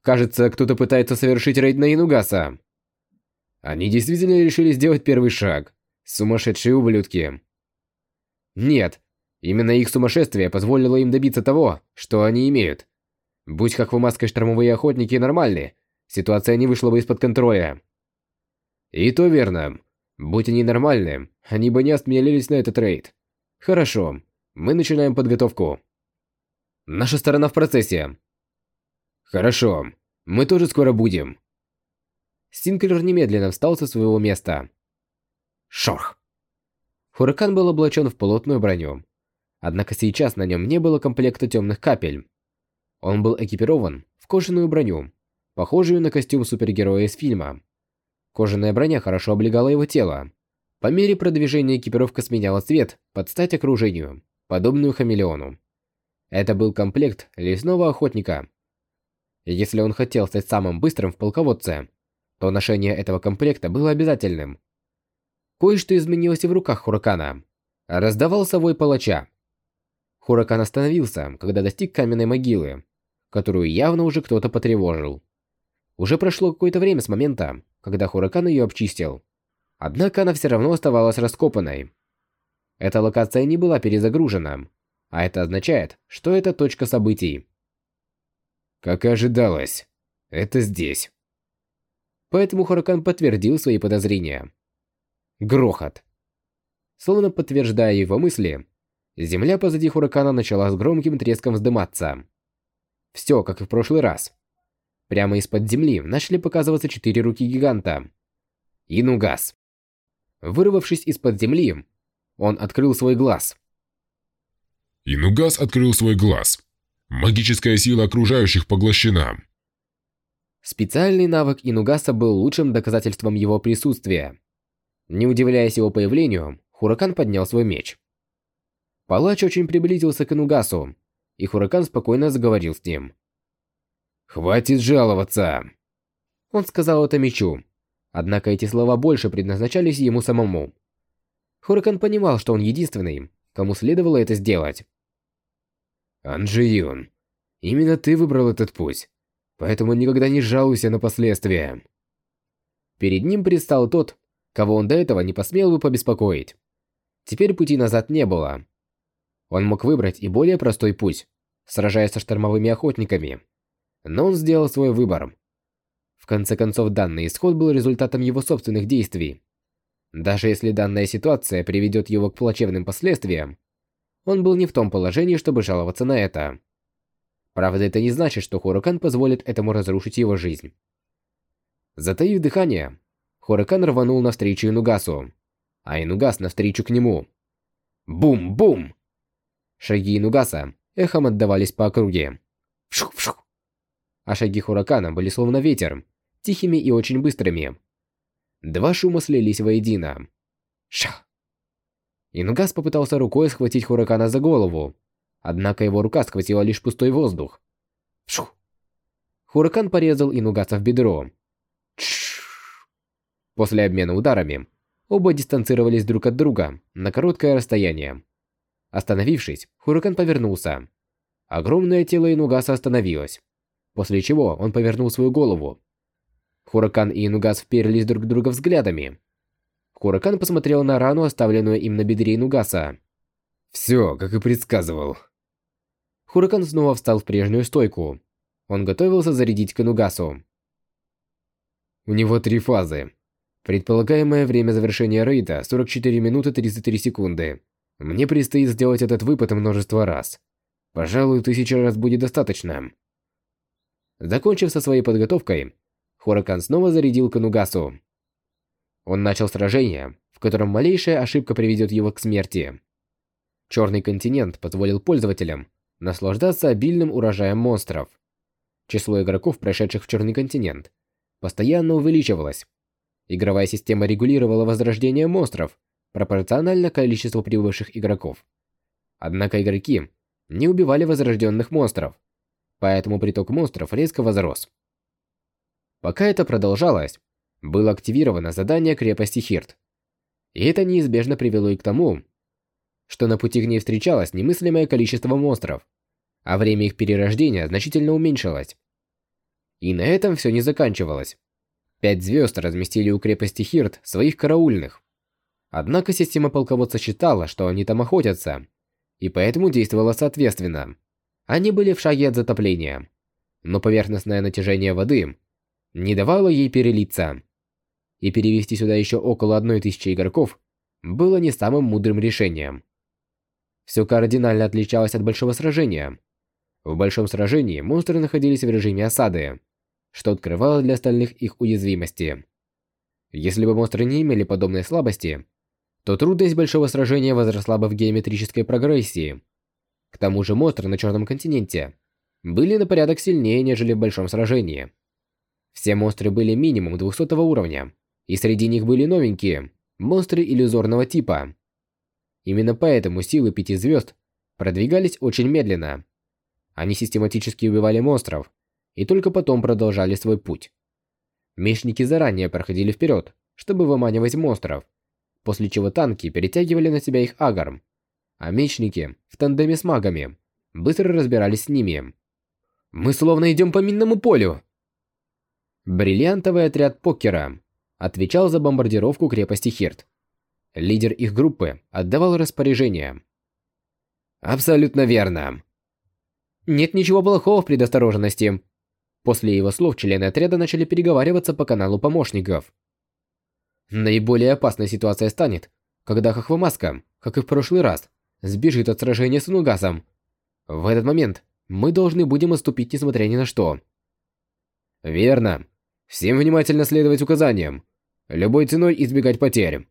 «Кажется, кто-то пытается совершить рейд на Инугаса!» Они действительно решили сделать первый шаг. Сумасшедшие ублюдки. Нет, именно их сумасшествие позволило им добиться того, что они имеют. Будь как в маской штормовые охотники нормальны, ситуация не вышла бы из-под контроля. И то верно. Будь они нормальны, они бы не осмелились на этот рейд. Хорошо, мы начинаем подготовку. Наша сторона в процессе. Хорошо, мы тоже скоро будем. Стинклер немедленно встал со своего места. Шорх. Хуракан был облачен в плотную броню. Однако сейчас на нем не было комплекта темных капель. Он был экипирован в кожаную броню, похожую на костюм супергероя из фильма. Кожаная броня хорошо облегала его тело. По мере продвижения экипировка сменяла цвет под стать окружению, подобную хамелеону. Это был комплект лесного охотника. Если он хотел стать самым быстрым в полководце, то ношение этого комплекта было обязательным. Кое-что изменилось и в руках Хуракана. Раздавался вой палача. Хуракан остановился, когда достиг каменной могилы, которую явно уже кто-то потревожил. Уже прошло какое-то время с момента, когда Хуракан ее обчистил. Однако она все равно оставалась раскопанной. Эта локация не была перезагружена, а это означает, что это точка событий. Как и ожидалось, это здесь. Поэтому Хуракан подтвердил свои подозрения. Грохот. Словно подтверждая его мысли, земля позади Хуракана начала с громким треском вздыматься. Все, как и в прошлый раз. Прямо из-под земли начали показываться четыре руки гиганта. Инугас. Вырвавшись из-под земли, он открыл свой глаз. Инугас открыл свой глаз. Магическая сила окружающих поглощена. Специальный навык Инугаса был лучшим доказательством его присутствия. Не удивляясь его появлению, Хуракан поднял свой меч. Палач очень приблизился к Инугасу, и Хуракан спокойно заговорил с ним. «Хватит жаловаться!» Он сказал это мечу, однако эти слова больше предназначались ему самому. Хуракан понимал, что он единственный, кому следовало это сделать. «Анджиюн, именно ты выбрал этот путь поэтому никогда не жалуйся на последствия. Перед ним предстал тот, кого он до этого не посмел бы побеспокоить. Теперь пути назад не было. Он мог выбрать и более простой путь, сражаясь со штормовыми охотниками. Но он сделал свой выбор. В конце концов, данный исход был результатом его собственных действий. Даже если данная ситуация приведет его к плачевным последствиям, он был не в том положении, чтобы жаловаться на это. Правда, это не значит, что Хуракан позволит этому разрушить его жизнь. Затаив дыхание, Хуракан рванул навстречу Инугасу, а Инугас навстречу к нему. Бум-бум! Шаги Инугаса эхом отдавались по округе. Вшух-вшух! А шаги Хуракана были словно ветер, тихими и очень быстрыми. Два шума слились воедино. Ша! Инугас попытался рукой схватить Хуракана за голову, Однако его рука схватила лишь пустой воздух. Шух! Хуракан порезал Инугаса в бедро. Чш. После обмена ударами, оба дистанцировались друг от друга на короткое расстояние. Остановившись, Хуракан повернулся. Огромное тело Инугаса остановилось, после чего он повернул свою голову. Хуракан и Инугас вперлись друг друга взглядами. Хуракан посмотрел на рану, оставленную им на бедре Инугаса. Все, как и предсказывал. Хуракан снова встал в прежнюю стойку. Он готовился зарядить Канугасу. У него три фазы. Предполагаемое время завершения рейда 44 минуты 33 секунды. Мне предстоит сделать этот выпад множество раз. Пожалуй, тысяча раз будет достаточно. Закончив со своей подготовкой, Хуракан снова зарядил Канугасу. Он начал сражение, в котором малейшая ошибка приведет его к смерти. Черный континент позволил пользователям наслаждаться обильным урожаем монстров. Число игроков, прошедших в Черный континент, постоянно увеличивалось. Игровая система регулировала возрождение монстров пропорционально количеству прибывших игроков. Однако игроки не убивали возрожденных монстров, поэтому приток монстров резко возрос. Пока это продолжалось, было активировано задание крепости Хирт. И это неизбежно привело и к тому, что на пути к ней встречалось немыслимое количество монстров, а время их перерождения значительно уменьшилось. И на этом все не заканчивалось. Пять звезд разместили у крепости Хирт своих караульных. Однако система полководца считала, что они там охотятся, и поэтому действовала соответственно. Они были в шаге от затопления, но поверхностное натяжение воды не давало ей перелиться и перевести сюда еще около одной тысячи игроков было не самым мудрым решением. Все кардинально отличалось от большого сражения. В большом сражении монстры находились в режиме осады, что открывало для остальных их уязвимости. Если бы монстры не имели подобной слабости, то трудность большого сражения возросла бы в геометрической прогрессии. К тому же монстры на Черном континенте были на порядок сильнее, нежели в большом сражении. Все монстры были минимум 200 уровня, и среди них были новенькие, монстры иллюзорного типа. Именно поэтому силы пяти звезд продвигались очень медленно. Они систематически убивали монстров и только потом продолжали свой путь. Мечники заранее проходили вперед, чтобы выманивать монстров, после чего танки перетягивали на себя их агарм, а мечники в тандеме с магами быстро разбирались с ними. «Мы словно идем по минному полю!» Бриллиантовый отряд Покера отвечал за бомбардировку крепости Хирт. Лидер их группы отдавал распоряжения. «Абсолютно верно». «Нет ничего плохого в предосторожности». После его слов члены отряда начали переговариваться по каналу помощников. Наиболее опасной ситуация станет, когда Хохвамаска, как и в прошлый раз, сбежит от сражения с Нугасом. В этот момент мы должны будем отступить несмотря ни на что. Верно. Всем внимательно следовать указаниям любой ценой избегать потерь.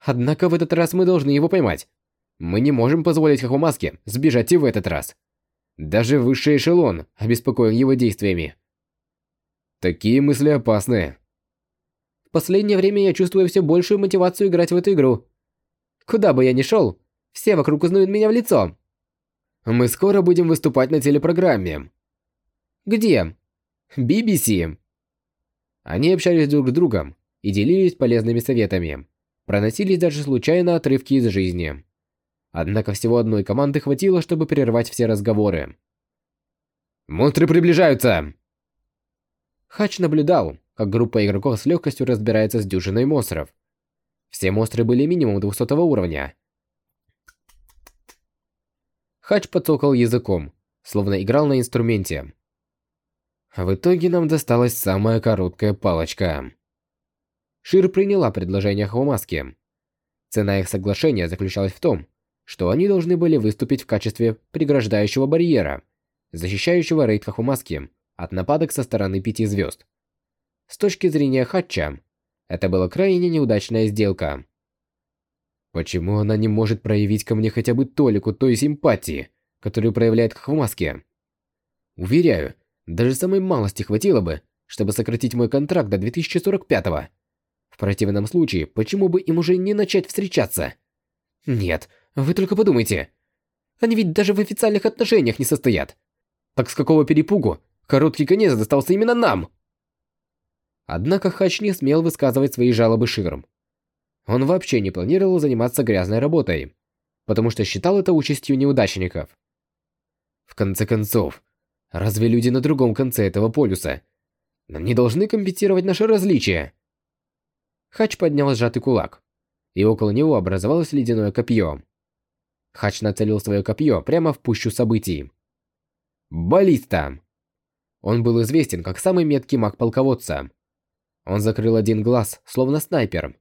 Однако в этот раз мы должны его поймать. Мы не можем позволить Хахумаске сбежать и в этот раз. Даже высший эшелон обеспокоен его действиями. Такие мысли опасны. В последнее время я чувствую все большую мотивацию играть в эту игру. Куда бы я ни шел, все вокруг узнают меня в лицо. Мы скоро будем выступать на телепрограмме. Где? BBC. Они общались друг с другом, и делились полезными советами. Проносились даже случайно отрывки из жизни. Однако всего одной команды хватило, чтобы прервать все разговоры. «Монстры приближаются!» Хач наблюдал, как группа игроков с легкостью разбирается с дюжиной монстров. Все монстры были минимум 200 уровня. Хач подцокал языком, словно играл на инструменте. В итоге нам досталась самая короткая палочка. Шир приняла предложение Хвамаски. Цена их соглашения заключалась в том, что они должны были выступить в качестве преграждающего барьера, защищающего рейд Хахумаски от нападок со стороны пяти звезд. С точки зрения Хатча, это была крайне неудачная сделка. Почему она не может проявить ко мне хотя бы толику той симпатии, которую проявляет Хахумаски? Уверяю, даже самой малости хватило бы, чтобы сократить мой контракт до 2045-го. В противном случае, почему бы им уже не начать встречаться? Нет, вы только подумайте. Они ведь даже в официальных отношениях не состоят. Так с какого перепугу короткий конец достался именно нам? Однако Хач не смел высказывать свои жалобы Ширм. Он вообще не планировал заниматься грязной работой, потому что считал это участью неудачников. В конце концов, разве люди на другом конце этого полюса нам не должны компенсировать наши различия? Хач поднял сжатый кулак, и около него образовалось ледяное копье. Хач нацелил свое копье прямо в пущу событий. Баллиста! Он был известен как самый меткий маг-полководца. Он закрыл один глаз, словно снайпер.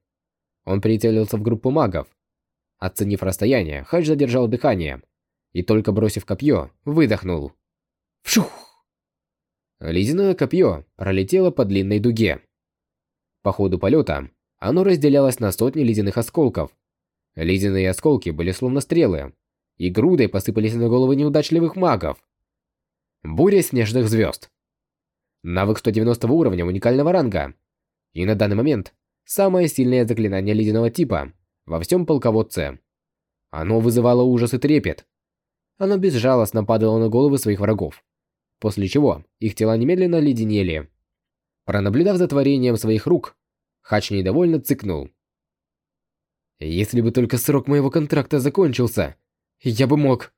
Он прицелился в группу магов. Оценив расстояние, Хач задержал дыхание и только бросив копье, выдохнул. Вшух! Ледяное копье пролетело по длинной дуге. По ходу полета оно разделялось на сотни ледяных осколков. Ледяные осколки были словно стрелы, и грудой посыпались на головы неудачливых магов. Буря снежных звезд. Навык 190 уровня уникального ранга. И на данный момент самое сильное заклинание ледяного типа во всем полководце. Оно вызывало ужас и трепет. Оно безжалостно падало на головы своих врагов, после чего их тела немедленно леденели. Пронаблюдав за творением своих рук, Хач недовольно цыкнул. «Если бы только срок моего контракта закончился, я бы мог...»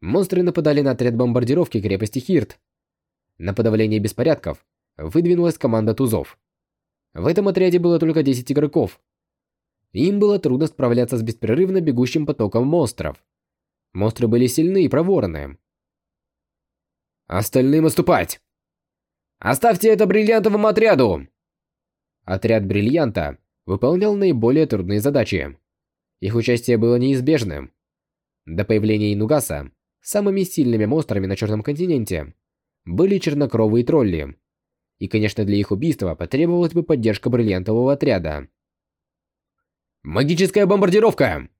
Монстры нападали на отряд бомбардировки крепости Хирт. На подавление беспорядков выдвинулась команда тузов. В этом отряде было только 10 игроков. Им было трудно справляться с беспрерывно бегущим потоком монстров. Монстры были сильны и проворны. «Остальным отступать! Оставьте это бриллиантовому отряду!» Отряд Бриллианта выполнял наиболее трудные задачи. Их участие было неизбежным. До появления Инугаса самыми сильными монстрами на Черном континенте были чернокровые тролли. И, конечно, для их убийства потребовалась бы поддержка бриллиантового отряда. «Магическая бомбардировка!»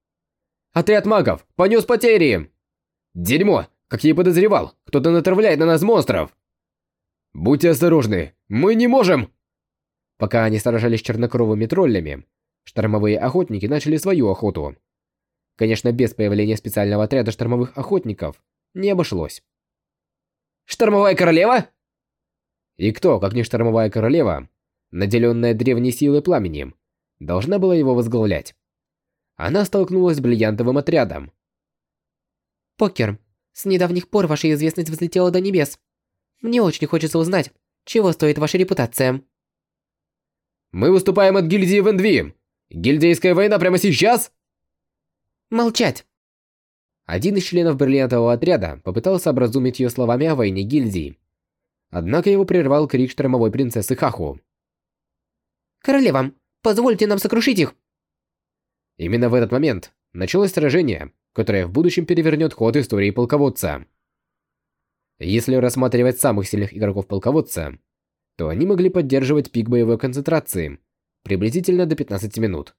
«Отряд магов! Понес потери!» «Дерьмо! Как я и подозревал! Кто-то натравляет на нас монстров!» «Будьте осторожны! Мы не можем!» Пока они сражались с чернокровыми троллями, штормовые охотники начали свою охоту. Конечно, без появления специального отряда штормовых охотников не обошлось. «Штормовая королева?» И кто, как не штормовая королева, наделенная древней силой пламени, должна была его возглавлять? Она столкнулась с бриллиантовым отрядом. «Покер, с недавних пор ваша известность взлетела до небес. Мне очень хочется узнать, чего стоит ваша репутация». Мы выступаем от гильдии Вендви. Гильдейская война прямо сейчас? Молчать. Один из членов бриллиантового отряда попытался образумить ее словами о войне гильдии. Однако его прервал крик штормовой принцессы Хаху. «Королева, позвольте нам сокрушить их!» Именно в этот момент началось сражение, которое в будущем перевернет ход истории полководца. Если рассматривать самых сильных игроков полководца, то они могли поддерживать пик боевой концентрации приблизительно до 15 минут.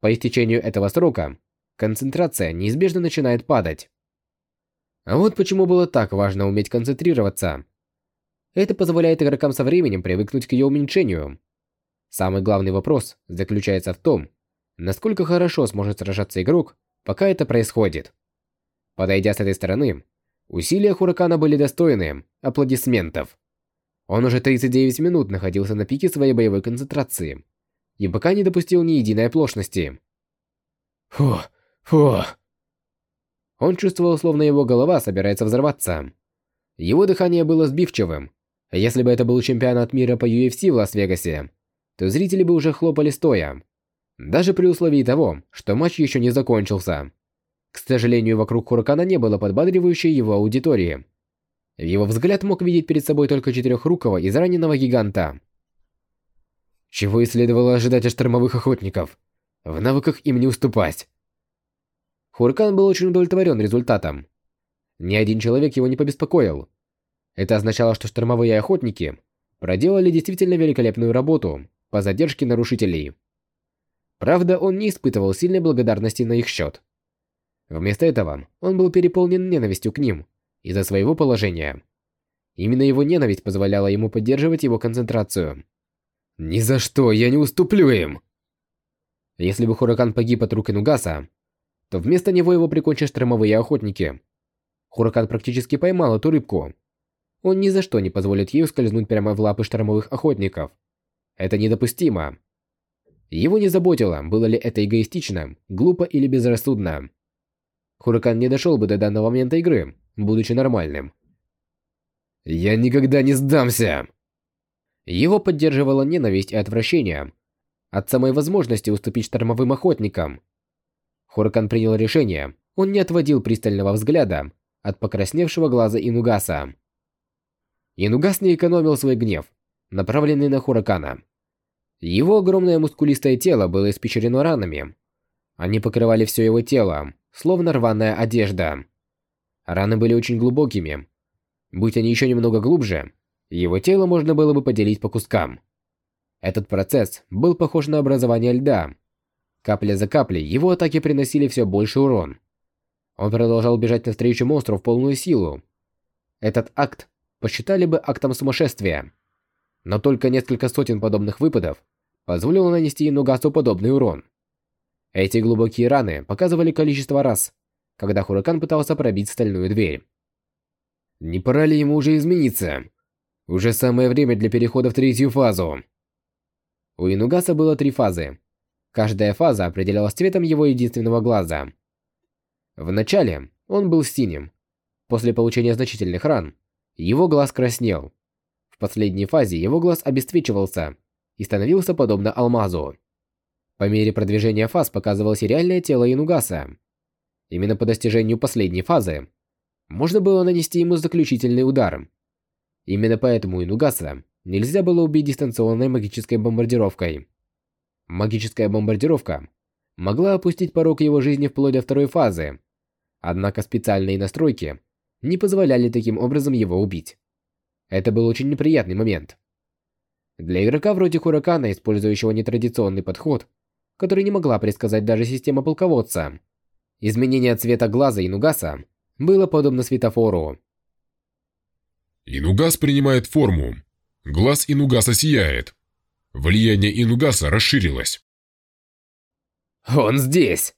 По истечению этого срока концентрация неизбежно начинает падать. А вот почему было так важно уметь концентрироваться. Это позволяет игрокам со временем привыкнуть к ее уменьшению. Самый главный вопрос заключается в том, насколько хорошо сможет сражаться игрок, пока это происходит. Подойдя с этой стороны, усилия Хуракана были достойны аплодисментов. Он уже 39 минут находился на пике своей боевой концентрации и пока не допустил ни единой оплошности. Фу, фу. Он чувствовал, словно его голова собирается взорваться. Его дыхание было сбивчивым. Если бы это был чемпионат мира по UFC в Лас-Вегасе, то зрители бы уже хлопали стоя. Даже при условии того, что матч еще не закончился. К сожалению, вокруг Хуракана не было подбадривающей его аудитории. Его взгляд мог видеть перед собой только четырехрукого израненного гиганта. Чего и следовало ожидать от штормовых охотников. В навыках им не уступать. Хуркан был очень удовлетворен результатом. Ни один человек его не побеспокоил. Это означало, что штормовые охотники проделали действительно великолепную работу по задержке нарушителей. Правда, он не испытывал сильной благодарности на их счет. Вместо этого он был переполнен ненавистью к ним из-за своего положения. Именно его ненависть позволяла ему поддерживать его концентрацию. «Ни за что я не уступлю им!» Если бы Хуракан погиб от рук Инугаса, то вместо него его прикончат штормовые охотники. Хуракан практически поймал эту рыбку. Он ни за что не позволит ей ускользнуть прямо в лапы штормовых охотников. Это недопустимо. Его не заботило, было ли это эгоистично, глупо или безрассудно. Хуракан не дошел бы до данного момента игры, будучи нормальным. «Я никогда не сдамся!» Его поддерживала ненависть и отвращение от самой возможности уступить штормовым охотникам. Хуракан принял решение, он не отводил пристального взгляда от покрасневшего глаза Инугаса. Инугас не экономил свой гнев, направленный на Хуракана. Его огромное мускулистое тело было испещрено ранами. Они покрывали все его тело, словно рваная одежда. Раны были очень глубокими. Будь они еще немного глубже, его тело можно было бы поделить по кускам. Этот процесс был похож на образование льда. Капля за каплей его атаки приносили все больше урон. Он продолжал бежать навстречу монстру в полную силу. Этот акт посчитали бы актом сумасшествия. Но только несколько сотен подобных выпадов позволило нанести Инугасу подобный урон. Эти глубокие раны показывали количество раз, когда Хуракан пытался пробить стальную дверь. Не пора ли ему уже измениться? Уже самое время для перехода в третью фазу. У Инугаса было три фазы. Каждая фаза определялась цветом его единственного глаза. Вначале он был синим. После получения значительных ран, его глаз краснел. В последней фазе его глаз обесцвечивался и становился подобно алмазу. По мере продвижения фаз показывалось реальное тело Инугаса. Именно по достижению последней фазы можно было нанести ему заключительный удар. Именно поэтому Инугаса нельзя было убить дистанционной магической бомбардировкой. Магическая бомбардировка могла опустить порог его жизни вплоть до второй фазы, однако специальные настройки не позволяли таким образом его убить. Это был очень неприятный момент. Для игрока вроде Хуракана, использующего нетрадиционный подход, который не могла предсказать даже система полководца, изменение цвета глаза Инугаса было подобно светофору. Инугас принимает форму. Глаз Инугаса сияет. Влияние Инугаса расширилось. «Он здесь!»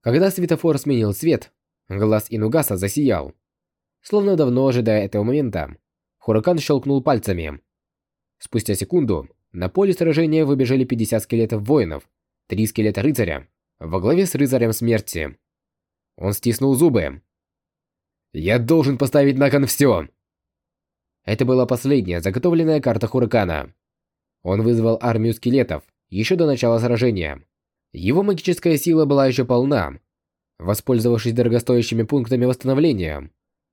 Когда светофор сменил цвет, глаз Инугаса засиял. Словно давно ожидая этого момента, Хуракан щелкнул пальцами. Спустя секунду на поле сражения выбежали 50 скелетов воинов, три скелета рыцаря, во главе с рыцарем смерти. Он стиснул зубы. «Я должен поставить на кон все!» Это была последняя заготовленная карта Хуракана. Он вызвал армию скелетов еще до начала сражения. Его магическая сила была еще полна. Воспользовавшись дорогостоящими пунктами восстановления,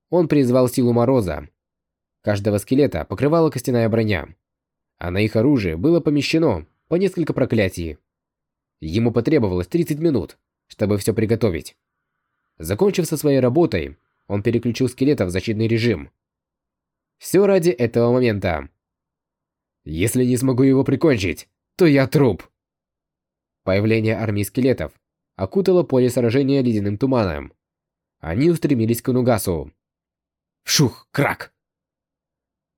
он призвал силу Мороза. Каждого скелета покрывала костяная броня, а на их оружие было помещено по несколько проклятий. Ему потребовалось 30 минут, чтобы все приготовить. Закончив со своей работой, он переключил скелета в защитный режим. Все ради этого момента. Если не смогу его прикончить, то я труп. Появление армии скелетов окутало поле сражения ледяным туманом. Они устремились к Нугасу. Шух, крак!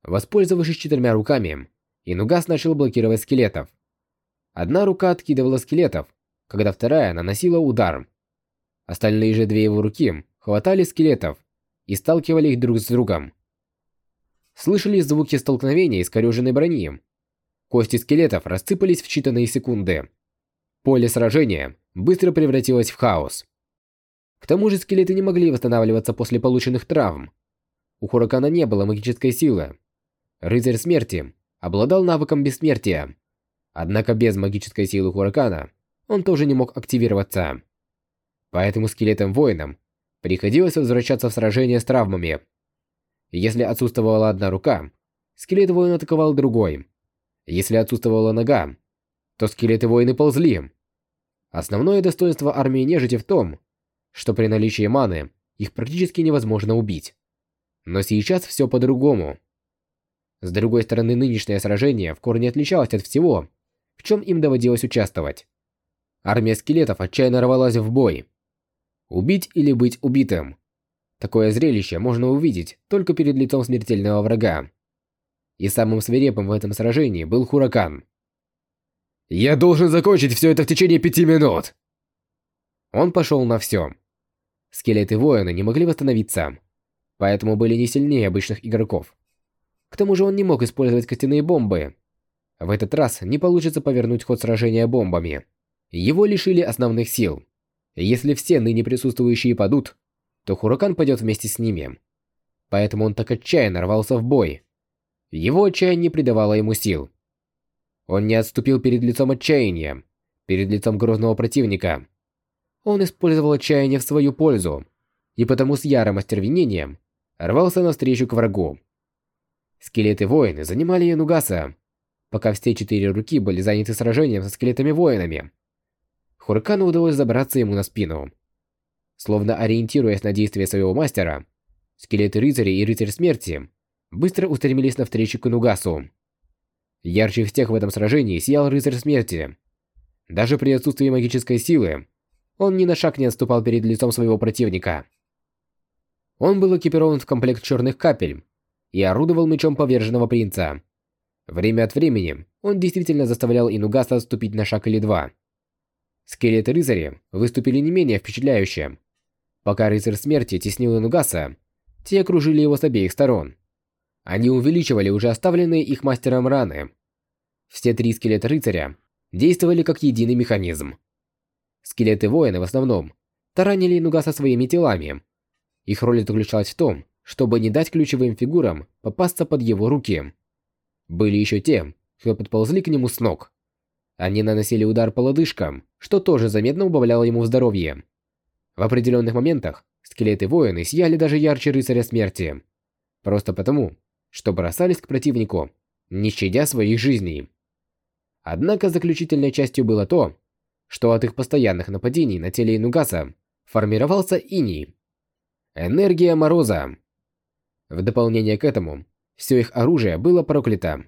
Воспользовавшись четырьмя руками, Инугас начал блокировать скелетов. Одна рука откидывала скелетов, когда вторая наносила удар. Остальные же две его руки хватали скелетов и сталкивали их друг с другом. Слышали звуки столкновения искореженной брони. Кости скелетов рассыпались в считанные секунды. Поле сражения быстро превратилось в хаос. К тому же скелеты не могли восстанавливаться после полученных травм. У Хуракана не было магической силы. Рыцарь смерти обладал навыком бессмертия. Однако без магической силы Хуракана он тоже не мог активироваться. Поэтому скелетам-воинам приходилось возвращаться в сражение с травмами. Если отсутствовала одна рука, скелет-воин атаковал другой. Если отсутствовала нога, то скелеты-воины ползли. Основное достоинство армии нежити в том, что при наличии маны их практически невозможно убить. Но сейчас все по-другому. С другой стороны, нынешнее сражение в корне отличалось от всего, в чем им доводилось участвовать. Армия скелетов отчаянно рвалась в бой. Убить или быть убитым. Такое зрелище можно увидеть только перед лицом смертельного врага. И самым свирепым в этом сражении был Хуракан. «Я должен закончить все это в течение пяти минут!» Он пошел на все. Скелеты воина не могли восстановиться, поэтому были не сильнее обычных игроков. К тому же он не мог использовать костяные бомбы. В этот раз не получится повернуть ход сражения бомбами. Его лишили основных сил. Если все ныне присутствующие падут, то Хуракан пойдет вместе с ними. Поэтому он так отчаянно рвался в бой. Его отчаяние придавало ему сил. Он не отступил перед лицом отчаяния, перед лицом грозного противника. Он использовал отчаяние в свою пользу, и потому с ярым остервенением рвался навстречу к врагу. Скелеты-воины занимали Янугаса, пока все четыре руки были заняты сражением со скелетами-воинами. Хуракану удалось забраться ему на спину. Словно ориентируясь на действия своего мастера, скелеты-рыцари и рыцарь смерти быстро устремились навстречу к Нугасу. Ярче всех в этом сражении сиял рыцарь смерти. Даже при отсутствии магической силы, он ни на шаг не отступал перед лицом своего противника. Он был экипирован в комплект черных капель и орудовал мечом поверженного принца. Время от времени он действительно заставлял Инугаса отступить на шаг или два. Скелеты-рыцари выступили не менее впечатляюще. Пока рыцарь смерти теснил Инугаса, те окружили его с обеих сторон. Они увеличивали уже оставленные их мастером раны. Все три скелета-рыцаря действовали как единый механизм. Скелеты-воины в основном таранили Инугаса своими телами. Их роль заключалась в том, чтобы не дать ключевым фигурам попасться под его руки. Были еще те, кто подползли к нему с ног. Они наносили удар по лодыжкам, что тоже заметно убавляло ему в здоровье. В определенных моментах скелеты-воины сияли даже ярче рыцаря смерти. Просто потому, что бросались к противнику, не щадя своих жизней. Однако заключительной частью было то, что от их постоянных нападений на теле Инугаса формировался иней. Энергия Мороза. В дополнение к этому, все их оружие было проклято.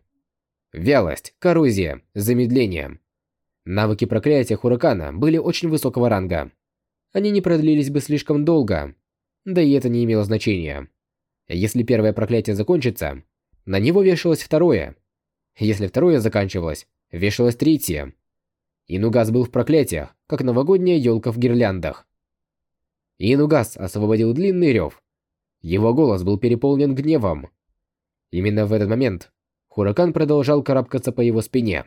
Вялость, коррозия, замедление. Навыки проклятия Хуракана были очень высокого ранга. Они не продлились бы слишком долго, да и это не имело значения. Если первое проклятие закончится, на него вешалось второе. Если второе заканчивалось, вешалось третье. Инугас был в проклятиях, как новогодняя елка в гирляндах. Инугас освободил длинный рев. Его голос был переполнен гневом. Именно в этот момент Хуракан продолжал карабкаться по его спине.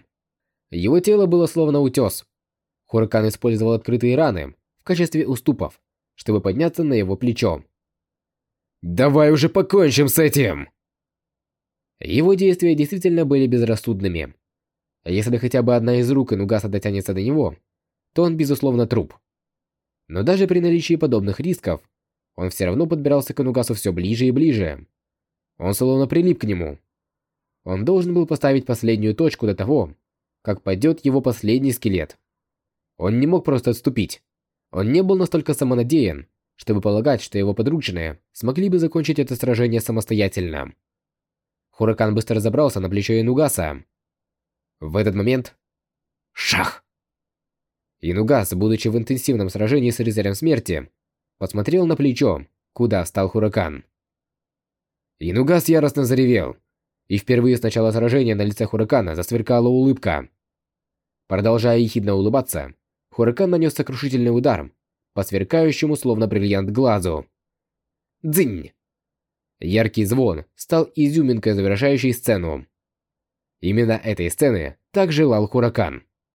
Его тело было словно утес. Хуракан использовал открытые раны в качестве уступов, чтобы подняться на его плечо. «Давай уже покончим с этим!» Его действия действительно были безрассудными. Если хотя бы одна из рук Инугаса дотянется до него, то он, безусловно, труп. Но даже при наличии подобных рисков, он все равно подбирался к Инугасу все ближе и ближе. Он словно прилип к нему. Он должен был поставить последнюю точку до того, как падет его последний скелет. Он не мог просто отступить. Он не был настолько самонадеян, чтобы полагать, что его подручные смогли бы закончить это сражение самостоятельно. Хуракан быстро забрался на плечо Инугаса. В этот момент... Шах! Инугас, будучи в интенсивном сражении с рыцарем смерти, посмотрел на плечо, куда встал Хуракан. Инугас яростно заревел, и впервые с начала сражения на лице Хуракана засверкала улыбка. Продолжая ехидно улыбаться, Хуракан нанес сокрушительный удар по сверкающему словно бриллиант глазу. Дзынь! Яркий звон стал изюминкой завершающей сцену. Именно этой сцены так желал Хуракан.